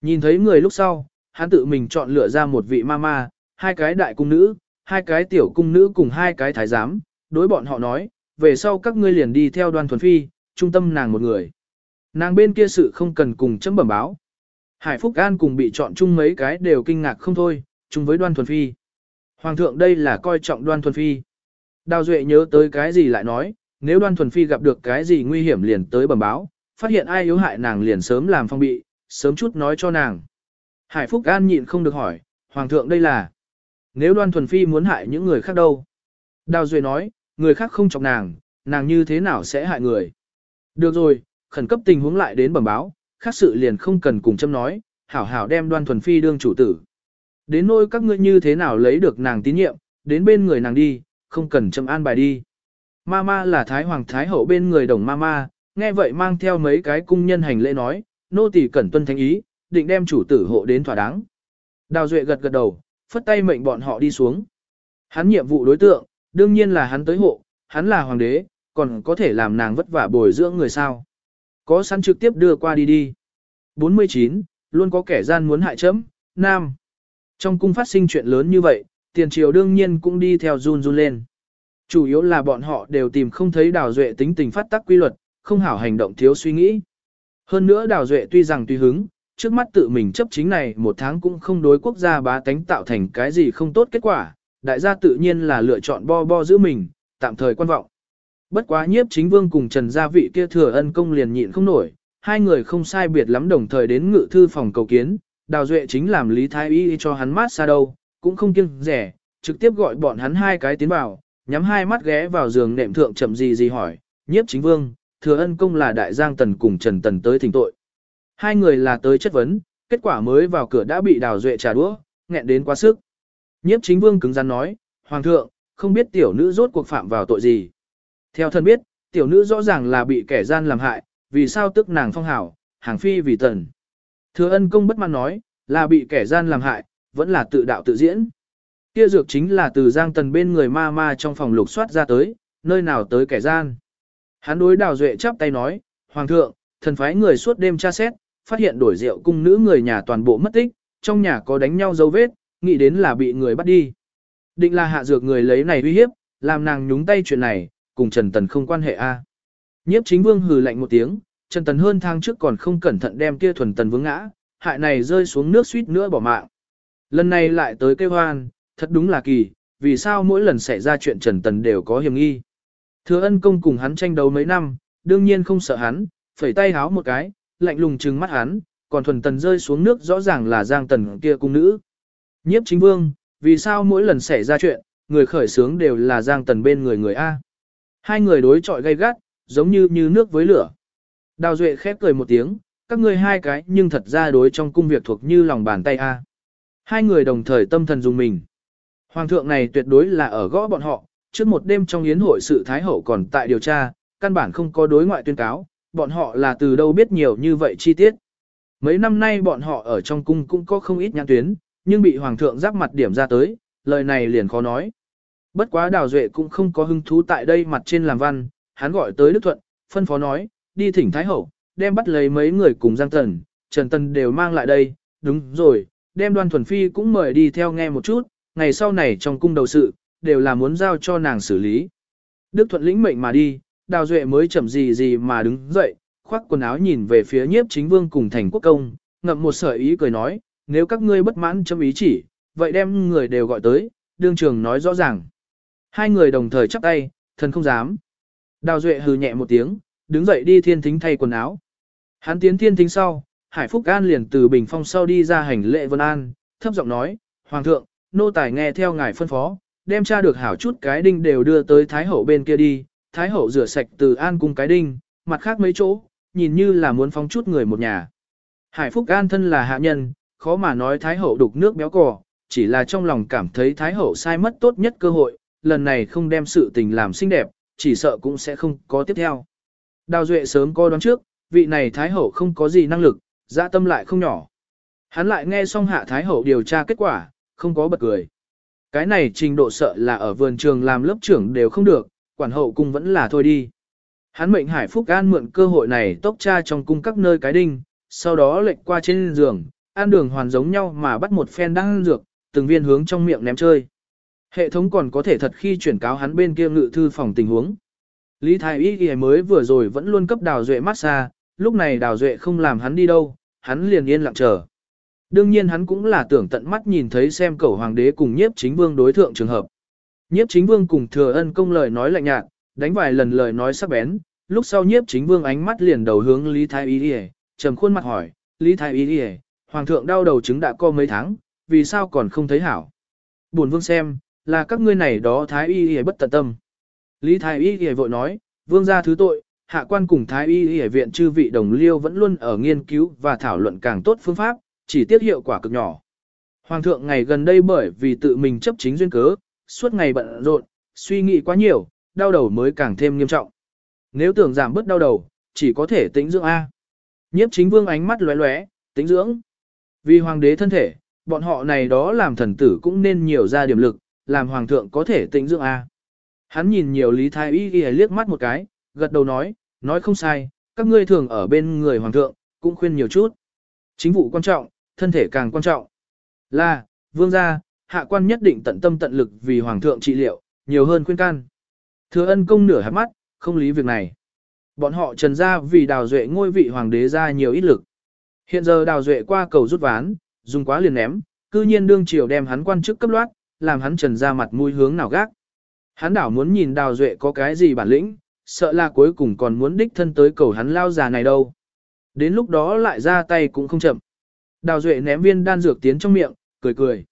Nhìn thấy người lúc sau, hắn tự mình chọn lựa ra một vị ma ma, hai cái đại cung nữ, hai cái tiểu cung nữ cùng hai cái thái giám, đối bọn họ nói, về sau các ngươi liền đi theo đoan thuần phi, trung tâm nàng một người. Nàng bên kia sự không cần cùng chấm bẩm báo. Hải Phúc An cùng bị chọn chung mấy cái đều kinh ngạc không thôi, chung với đoan thuần phi. Hoàng thượng đây là coi trọng đoan thuần phi. Đào Duệ nhớ tới cái gì lại nói, nếu đoan thuần phi gặp được cái gì nguy hiểm liền tới bẩm báo, phát hiện ai yếu hại nàng liền sớm làm phong bị, sớm chút nói cho nàng. Hải Phúc An nhịn không được hỏi, Hoàng thượng đây là, nếu đoan thuần phi muốn hại những người khác đâu? Đào Duệ nói, người khác không chọc nàng, nàng như thế nào sẽ hại người? Được rồi, khẩn cấp tình huống lại đến bẩm báo, khác sự liền không cần cùng châm nói, hảo hảo đem đoan thuần phi đương chủ tử. Đến nỗi các ngươi như thế nào lấy được nàng tín nhiệm, đến bên người nàng đi, không cần châm an bài đi. Mama là Thái Hoàng Thái Hậu bên người đồng Mama, nghe vậy mang theo mấy cái cung nhân hành lễ nói, nô tỳ cẩn tuân thánh ý, định đem chủ tử hộ đến thỏa đáng. Đào Duệ gật gật đầu, phất tay mệnh bọn họ đi xuống. Hắn nhiệm vụ đối tượng, đương nhiên là hắn tới hộ, hắn là hoàng đế, còn có thể làm nàng vất vả bồi dưỡng người sao. Có sẵn trực tiếp đưa qua đi đi. 49, luôn có kẻ gian muốn hại chấm, nam. Trong cung phát sinh chuyện lớn như vậy, tiền triều đương nhiên cũng đi theo run run lên. Chủ yếu là bọn họ đều tìm không thấy đào duệ tính tình phát tác quy luật, không hảo hành động thiếu suy nghĩ. Hơn nữa đào duệ tuy rằng tùy hứng, trước mắt tự mình chấp chính này một tháng cũng không đối quốc gia bá tánh tạo thành cái gì không tốt kết quả, đại gia tự nhiên là lựa chọn bo bo giữ mình, tạm thời quan vọng. Bất quá nhiếp chính vương cùng trần gia vị kia thừa ân công liền nhịn không nổi, hai người không sai biệt lắm đồng thời đến ngự thư phòng cầu kiến, đào duệ chính làm lý thái y cho hắn mát xa đâu, cũng không kiêng rẻ, trực tiếp gọi bọn hắn hai cái tiến vào, nhắm hai mắt ghé vào giường nệm thượng chậm gì gì hỏi, nhiếp chính vương, thừa ân công là đại giang tần cùng trần tần tới thỉnh tội. Hai người là tới chất vấn, kết quả mới vào cửa đã bị đào duệ trà đũa, nghẹn đến quá sức. Nhiếp chính vương cứng rắn nói, Hoàng thượng, không biết tiểu nữ rốt cuộc phạm vào tội gì. Theo thân biết, tiểu nữ rõ ràng là bị kẻ gian làm hại, vì sao tức nàng phong hảo, hàng phi vì tần. Thừa ân công bất mãn nói, là bị kẻ gian làm hại, vẫn là tự đạo tự diễn. Kia dược chính là từ giang tần bên người ma ma trong phòng lục soát ra tới, nơi nào tới kẻ gian. Hắn đối đào duệ chắp tay nói, Hoàng thượng, thần phái người suốt đêm tra xét, phát hiện đổi rượu cung nữ người nhà toàn bộ mất tích, trong nhà có đánh nhau dấu vết, nghĩ đến là bị người bắt đi. Định là hạ dược người lấy này uy hiếp, làm nàng nhúng tay chuyện này, cùng Trần Tần không quan hệ a. Nhiếp chính vương hừ lạnh một tiếng, Trần Tần hơn thang trước còn không cẩn thận đem kia thuần tần vướng ngã, hại này rơi xuống nước suýt nữa bỏ mạng. Lần này lại tới kêu hoan, thật đúng là kỳ, vì sao mỗi lần xảy ra chuyện Trần Tần đều có hiểm nghi. Thừa ân công cùng hắn tranh đấu mấy năm, đương nhiên không sợ hắn, phẩy tay háo một cái, lạnh lùng trừng mắt hắn, còn thuần tần rơi xuống nước rõ ràng là giang tần kia cung nữ. Nhiếp chính vương, vì sao mỗi lần xảy ra chuyện, người khởi sướng đều là giang tần bên người người A. Hai người đối chọi gay gắt, giống như như nước với lửa. Đào Duệ khép cười một tiếng, các ngươi hai cái nhưng thật ra đối trong cung việc thuộc như lòng bàn tay A. Hai người đồng thời tâm thần dùng mình. Hoàng thượng này tuyệt đối là ở gõ bọn họ, trước một đêm trong yến hội sự Thái Hậu còn tại điều tra, căn bản không có đối ngoại tuyên cáo, bọn họ là từ đâu biết nhiều như vậy chi tiết. Mấy năm nay bọn họ ở trong cung cũng có không ít nhãn tuyến, nhưng bị Hoàng thượng giáp mặt điểm ra tới, lời này liền khó nói. Bất quá Đào Duệ cũng không có hứng thú tại đây mặt trên làm văn, hắn gọi tới Đức Thuận, phân phó nói, đi thỉnh Thái Hậu, đem bắt lấy mấy người cùng Giang Tần, Trần Tần đều mang lại đây, đúng rồi, đem đoan thuần phi cũng mời đi theo nghe một chút, ngày sau này trong cung đầu sự, đều là muốn giao cho nàng xử lý. Đức Thuận lĩnh mệnh mà đi, Đào Duệ mới chậm gì gì mà đứng dậy, khoác quần áo nhìn về phía nhiếp chính vương cùng thành quốc công, ngậm một sợi ý cười nói, nếu các ngươi bất mãn chấm ý chỉ, vậy đem người đều gọi tới, đương trường nói rõ ràng. Hai người đồng thời chắp tay, thần không dám. Đào Duệ hừ nhẹ một tiếng, đứng dậy đi thiên thính thay quần áo. Hắn tiến thiên thính sau, Hải Phúc An liền từ bình phong sau đi ra hành lệ vân an, thấp giọng nói, Hoàng thượng, nô tài nghe theo ngài phân phó, đem tra được hảo chút cái đinh đều đưa tới Thái Hậu bên kia đi, Thái Hậu rửa sạch từ an cung cái đinh, mặt khác mấy chỗ, nhìn như là muốn phóng chút người một nhà. Hải Phúc An thân là hạ nhân, khó mà nói Thái Hậu đục nước béo cò, chỉ là trong lòng cảm thấy Thái Hậu sai mất tốt nhất cơ hội, lần này không đem sự tình làm xinh đẹp, chỉ sợ cũng sẽ không có tiếp theo. Đào Duệ sớm coi đoán trước, vị này Thái Hậu không có gì năng lực, dạ tâm lại không nhỏ. Hắn lại nghe xong hạ Thái Hậu điều tra kết quả, không có bật cười. Cái này trình độ sợ là ở vườn trường làm lớp trưởng đều không được, quản hậu cung vẫn là thôi đi. Hắn mệnh Hải Phúc An mượn cơ hội này tốc tra trong cung các nơi cái đinh, sau đó lệnh qua trên giường, an đường hoàn giống nhau mà bắt một phen đang dược, từng viên hướng trong miệng ném chơi. Hệ thống còn có thể thật khi chuyển cáo hắn bên kia ngự thư phòng tình huống. Lý Thái Y Y mới vừa rồi vẫn luôn cấp Đào Duệ massage, lúc này Đào Duệ không làm hắn đi đâu, hắn liền yên lặng chờ. Đương nhiên hắn cũng là tưởng tận mắt nhìn thấy xem cẩu hoàng đế cùng nhiếp chính vương đối thượng trường hợp. Nhiếp chính vương cùng thừa ân công lời nói lạnh nhạt, đánh vài lần lời nói sắc bén, lúc sau nhiếp chính vương ánh mắt liền đầu hướng Lý Thái Y Điề, trầm khuôn mặt hỏi, Lý Thái Y Điề, hoàng thượng đau đầu chứng đã co mấy tháng, vì sao còn không thấy hảo? Buồn vương xem, là các ngươi này đó Thái Y Điề bất tận tâm. Lý Thái Y Điề vội nói, vương gia thứ tội, hạ quan cùng Thái Y Y viện chư vị đồng liêu vẫn luôn ở nghiên cứu và thảo luận càng tốt phương pháp, chỉ tiết hiệu quả cực nhỏ. Hoàng thượng ngày gần đây bởi vì tự mình chấp chính duyên cớ, suốt ngày bận rộn, suy nghĩ quá nhiều, đau đầu mới càng thêm nghiêm trọng. Nếu tưởng giảm bớt đau đầu, chỉ có thể tĩnh dưỡng A. Nhiếp chính vương ánh mắt lóe lóe, tĩnh dưỡng. Vì hoàng đế thân thể, bọn họ này đó làm thần tử cũng nên nhiều ra điểm lực, làm hoàng thượng có thể tĩnh dưỡng A. Hắn nhìn nhiều lý thái y y liếc mắt một cái, gật đầu nói, nói không sai, các ngươi thường ở bên người hoàng thượng, cũng khuyên nhiều chút. Chính vụ quan trọng, thân thể càng quan trọng. Là, vương gia, hạ quan nhất định tận tâm tận lực vì hoàng thượng trị liệu, nhiều hơn khuyên can. Thừa ân công nửa hạt mắt, không lý việc này. Bọn họ trần ra vì đào duệ ngôi vị hoàng đế ra nhiều ít lực. Hiện giờ đào duệ qua cầu rút ván, dùng quá liền ném, cư nhiên đương triều đem hắn quan chức cấp loát, làm hắn trần ra mặt mũi hướng nào gác. Hắn đảo muốn nhìn đào duệ có cái gì bản lĩnh, sợ là cuối cùng còn muốn đích thân tới cầu hắn lao già này đâu. Đến lúc đó lại ra tay cũng không chậm. Đào duệ ném viên đan dược tiến trong miệng, cười cười.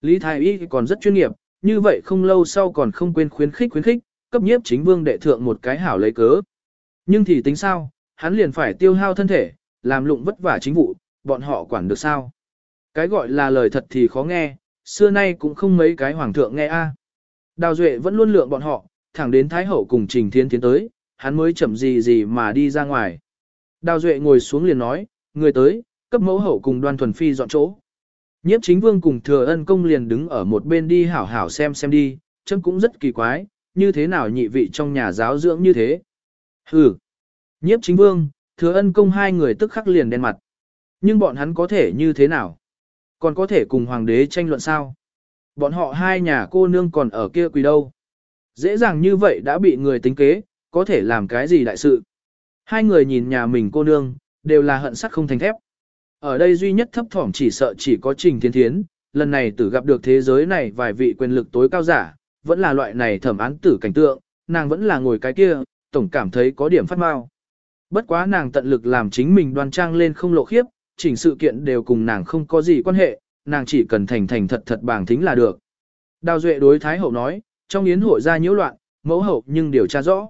Lý Thái Y còn rất chuyên nghiệp, như vậy không lâu sau còn không quên khuyến khích khuyến khích, cấp nhiếp chính vương đệ thượng một cái hảo lấy cớ. Nhưng thì tính sao, hắn liền phải tiêu hao thân thể, làm lụng vất vả chính vụ, bọn họ quản được sao. Cái gọi là lời thật thì khó nghe, xưa nay cũng không mấy cái hoàng thượng nghe a. Đào Duệ vẫn luôn lượng bọn họ, thẳng đến Thái Hậu cùng Trình Thiên tiến tới, hắn mới chậm gì gì mà đi ra ngoài. Đào Duệ ngồi xuống liền nói, người tới, cấp mẫu hậu cùng đoan thuần phi dọn chỗ. Nhiếp chính vương cùng thừa ân công liền đứng ở một bên đi hảo hảo xem xem đi, chấm cũng rất kỳ quái, như thế nào nhị vị trong nhà giáo dưỡng như thế. Hừ. Nhiếp chính vương, thừa ân công hai người tức khắc liền đen mặt. Nhưng bọn hắn có thể như thế nào? Còn có thể cùng hoàng đế tranh luận sao? Bọn họ hai nhà cô nương còn ở kia quỳ đâu? Dễ dàng như vậy đã bị người tính kế, có thể làm cái gì đại sự? Hai người nhìn nhà mình cô nương, đều là hận sắt không thành thép. Ở đây duy nhất thấp thỏm chỉ sợ chỉ có Trình Thiên Thiến, lần này tử gặp được thế giới này vài vị quyền lực tối cao giả, vẫn là loại này thẩm án tử cảnh tượng, nàng vẫn là ngồi cái kia, tổng cảm thấy có điểm phát mau. Bất quá nàng tận lực làm chính mình đoan trang lên không lộ khiếp, chỉnh sự kiện đều cùng nàng không có gì quan hệ, nàng chỉ cần thành thành thật thật bảng thính là được. Đào Duệ đối Thái Hậu nói, trong yến hội ra nhiễu loạn, mẫu hậu nhưng điều tra rõ.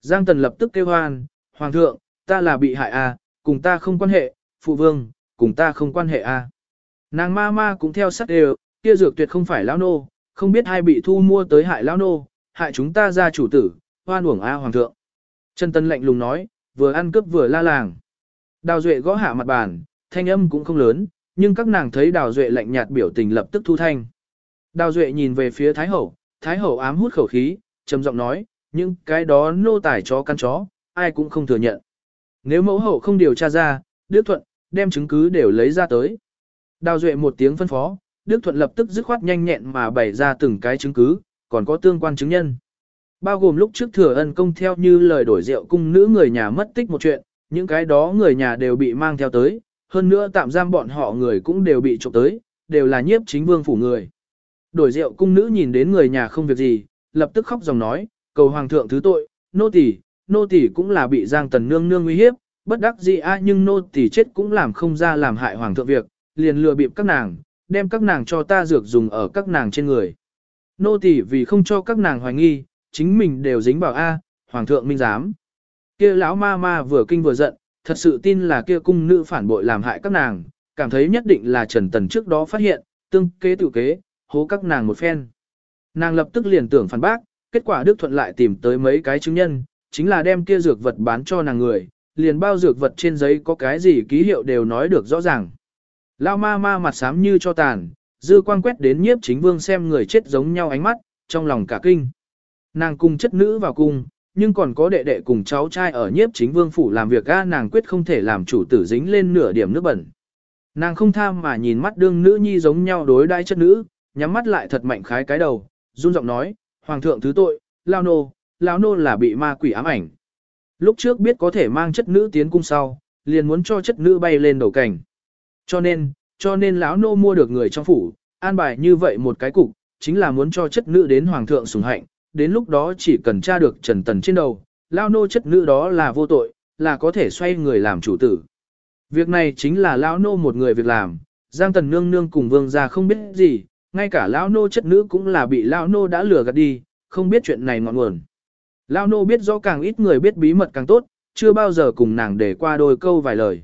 Giang Tần lập tức kêu hoan, Hoàng thượng, ta là bị hại à, cùng ta không quan hệ, Phụ Vương, cùng ta không quan hệ à. Nàng ma ma cũng theo sát đều, kia dược tuyệt không phải lão nô, không biết hai bị thu mua tới hại lão nô, hại chúng ta ra chủ tử, hoan uổng a hoàng thượng. Trần Tân lạnh lùng nói, vừa ăn cướp vừa la làng. Đào Duệ gõ hạ mặt bàn, thanh âm cũng không lớn, nhưng các nàng thấy Đào Duệ lạnh nhạt biểu tình lập tức thu thanh. Đào Duệ nhìn về phía Thái Hậu, Thái Hậu ám hút khẩu khí, trầm giọng nói, nhưng cái đó nô tải chó căn chó, ai cũng không thừa nhận. Nếu mẫu hậu không điều tra ra, Đức Thuận, đem chứng cứ đều lấy ra tới. Đào Duệ một tiếng phân phó, Đức Thuận lập tức dứt khoát nhanh nhẹn mà bày ra từng cái chứng cứ, còn có tương quan chứng nhân. Bao gồm lúc trước thừa ân công theo như lời đổi rượu cung nữ người nhà mất tích một chuyện, những cái đó người nhà đều bị mang theo tới, hơn nữa tạm giam bọn họ người cũng đều bị trộm tới, đều là nhiếp chính vương phủ người. Đổi rượu cung nữ nhìn đến người nhà không việc gì, lập tức khóc dòng nói, cầu hoàng thượng thứ tội, nô tỳ, nô tỳ cũng là bị giang tần nương nương uy hiếp, bất đắc dĩ a nhưng nô tỳ chết cũng làm không ra làm hại hoàng thượng việc, liền lừa bịp các nàng, đem các nàng cho ta dược dùng ở các nàng trên người. Nô tỳ vì không cho các nàng hoài nghi, chính mình đều dính bảo A, Hoàng thượng minh giám. Kia lão ma ma vừa kinh vừa giận, thật sự tin là kia cung nữ phản bội làm hại các nàng, cảm thấy nhất định là Trần Tần trước đó phát hiện, tương kế tự kế, hố các nàng một phen. Nàng lập tức liền tưởng phản bác, kết quả Đức Thuận lại tìm tới mấy cái chứng nhân, chính là đem kia dược vật bán cho nàng người, liền bao dược vật trên giấy có cái gì ký hiệu đều nói được rõ ràng. Lao ma ma mặt xám như cho tàn, dư quang quét đến nhiếp chính vương xem người chết giống nhau ánh mắt, trong lòng cả kinh. Nàng cùng chất nữ vào cung, nhưng còn có đệ đệ cùng cháu trai ở nhiếp chính vương phủ làm việc ga nàng quyết không thể làm chủ tử dính lên nửa điểm nước bẩn. Nàng không tham mà nhìn mắt đương nữ nhi giống nhau đối đai chất nữ, nhắm mắt lại thật mạnh khái cái đầu, run giọng nói, Hoàng thượng thứ tội, lao nô, lao nô là bị ma quỷ ám ảnh. Lúc trước biết có thể mang chất nữ tiến cung sau, liền muốn cho chất nữ bay lên đầu cảnh. Cho nên, cho nên lão nô mua được người trong phủ, an bài như vậy một cái cục, chính là muốn cho chất nữ đến hoàng thượng sủng hạnh, đến lúc đó chỉ cần tra được trần tần trên đầu, Lão nô chất nữ đó là vô tội, là có thể xoay người làm chủ tử. Việc này chính là lão nô một người việc làm, Giang Tần nương nương cùng vương gia không biết gì, ngay cả lão nô chất nữ cũng là bị lão nô đã lừa gạt đi, không biết chuyện này ngọn nguồn. Lao nô biết rõ càng ít người biết bí mật càng tốt, chưa bao giờ cùng nàng để qua đôi câu vài lời.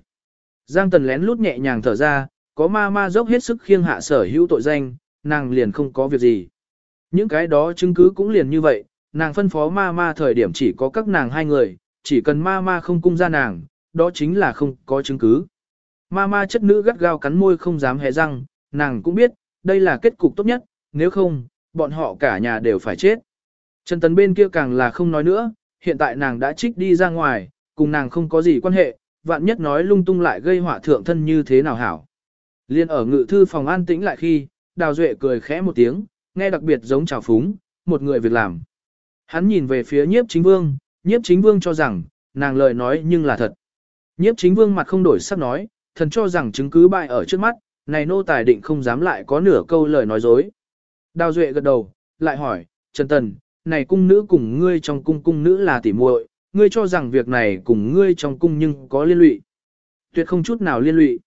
Giang Tần lén lút nhẹ nhàng thở ra, có ma ma dốc hết sức khiêng hạ sở hữu tội danh, nàng liền không có việc gì. Những cái đó chứng cứ cũng liền như vậy, nàng phân phó ma ma thời điểm chỉ có các nàng hai người, chỉ cần ma ma không cung ra nàng, đó chính là không có chứng cứ. Ma ma chất nữ gắt gao cắn môi không dám hé răng, nàng cũng biết, đây là kết cục tốt nhất, nếu không, bọn họ cả nhà đều phải chết. Trần Tấn bên kia càng là không nói nữa, hiện tại nàng đã trích đi ra ngoài, cùng nàng không có gì quan hệ, vạn nhất nói lung tung lại gây họa thượng thân như thế nào hảo. Liên ở ngự thư phòng an tĩnh lại khi, Đào Duệ cười khẽ một tiếng, nghe đặc biệt giống trào phúng, một người việc làm. Hắn nhìn về phía nhiếp chính vương, nhiếp chính vương cho rằng, nàng lời nói nhưng là thật. Nhiếp chính vương mặt không đổi sắc nói, thần cho rằng chứng cứ bại ở trước mắt, này nô tài định không dám lại có nửa câu lời nói dối. Đào Duệ gật đầu, lại hỏi, Trần Tần, này cung nữ cùng ngươi trong cung cung nữ là tỉ muội, ngươi cho rằng việc này cùng ngươi trong cung nhưng có liên lụy. Tuyệt không chút nào liên lụy.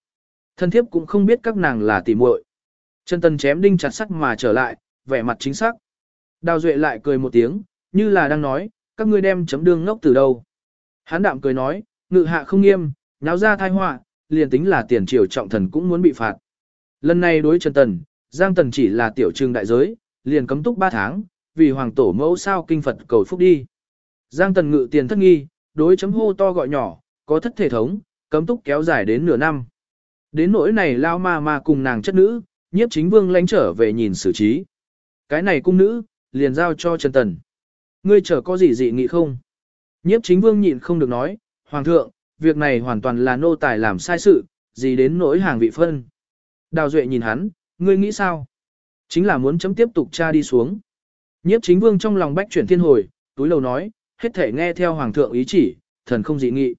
Thân thiếp cũng không biết các nàng là tỉ muội. chân Tần chém đinh chặt sắt mà trở lại, vẻ mặt chính xác. Đào Duệ lại cười một tiếng, như là đang nói, các ngươi đem chấm đương ngốc từ đâu. Hán đạm cười nói, ngự hạ không nghiêm, nháo ra thai họa, liền tính là tiền triều trọng thần cũng muốn bị phạt. Lần này đối Trần Tần, Giang Tần chỉ là tiểu trương đại giới, liền cấm túc 3 tháng, vì hoàng tổ mẫu sao kinh Phật cầu phúc đi. Giang Tần ngự tiền thất nghi, đối chấm hô to gọi nhỏ, có thất thể thống, cấm túc kéo dài đến nửa năm. Đến nỗi này lao ma ma cùng nàng chất nữ, nhiếp chính vương lánh trở về nhìn xử trí. Cái này cung nữ, liền giao cho Trần Tần. Ngươi trở có gì dị nghị không? Nhiếp chính vương nhịn không được nói, Hoàng thượng, việc này hoàn toàn là nô tài làm sai sự, gì đến nỗi hàng vị phân. Đào Duệ nhìn hắn, ngươi nghĩ sao? Chính là muốn chấm tiếp tục tra đi xuống. Nhiếp chính vương trong lòng bách chuyển thiên hồi, túi lầu nói, hết thể nghe theo Hoàng thượng ý chỉ, thần không dị nghị.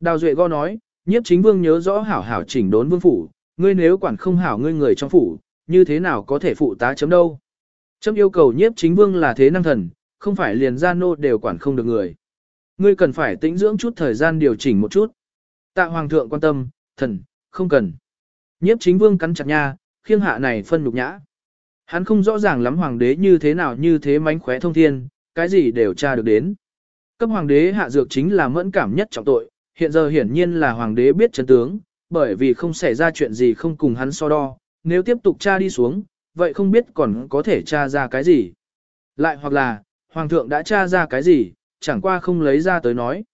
Đào Duệ go nói, nhiếp chính vương nhớ rõ hảo hảo chỉnh đốn vương phủ, ngươi nếu quản không hảo ngươi người trong phủ, như thế nào có thể phụ tá chấm đâu. Chấm yêu cầu nhiếp chính vương là thế năng thần, không phải liền gia nô đều quản không được người. Ngươi cần phải tĩnh dưỡng chút thời gian điều chỉnh một chút. Tạ hoàng thượng quan tâm, thần, không cần. Nhiếp chính vương cắn chặt nha, khiêng hạ này phân nhục nhã. Hắn không rõ ràng lắm hoàng đế như thế nào như thế mánh khóe thông thiên, cái gì đều tra được đến. Cấp hoàng đế hạ dược chính là mẫn cảm nhất trọng tội, hiện giờ hiển nhiên là hoàng đế biết chân tướng, bởi vì không xảy ra chuyện gì không cùng hắn so đo, nếu tiếp tục tra đi xuống, vậy không biết còn có thể tra ra cái gì. Lại hoặc là, hoàng thượng đã tra ra cái gì, chẳng qua không lấy ra tới nói.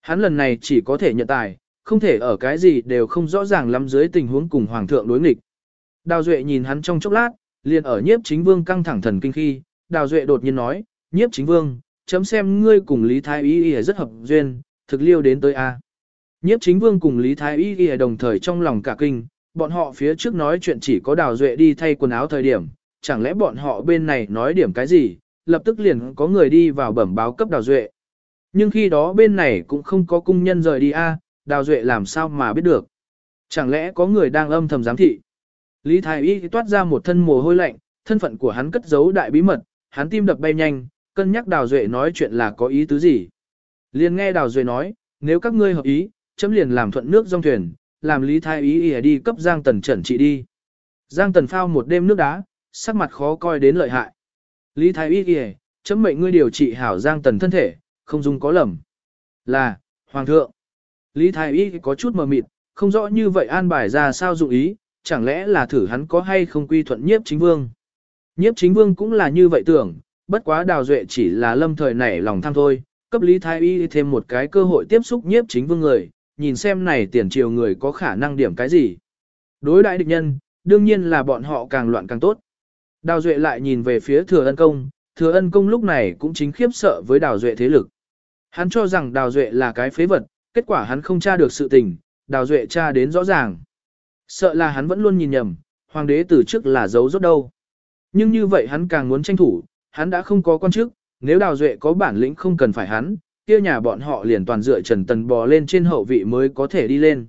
Hắn lần này chỉ có thể nhận tài, không thể ở cái gì đều không rõ ràng lắm dưới tình huống cùng hoàng thượng đối nghịch. Đào Duệ nhìn hắn trong chốc lát, liền ở nhiếp chính vương căng thẳng thần kinh khi, Đào Duệ đột nhiên nói, nhiếp chính vương, chấm xem ngươi cùng Lý Thái Y Y rất hợp duyên, thực liêu đến tới A. Nhiếp chính vương cùng Lý Thái Y Y đồng thời trong lòng cả kinh, bọn họ phía trước nói chuyện chỉ có Đào Duệ đi thay quần áo thời điểm, chẳng lẽ bọn họ bên này nói điểm cái gì, lập tức liền có người đi vào bẩm báo cấp Đào Duệ. Nhưng khi đó bên này cũng không có cung nhân rời đi a, Đào Duệ làm sao mà biết được. Chẳng lẽ có người đang âm thầm giám thị. Lý Thái Y toát ra một thân mồ hôi lạnh, thân phận của hắn cất giấu đại bí mật, hắn tim đập bay nhanh, cân nhắc Đào Duệ nói chuyện là có ý tứ gì. Liền nghe Đào Duệ nói, nếu các ngươi hợp ý, chấm liền làm thuận nước dòng thuyền, làm Lý Thái Y đi cấp Giang Tần trần trị đi. Giang Tần phao một đêm nước đá, sắc mặt khó coi đến lợi hại. Lý Thái Y kìa, chấm mệnh ngươi điều trị hảo Giang Tần thân thể, không dung có lầm. Là, Hoàng thượng. Lý Thái Y có chút mờ mịt, không rõ như vậy an bài ra sao dụng ý, chẳng lẽ là thử hắn có hay không quy thuận nhiếp chính vương. Nhiếp chính vương cũng là như vậy tưởng, bất quá đào duệ chỉ là lâm thời nảy lòng tham thôi, cấp Lý Thái Y thêm một cái cơ hội tiếp xúc nhiếp chính vương người, nhìn xem này tiền triều người có khả năng điểm cái gì. Đối đại địch nhân, đương nhiên là bọn họ càng loạn càng tốt. Đào Duệ lại nhìn về phía thừa ân công, thừa ân công lúc này cũng chính khiếp sợ với đào Duệ thế lực. Hắn cho rằng đào Duệ là cái phế vật, kết quả hắn không tra được sự tình, đào Duệ tra đến rõ ràng. Sợ là hắn vẫn luôn nhìn nhầm, hoàng đế từ trước là giấu rốt đâu. Nhưng như vậy hắn càng muốn tranh thủ, hắn đã không có quan chức, nếu đào Duệ có bản lĩnh không cần phải hắn, kia nhà bọn họ liền toàn dựa Trần Tần bò lên trên hậu vị mới có thể đi lên.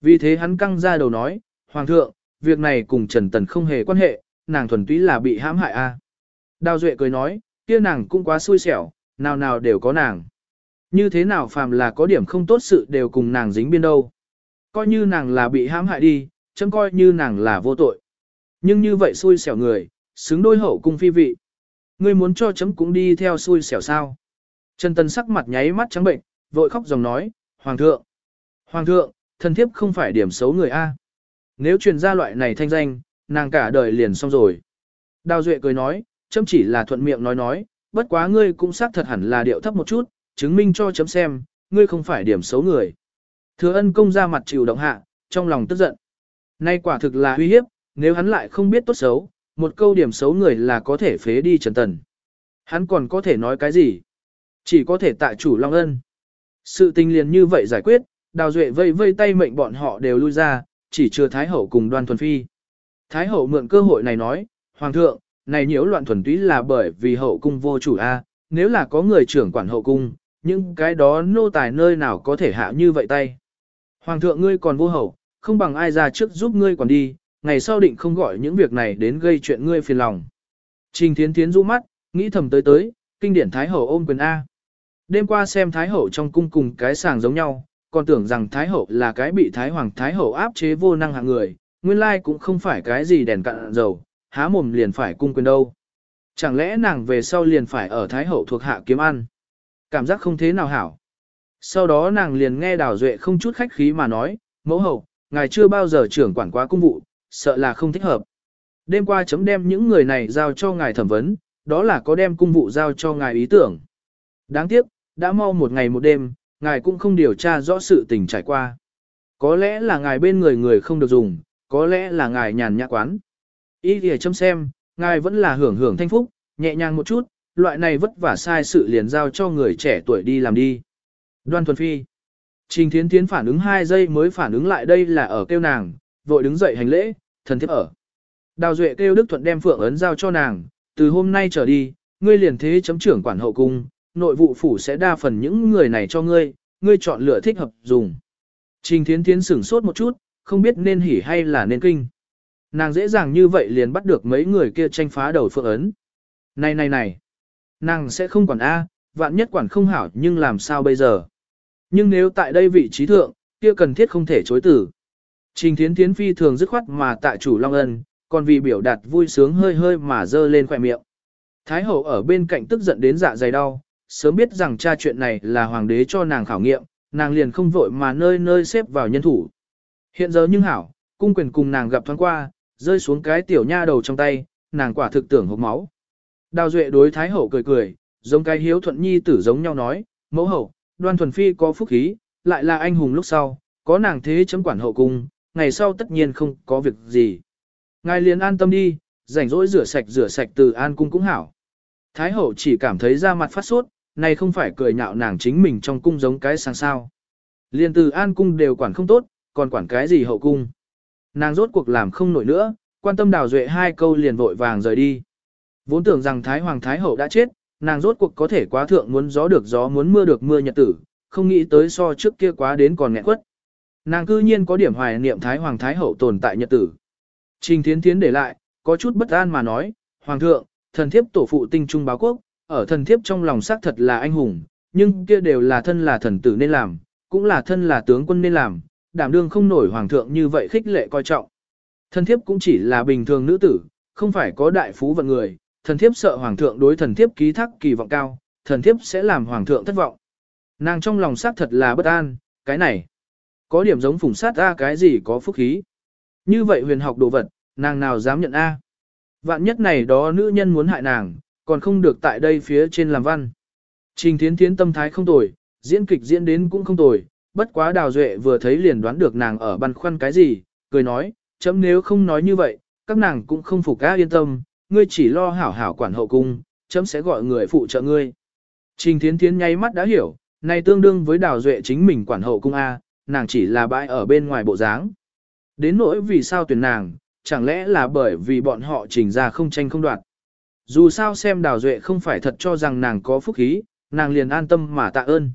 Vì thế hắn căng ra đầu nói, Hoàng thượng, việc này cùng Trần Tần không hề quan hệ, nàng thuần túy là bị hãm hại a. Đào Duệ cười nói, kia nàng cũng quá xui xẻo, nào nào đều có nàng. Như thế nào phàm là có điểm không tốt sự đều cùng nàng dính biên đâu. Coi như nàng là bị hãm hại đi, chấm coi như nàng là vô tội. Nhưng như vậy xui xẻo người, xứng đôi hậu cung phi vị. Ngươi muốn cho chấm cũng đi theo xui xẻo sao. Trần Tân sắc mặt nháy mắt trắng bệnh, vội khóc dòng nói, Hoàng thượng, Hoàng thượng, thần thiếp không phải điểm xấu người A. Nếu truyền ra loại này thanh danh, nàng cả đời liền xong rồi. Đào Duệ cười nói, chấm chỉ là thuận miệng nói nói, bất quá ngươi cũng xác thật hẳn là điệu thấp một chút, chứng minh cho chấm xem, ngươi không phải điểm xấu người. Thừa ân công ra mặt chịu động hạ, trong lòng tức giận. Nay quả thực là uy hiếp, nếu hắn lại không biết tốt xấu, một câu điểm xấu người là có thể phế đi Trần Tần. Hắn còn có thể nói cái gì? Chỉ có thể tại chủ Long Ân. Sự tình liền như vậy giải quyết, Đào Duệ vây vây tay mệnh bọn họ đều lui ra, chỉ chưa Thái Hậu cùng đoan thuần phi. Thái hậu mượn cơ hội này nói, Hoàng thượng, này nhiễu loạn thuần túy là bởi vì hậu cung vô chủ A, nếu là có người trưởng quản hậu cung, những cái đó nô tài nơi nào có thể hạ như vậy tay. Hoàng thượng ngươi còn vô hậu, không bằng ai ra trước giúp ngươi còn đi, ngày sau định không gọi những việc này đến gây chuyện ngươi phiền lòng. Trình Thiến Thiến rũ mắt, nghĩ thầm tới tới, kinh điển Thái Hậu ôm quyền A. Đêm qua xem Thái Hậu trong cung cùng cái sàng giống nhau, còn tưởng rằng Thái Hậu là cái bị Thái Hoàng Thái Hậu áp chế vô năng hạng người, nguyên lai cũng không phải cái gì đèn cạn dầu, há mồm liền phải cung quyền đâu. Chẳng lẽ nàng về sau liền phải ở Thái Hậu thuộc hạ kiếm ăn? Cảm giác không thế nào hảo. Sau đó nàng liền nghe Đào Duệ không chút khách khí mà nói, mẫu hậu, ngài chưa bao giờ trưởng quản quá cung vụ, sợ là không thích hợp. Đêm qua chấm đem những người này giao cho ngài thẩm vấn, đó là có đem cung vụ giao cho ngài ý tưởng. Đáng tiếc, đã mau một ngày một đêm, ngài cũng không điều tra rõ sự tình trải qua. Có lẽ là ngài bên người người không được dùng, có lẽ là ngài nhàn nhã quán. Ý kìa chấm xem, ngài vẫn là hưởng hưởng thanh phúc, nhẹ nhàng một chút, loại này vất vả sai sự liền giao cho người trẻ tuổi đi làm đi. Đoan Thuần Phi Trình Thiến Thiến phản ứng 2 giây mới phản ứng lại đây là ở kêu nàng, vội đứng dậy hành lễ, thần thiếp ở. Đào Duệ kêu Đức Thuận đem phượng ấn giao cho nàng, từ hôm nay trở đi, ngươi liền thế chấm trưởng quản hậu cung, nội vụ phủ sẽ đa phần những người này cho ngươi, ngươi chọn lựa thích hợp dùng. Trình Thiến Thiến sửng sốt một chút, không biết nên hỉ hay là nên kinh. Nàng dễ dàng như vậy liền bắt được mấy người kia tranh phá đầu phượng ấn. Này này này, nàng sẽ không quản A, vạn nhất quản không hảo nhưng làm sao bây giờ. Nhưng nếu tại đây vị trí thượng, kia cần thiết không thể chối tử. Trình Thiến Thiến phi thường dứt khoát mà tại chủ Long Ân, còn vì biểu đạt vui sướng hơi hơi mà dơ lên khỏe miệng. Thái hậu ở bên cạnh tức giận đến dạ dày đau, sớm biết rằng cha chuyện này là hoàng đế cho nàng khảo nghiệm, nàng liền không vội mà nơi nơi xếp vào nhân thủ. Hiện giờ nhưng hảo, cung quyền cùng nàng gặp thoáng qua, rơi xuống cái tiểu nha đầu trong tay, nàng quả thực tưởng hộc máu. Đào Duệ đối Thái hậu cười cười, giống cái hiếu thuận nhi tử giống nhau nói, mẫu hậu, đoan thuần phi có phúc khí, lại là anh hùng lúc sau, có nàng thế chấm quản hậu cung, ngày sau tất nhiên không có việc gì. Ngài liền an tâm đi, rảnh rỗi rửa sạch rửa sạch từ an cung cũng hảo. Thái hậu chỉ cảm thấy da mặt phát sốt, này không phải cười nhạo nàng chính mình trong cung giống cái sang sao. Liền từ an cung đều quản không tốt, còn quản cái gì hậu cung. Nàng rốt cuộc làm không nổi nữa, quan tâm đào duệ hai câu liền vội vàng rời đi. Vốn tưởng rằng Thái Hoàng Thái Hậu đã chết, nàng rốt cuộc có thể quá thượng muốn gió được gió muốn mưa được mưa nhật tử, không nghĩ tới so trước kia quá đến còn nghẹn quất. Nàng cư nhiên có điểm hoài niệm Thái Hoàng Thái Hậu tồn tại nhật tử. Trình Thiến Thiến để lại, có chút bất an mà nói, Hoàng thượng, thần thiếp tổ phụ tinh trung báo quốc, ở thần thiếp trong lòng xác thật là anh hùng, nhưng kia đều là thân là thần tử nên làm, cũng là thân là tướng quân nên làm, đảm đương không nổi Hoàng thượng như vậy khích lệ coi trọng. Thần thiếp cũng chỉ là bình thường nữ tử, không phải có đại phú vận người, thần thiếp sợ Hoàng thượng đối thần thiếp ký thác kỳ vọng cao, thần thiếp sẽ làm Hoàng thượng thất vọng. Nàng trong lòng xác thật là bất an, cái này. Có điểm giống phùng sát ra cái gì có phúc khí. Như vậy huyền học đồ vật, nàng nào dám nhận A. Vạn nhất này đó nữ nhân muốn hại nàng, còn không được tại đây phía trên làm văn. Trình thiến thiến tâm thái không tồi, diễn kịch diễn đến cũng không tồi, bất quá đào duệ vừa thấy liền đoán được nàng ở băn khoăn cái gì, cười nói, chấm nếu không nói như vậy, các nàng cũng không phục á yên tâm, ngươi chỉ lo hảo hảo quản hậu cung, chấm sẽ gọi người phụ trợ ngươi. Trình thiến thiến nháy mắt đã hiểu, này tương đương với đào duệ chính mình quản hậu cung A, nàng chỉ là bãi ở bên ngoài bộ dáng. Đến nỗi vì sao tuyển nàng, chẳng lẽ là bởi vì bọn họ trình ra không tranh không đoạt. Dù sao xem đào duệ không phải thật cho rằng nàng có phúc khí, nàng liền an tâm mà tạ ơn.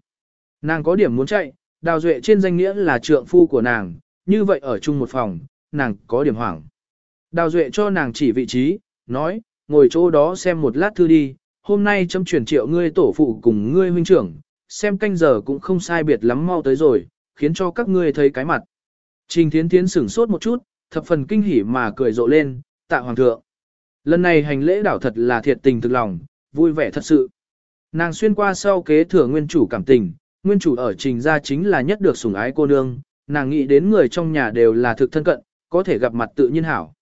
Nàng có điểm muốn chạy, đào duệ trên danh nghĩa là trượng phu của nàng, như vậy ở chung một phòng, nàng có điểm hoảng. Đào duệ cho nàng chỉ vị trí, nói, ngồi chỗ đó xem một lát thư đi, hôm nay chấm chuyển triệu ngươi tổ phụ cùng ngươi huynh trưởng, xem canh giờ cũng không sai biệt lắm mau tới rồi, khiến cho các ngươi thấy cái mặt. Trình Thiến Thiến sửng sốt một chút, thập phần kinh hỉ mà cười rộ lên, tạ hoàng thượng. Lần này hành lễ đảo thật là thiệt tình thực lòng, vui vẻ thật sự. Nàng xuyên qua sau kế thừa nguyên chủ cảm tình, nguyên chủ ở trình gia chính là nhất được sủng ái cô nương, nàng nghĩ đến người trong nhà đều là thực thân cận, có thể gặp mặt tự nhiên hảo.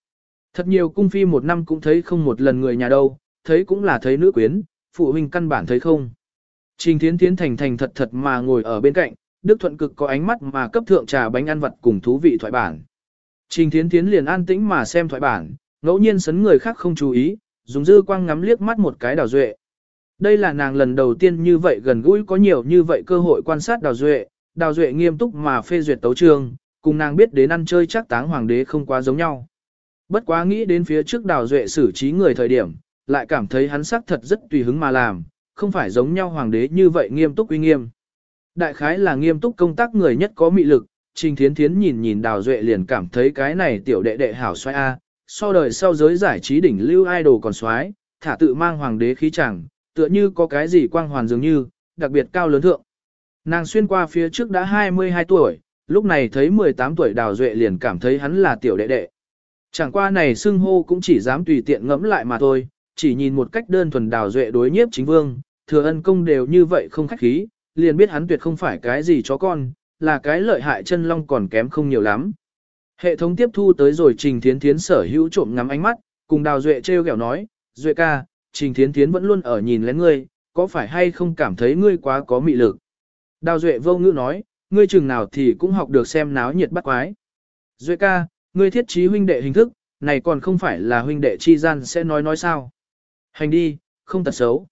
Thật nhiều cung phi một năm cũng thấy không một lần người nhà đâu, thấy cũng là thấy nữ quyến, phụ huynh căn bản thấy không. Trình Thiến Thiến thành thành thật thật mà ngồi ở bên cạnh, Đức Thuận cực có ánh mắt mà cấp thượng trà bánh ăn vặt cùng thú vị thoại bản. Trình Thiến Thiến liền an tĩnh mà xem thoại bản, ngẫu nhiên sấn người khác không chú ý, dùng dư quang ngắm liếc mắt một cái đào duệ. Đây là nàng lần đầu tiên như vậy gần gũi có nhiều như vậy cơ hội quan sát đào duệ, đào duệ nghiêm túc mà phê duyệt tấu trường, cùng nàng biết đến ăn chơi chắc táng hoàng đế không quá giống nhau bất quá nghĩ đến phía trước đào duệ xử trí người thời điểm, lại cảm thấy hắn xác thật rất tùy hứng mà làm, không phải giống nhau hoàng đế như vậy nghiêm túc uy nghiêm. Đại khái là nghiêm túc công tác người nhất có mị lực, Trình Thiến Thiến nhìn nhìn Đào Duệ liền cảm thấy cái này tiểu đệ đệ hảo xoay A, so đời sau giới giải trí đỉnh lưu idol còn xoái, thả tự mang hoàng đế khí chẳng, tựa như có cái gì quang hoàn dường như, đặc biệt cao lớn thượng. Nàng xuyên qua phía trước đã 22 tuổi, lúc này thấy 18 tuổi Đào Duệ liền cảm thấy hắn là tiểu đệ đệ. Chẳng qua này xưng hô cũng chỉ dám tùy tiện ngẫm lại mà thôi, chỉ nhìn một cách đơn thuần Đào Duệ đối nhiếp chính vương, thừa ân công đều như vậy không khách khí, liền biết hắn tuyệt không phải cái gì chó con, là cái lợi hại chân long còn kém không nhiều lắm. Hệ thống tiếp thu tới rồi Trình Thiến Thiến sở hữu trộm ngắm ánh mắt, cùng Đào Duệ treo kẹo nói, Duệ ca, Trình Thiến Thiến vẫn luôn ở nhìn lén ngươi, có phải hay không cảm thấy ngươi quá có mị lực. Đào Duệ vô ngữ nói, ngươi chừng nào thì cũng học được xem náo nhiệt bắt quái. Duệ ca, ngươi thiết trí huynh đệ hình thức, này còn không phải là huynh đệ chi gian sẽ nói nói sao. Hành đi, không tật xấu.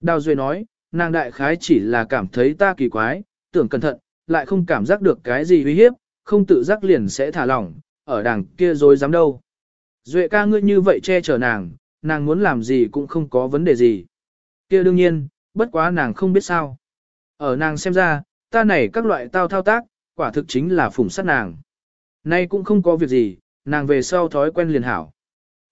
Đào Duệ nói, nàng đại khái chỉ là cảm thấy ta kỳ quái, tưởng cẩn thận, lại không cảm giác được cái gì uy hiếp, không tự giác liền sẽ thả lỏng, ở đằng kia rồi dám đâu. Duệ ca ngươi như vậy che chở nàng, nàng muốn làm gì cũng không có vấn đề gì. kia đương nhiên, bất quá nàng không biết sao. Ở nàng xem ra, ta này các loại tao thao tác, quả thực chính là phủng sát nàng. Nay cũng không có việc gì, nàng về sau thói quen liền hảo.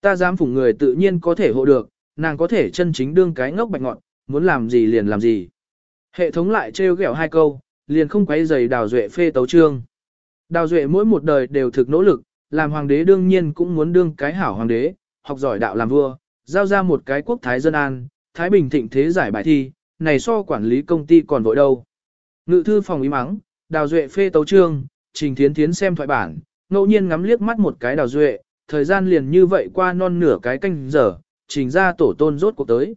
Ta dám phủng người tự nhiên có thể hộ được, nàng có thể chân chính đương cái ngốc bạch ngọn, muốn làm gì liền làm gì. Hệ thống lại trêu ghẹo hai câu, liền không quấy giày đào duệ phê tấu trương. Đào duệ mỗi một đời đều thực nỗ lực, làm hoàng đế đương nhiên cũng muốn đương cái hảo hoàng đế, học giỏi đạo làm vua, giao ra một cái quốc thái dân an, thái bình thịnh thế giải bài thi, này so quản lý công ty còn vội đâu. Ngự thư phòng ý mắng, đào duệ phê tấu trương, trình thiến thiến xem thoại bản, ngẫu nhiên ngắm liếc mắt một cái đào duệ, thời gian liền như vậy qua non nửa cái canh giờ, trình ra tổ tôn rốt cuộc tới.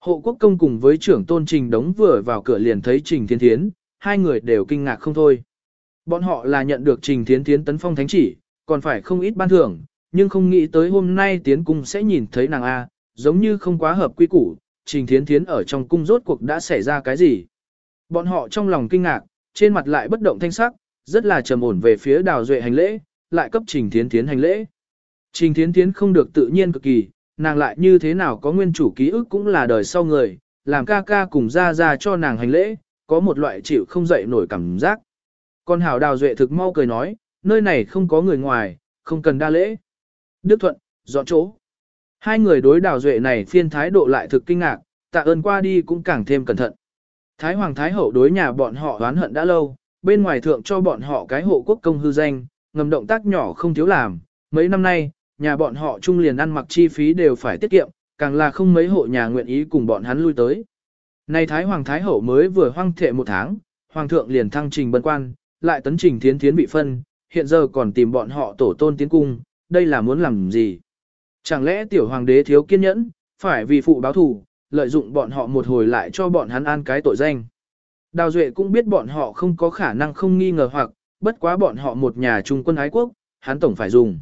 Hộ quốc công cùng với trưởng tôn trình đống vừa vào cửa liền thấy trình thiến thiến, hai người đều kinh ngạc không thôi. Bọn họ là nhận được trình thiến thiến tấn phong thánh chỉ, còn phải không ít ban thưởng, nhưng không nghĩ tới hôm nay tiến cung sẽ nhìn thấy nàng A, giống như không quá hợp quy củ, trình thiến thiến ở trong cung rốt cuộc đã xảy ra cái gì. Bọn họ trong lòng kinh ngạc, trên mặt lại bất động thanh sắc, rất là trầm ổn về phía đào duệ hành lễ, lại cấp trình thiến thiến hành lễ. Trình thiến thiến không được tự nhiên cực kỳ, nàng lại như thế nào có nguyên chủ ký ức cũng là đời sau người, làm ca ca cùng ra ra cho nàng hành lễ, có một loại chịu không dậy nổi cảm giác. Còn hảo đào duệ thực mau cười nói, nơi này không có người ngoài, không cần đa lễ. Đức Thuận, dọn chỗ. Hai người đối đào duệ này phiên thái độ lại thực kinh ngạc, tạ ơn qua đi cũng càng thêm cẩn thận. Thái Hoàng Thái Hậu đối nhà bọn họ oán hận đã lâu, bên ngoài thượng cho bọn họ cái hộ quốc công hư danh, ngầm động tác nhỏ không thiếu làm. Mấy năm nay, nhà bọn họ chung liền ăn mặc chi phí đều phải tiết kiệm, càng là không mấy hộ nhà nguyện ý cùng bọn hắn lui tới. nay Thái Hoàng Thái Hậu mới vừa hoang thệ một tháng, Hoàng thượng liền thăng trình bân quan, lại tấn trình thiến thiến bị phân, hiện giờ còn tìm bọn họ tổ tôn tiến cung, đây là muốn làm gì? Chẳng lẽ tiểu hoàng đế thiếu kiên nhẫn, phải vì phụ báo thù, lợi dụng bọn họ một hồi lại cho bọn hắn an cái tội danh. Đào Duệ cũng biết bọn họ không có khả năng không nghi ngờ hoặc, bất quá bọn họ một nhà trung quân ái quốc, hắn tổng phải dùng.